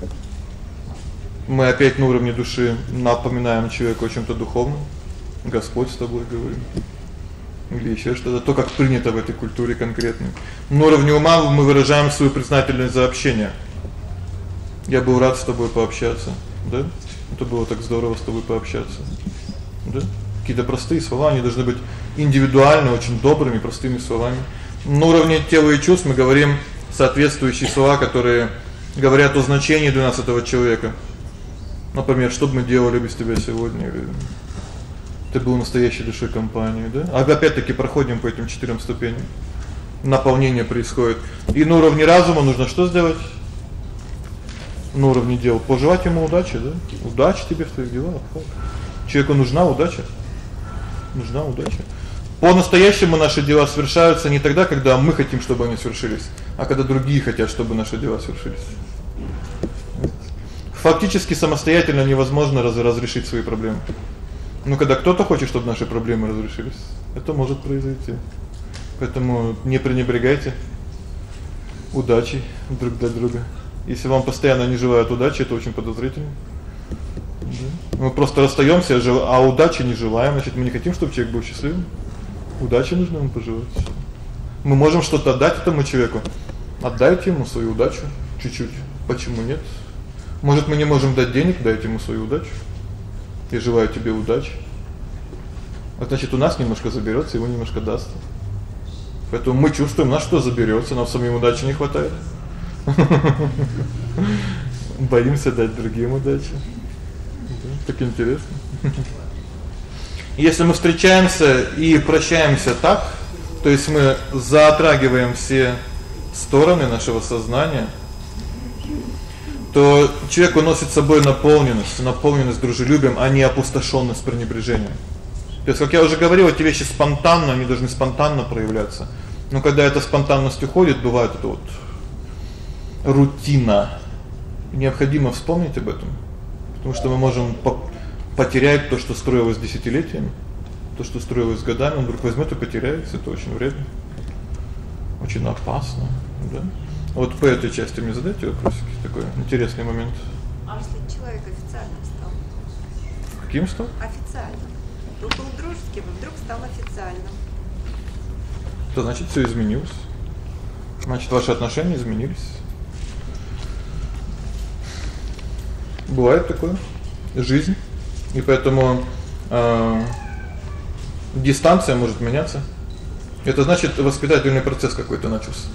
Мы опять на уровне души напоминаем человеку о чём-то духовном. Господь с тобой говорит. Или ещё что-то, то, как принято в этой культуре конкретно. На уровне ума мы выражаем свою признательность за общение. Я был рад с тобой пообщаться, да? Это было так здорово с тобой пообщаться. Да? Какие-то простые слова, они должны быть индивидуально, очень добрыми, простыми словами. На уровне тела и чувств мы говорим соответствующие слова, которые говорят о значении 12 человека. Например, что бы мы делали без тебя сегодня? Ты был настоящей душой компании, да? А опять-таки проходим по этим четырем ступеням. Наполнение происходит. И на уровне разума нужно что сделать? На уровне дел пожелать ему удачи, да? Удачи тебе в твоих делах. Человеку нужна удача. Нужна удача. По-настоящему наши дела совершаются не тогда, когда мы хотим, чтобы они свершились, а когда другие хотят, чтобы наши дела свершились. Фактически самостоятельно невозможно раз разрешить свои проблемы. Но когда кто-то хочет, чтобы наши проблемы разрешились, это может произойти. Поэтому не пренебрегайте удачей друг для друга. Если вам постоянно не желают удачи, это очень подозрительно. Мы просто расстаёмся, а удачи не желаем, значит, мы не хотим, чтобы человек был счастливым. Удачи нужно ему пожелать. Мы можем что-то отдать этому человеку. Отдайте ему свою удачу чуть-чуть. Почему нет? Может, мы не можем дать денег, дайте ему свою удачу. Я желаю тебе удачи. А значит, у нас немножко заберётся, его немножко даст. Поэтому мы чувствуем, на что заберётся, нам самим удачи не хватает. *laughs* Боимся дать другим удачи. Да, так интересно. *laughs* Если мы встречаемся и прощаемся так, то есть мы затрагиваем все стороны нашего сознания, то человек уносит с собой наполненность, наполненность дружелюбием, а не опустошённость пренебрежением. То есть, как я уже говорил, эти вещи спонтанно, они должны спонтанно проявляться. Но когда эта спонтанность уходит, бывает это вот рутина. Необходимо вспомнить об этом, потому что мы можем потерять то, что строилось десятилетиями, то, что строилось годами, вдруг возьмёт и потеряется, это очень вредно. Очень опасно, да? Вот по этой части мне задайте вопросики, такой интересный момент. А если человек официально стал? Каким стал? Официально. Был, был дружеским, вдруг стал официальным. То значит, всё изменилось. Значит, ваши отношения изменились. Бывает такое. Жизнь. И поэтому э дистанция может меняться. Это значит, воспитательный процесс какой-то начался.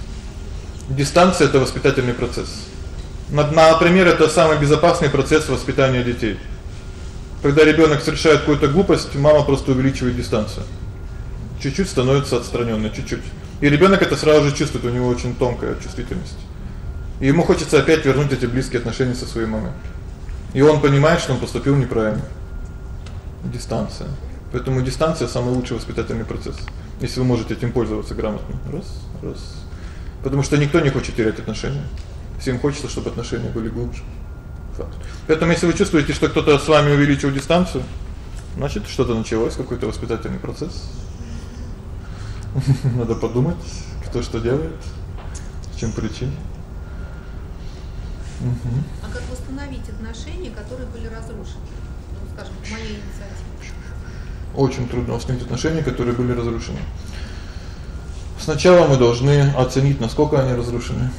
Дистанция это воспитательный процесс. Например, это самый безопасный процесс воспитания детей. Когда ребёнок совершает какую-то глупость, мама просто увеличивает дистанцию. Чуть-чуть становится отстранённой, чуть-чуть. И ребёнок это сразу же чувствует, у него очень тонкая чувствительность. И ему хочется опять вернуть эти близкие отношения со своей мамой. И он понимает, что он поступил неправильно. Дистанция. Поэтому дистанция самый лучший воспитательный процесс. Если вы можете этим пользоваться грамотно. Раз, раз. Потому что никто не хочет терять отношения. Всем хочется, чтобы отношения были глубже. Факт. Поэтому если вы чувствуете, что кто-то с вами увеличил дистанцию, значит, что-то началось, какой-то воспитательный процесс. *laughs* Надо подумать, кто что делает, в чём причина. Угу. А как восстановить отношения, которые были разрушены? Ну, скажем, по моей инициативе. Очень трудно восстановить отношения, которые были разрушены. Сначала мы должны оценить, насколько они разрушены.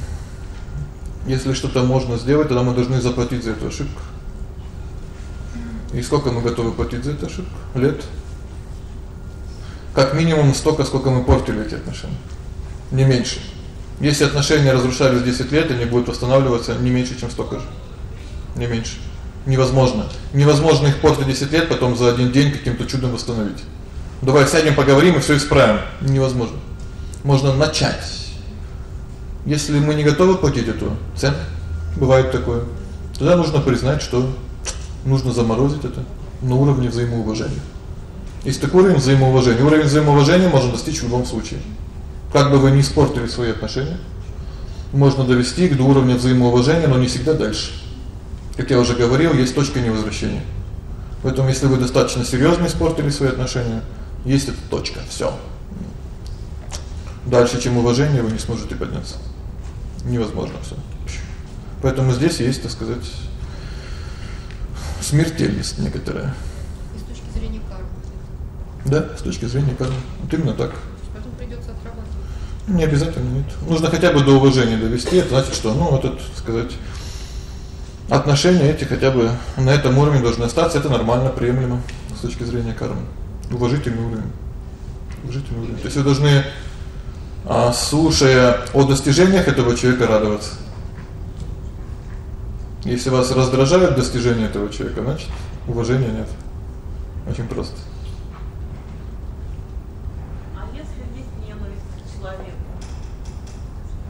Если что-то можно сделать, тогда мы должны заплатить за эту ошибку. И сколько мы готовы платить за эту ошибку? Лет. Как минимум столько, сколько мы портили эти отношения. Не меньше. Если отношения разрушались 10 лет, они будут восстанавливаться не меньше, чем столько же. Не меньше. Невозможно. Невозможно их портить 10 лет, потом за один день каким-то чудом восстановить. Давай сядем, поговорим и всё исправим. Невозможно. Можно начать. Если мы не готовы платить эту цену, бывает такое. Тогда нужно признать, что нужно заморозить это на уровне взаимоуважения. Есть такой уровень взаимоуважения. Уровень взаимоуважения можно достичь в любом случае. Как бы вы ни испортили свои отношения, можно довести их до уровня взаимоуважения, но не всегда дальше. Как я уже говорил, есть точка невозвращения. Поэтому если вы достаточно серьёзно испортили свои отношения, есть эта точка. Всё. Дальше, чем уважение, вы не сможете подняться. Невозможно всё. Поэтому здесь есть, так сказать, смертельность некоторая. И с точки зрения кармы. Да, с точки зрения кармы. Вот именно так. Не обязательно нет. Нужно хотя бы до уважения довести. Это значит, что, ну, вот это, сказать, отношения эти хотя бы на этом уровне должны остаться. Это нормально, приемлемо с точки зрения кармы. Уважительный уровень. уважительное уважение. То есть вы должны слушая о достижениях этого человека радоваться. Если вас раздражают достижения этого человека, значит, уважения нет. Очень просто. А если есть ненависть к человеку?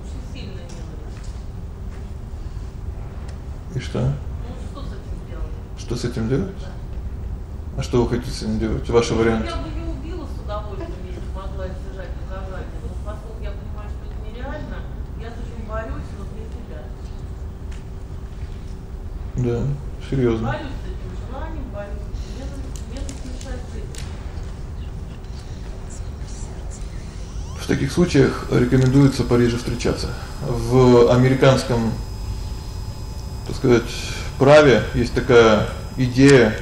Очень сильная ненависть. И что? Ну что с этим делать? Что с этим делать? А что вы хотите с этим делать? Ваши варианты? Я бы ее убила с удовольствием, если могла избежать наказания. Но поскольку я понимаю, что это нереально, я с этим борюсь, но для себя. Да, серьёзно. Борюсь с этим желанием, борюсь. Ненависть, ненависть мешает жить. В таких случаях рекомендуется пореже встречаться. В американском, так сказать, праве есть такая идея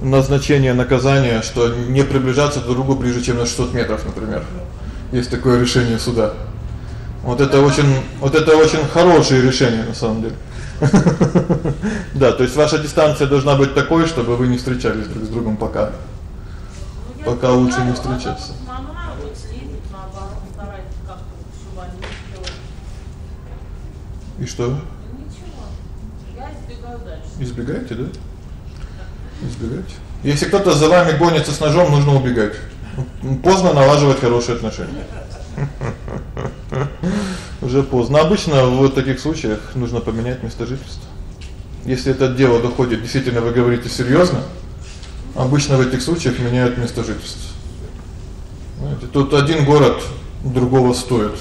назначения наказания, что не приближаться друг к другу ближе, чем на 600 метров, например. Есть такое решение суда. Вот это очень вот это очень хорошее решение на самом деле. *laughs* Да, то есть ваша дистанция должна быть такой, чтобы вы не встречались друг с другом пока. Пока лучше не встречаться. И что? Ничего. Я избегаю дальше. Избегаете, да? Избегайте. Если кто-то за вами гонится с ножом, нужно убегать. Поздно налаживать хорошие отношения. *laughs* Уже поздно. Обычно в таких случаях нужно поменять место жительства. Если это дело доходит, действительно вы говорите серьёзно, обычно в этих случаях меняют место жительства. Знаете, тут один город другого стоит.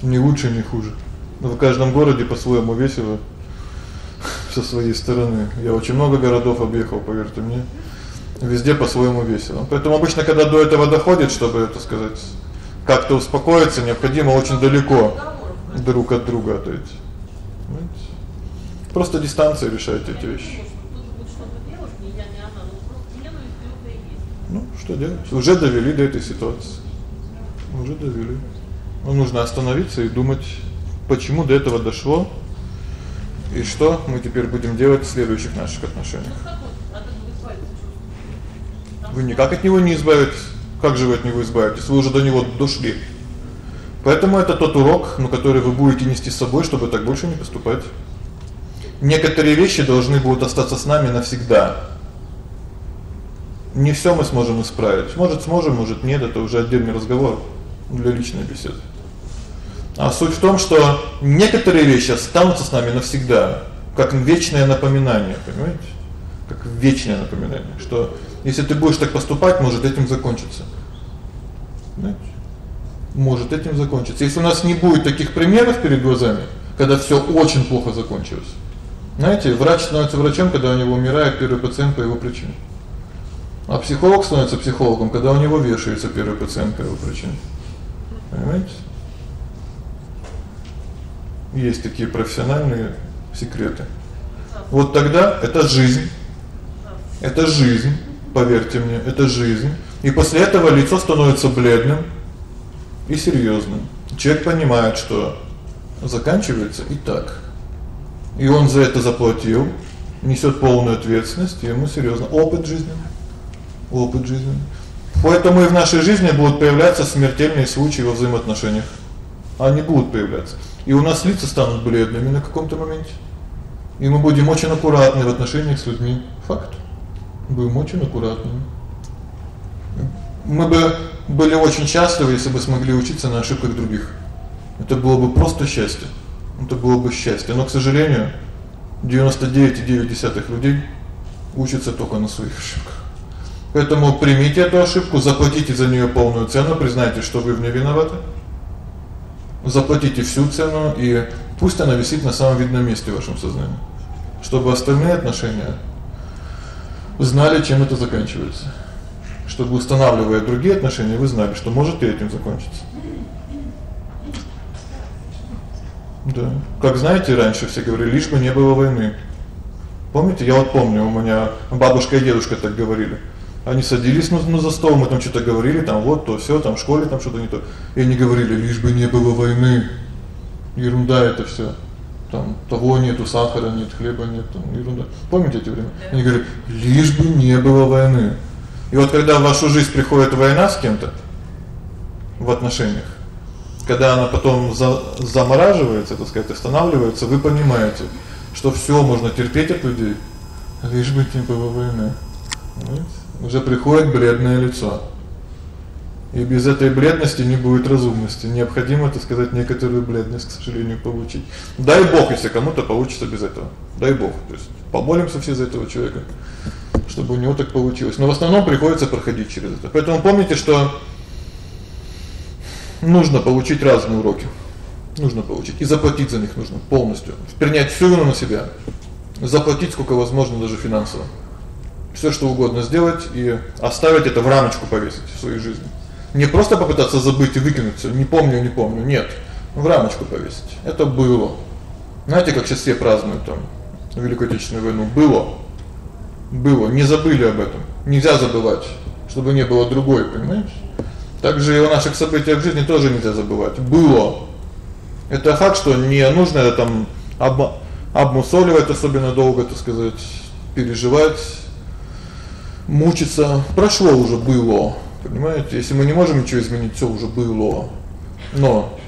Ни лучше, ни хуже. Но в каждом городе по-своему весело со своей стороны. Я очень много городов объехал, поверьте мне. Везде по-своему весело. Поэтому обычно когда до этого доходит, чтобы, это сказать, как-то успокоиться, необходимо очень далеко друг от друга отойти. Понимаете? Просто дистанция решает эти вещи. Ну, что делать? Уже довели до этой ситуации. Уже довели. Но нужно остановиться и думать, почему до этого дошло. И что мы теперь будем делать в следующих наших отношениях? Вы никак от него не избавитесь. Как же вы от него избавитесь? Вы уже до него дошли. Поэтому это тот урок, ну, который вы будете нести с собой, чтобы так больше не поступать. Некоторые вещи должны будут остаться с нами навсегда. Не всё мы сможем исправить. Может, сможем, может, нет, это уже отдельный разговор для личной беседы. А суть в том, что некоторые вещи останутся с нами навсегда, как вечное напоминание, понимаете? Как вечное напоминание, что если ты будешь так поступать, может этим закончиться. Понимаете? Может этим закончиться. Если у нас не будет таких примеров перед глазами, когда всё очень плохо закончилось. Знаете, врач становится врачом, когда у него умирает первый пациент по его причине. А психолог становится психологом, когда у него вешается первый пациент по его причине. Понимаете? Есть такие профессиональные секреты. Вот тогда это жизнь. Это жизнь, поверьте мне, это жизнь. И после этого лицо становится бледным и серьёзным. Человек понимает, что заканчивается и так. И он за это заплатил, несёт полную ответственность, и ему серьёзно опыт жизни. Опыт жизни. Поэтому и в нашей жизни будут появляться смертельные случаи во взаимоотношениях. Они будут появляться. И у нас лица станут бледными на каком-то моменте. И мы будем очень аккуратны в отношениях с людьми. Факт. Будем очень аккуратными. Мы бы были очень счастливы, если бы смогли учиться на ошибках других. Это было бы просто счастье. Это было бы счастье, но, к сожалению, 99,9 людей учатся только на своих ошибках. Поэтому примите эту ошибку, заплатите за неё полную цену, признайте, что вы в ней виноваты. Заплатите всю цену, и пусть она висит на самом видном месте в вашем сознании, чтобы остальные отношения знали, чем это заканчивается. Чтобы устанавливая другие отношения, вы знали, что может и этим закончиться. Да. Как знаете, раньше все говорили, лишь бы не было войны. Помните, я вот помню, у меня бабушка и дедушка так говорили. Они садились на за стол, мы там что-то говорили, там вот то всё, там в школе там что-то не то. И они говорили: "Лишь бы не было войны". Ерунда это всё. Там того нету, сахара нет, хлеба нет, там ерунда. Помните эти времена? Они говорят: "Лишь бы не было войны". И вот когда в вашу жизнь приходит война с кем-то, в отношениях. Когда она потом за, замораживается, так сказать, останавливается, вы понимаете, что всё можно терпеть от людей, лишь бы не было войны. Понимаете? Уже приходит бледное лицо. И без этой бледности не будет разумности. Необходимо, так сказать, некоторую бледность, к сожалению, получить. Дай бог, если кому-то получится без этого. Дай бог. То есть помолимся все за этого человека, чтобы у него так получилось. Но в основном приходится проходить через это. Поэтому помните, что нужно получить разные уроки. Нужно получить и заплатить за них нужно полностью. Принять всю вину на себя. Заплатить сколько возможно даже финансово. Всё что угодно сделать и оставить это в рамочку повесить в своей жизни. Не просто попытаться забыть и выкинуть всё, не помню, не помню. Нет. В рамочку повесить. Это было. Знаете, как сейчас все празднуют там Великую Отечественную войну? Было. Было, не забыли об этом. Нельзя забывать, чтобы не было другой, понимаешь? Также и о наших событиях в жизни тоже нельзя забывать. Было. Это факт, что не нужно это там об обмусоливать особенно долго, так сказать, переживать, мучиться. Прошло уже было. Понимаете? Если мы не можем ничего изменить, всё уже было. Но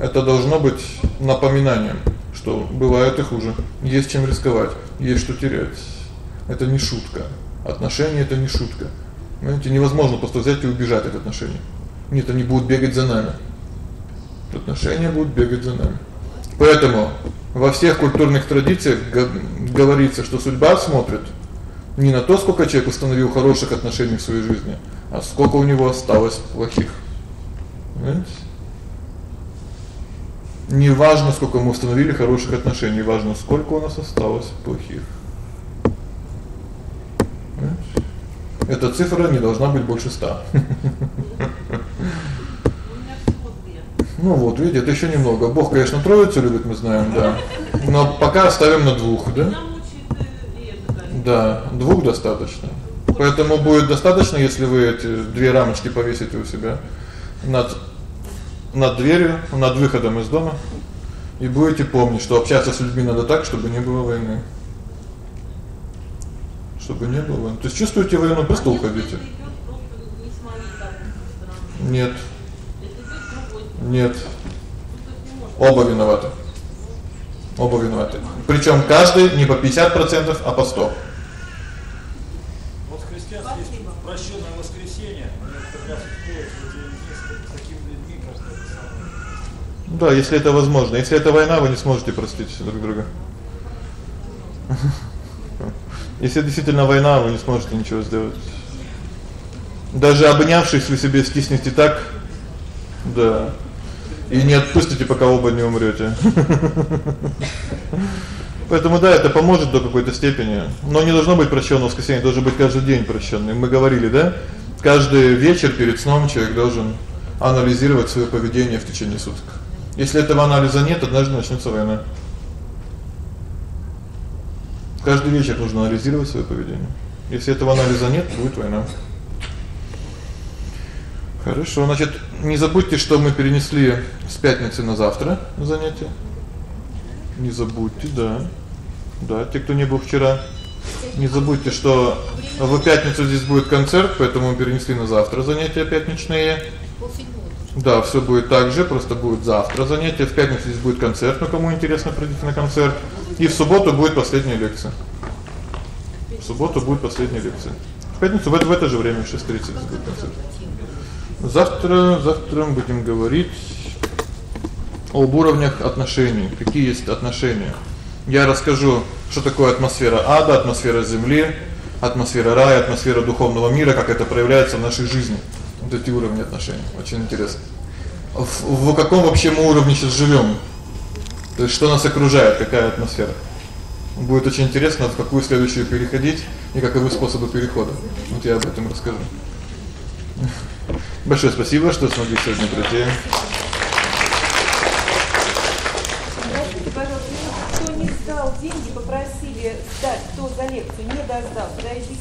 это должно быть напоминанием, что бывает и хуже. Есть чем рисковать, есть что терять. Это не шутка. Отношения это не шутка. Понимаете, невозможно просто взять и убежать от отношений. Нет, они будут бегать за нами. Отношения будут бегать за нами. Поэтому во всех культурных традициях говорится, что судьба смотрит не на то, сколько человек установил хороших отношений в своей жизни, а сколько у него осталось плохих. Понимаете? Не важно, сколько мы установили хороших отношений, важно, сколько у нас осталось плохих. Эта цифра не должна быть больше 100. Ну вот, видите, это ещё немного. Бог, конечно, троицу любит, мы знаем, да. Но пока оставим на двух, да? Да, двух достаточно. Поэтому будет достаточно, если вы эти две рамочки повесите у себя над над дверью, над выходом из дома и будете помнить, что общаться с людьми надо так, чтобы не было войны. Чтобы не было. То есть чувствуете войну, просто уходите. Нет. Нет. Оба виноваты. Оба виноваты. Причём каждый не по 50%, а по 100. Вот в христианстве есть прощённое воскресенье, Да, если это возможно. Если это война, вы не сможете простить друг друга. Если действительно война, вы не сможете ничего сделать. Даже обнявшись, вы себе стиснете так, да, и не отпустите, пока оба не умрёте. *laughs* Поэтому да, это поможет до какой-то степени, но не должно быть прощённого воскресенья, должен быть каждый день прощённый. Мы говорили, да? Каждый вечер перед сном человек должен анализировать своё поведение в течение суток. Если этого анализа нет, однажды начнётся война. Каждый вечер нужно анализировать своё поведение. Если этого анализа нет, будет война. Хорошо, значит, не забудьте, что мы перенесли с пятницы на завтра занятие. Не забудьте, да. Да, те, кто не был вчера. Не забудьте, что в пятницу здесь будет концерт, поэтому мы перенесли на завтра занятия пятничные. Да, всё будет так же, просто будет завтра занятие, в пятницу здесь будет концерт, но кому интересно, придите на концерт. И в субботу будет последняя лекция. В субботу будет последняя лекция. В пятницу в это, в это же время в 6:30 будет концерт. Завтра, завтра мы будем говорить об уровнях отношений. Какие есть отношения? Я расскажу, что такое атмосфера ада, атмосфера земли, атмосфера рая, атмосфера духовного мира, как это проявляется в нашей жизни. Вот эти уровни отношений. Очень интересно. В, в каком вообще мы уровне сейчас живём? То есть что нас окружает, какая атмосфера? Будет очень интересно, в какую следующую переходить и каковы способы перехода. Вот я об этом расскажу. Большое спасибо, что смогли сегодня прийти. Деньги, попросили сдать, кто за лекцию не доздал, подойдите,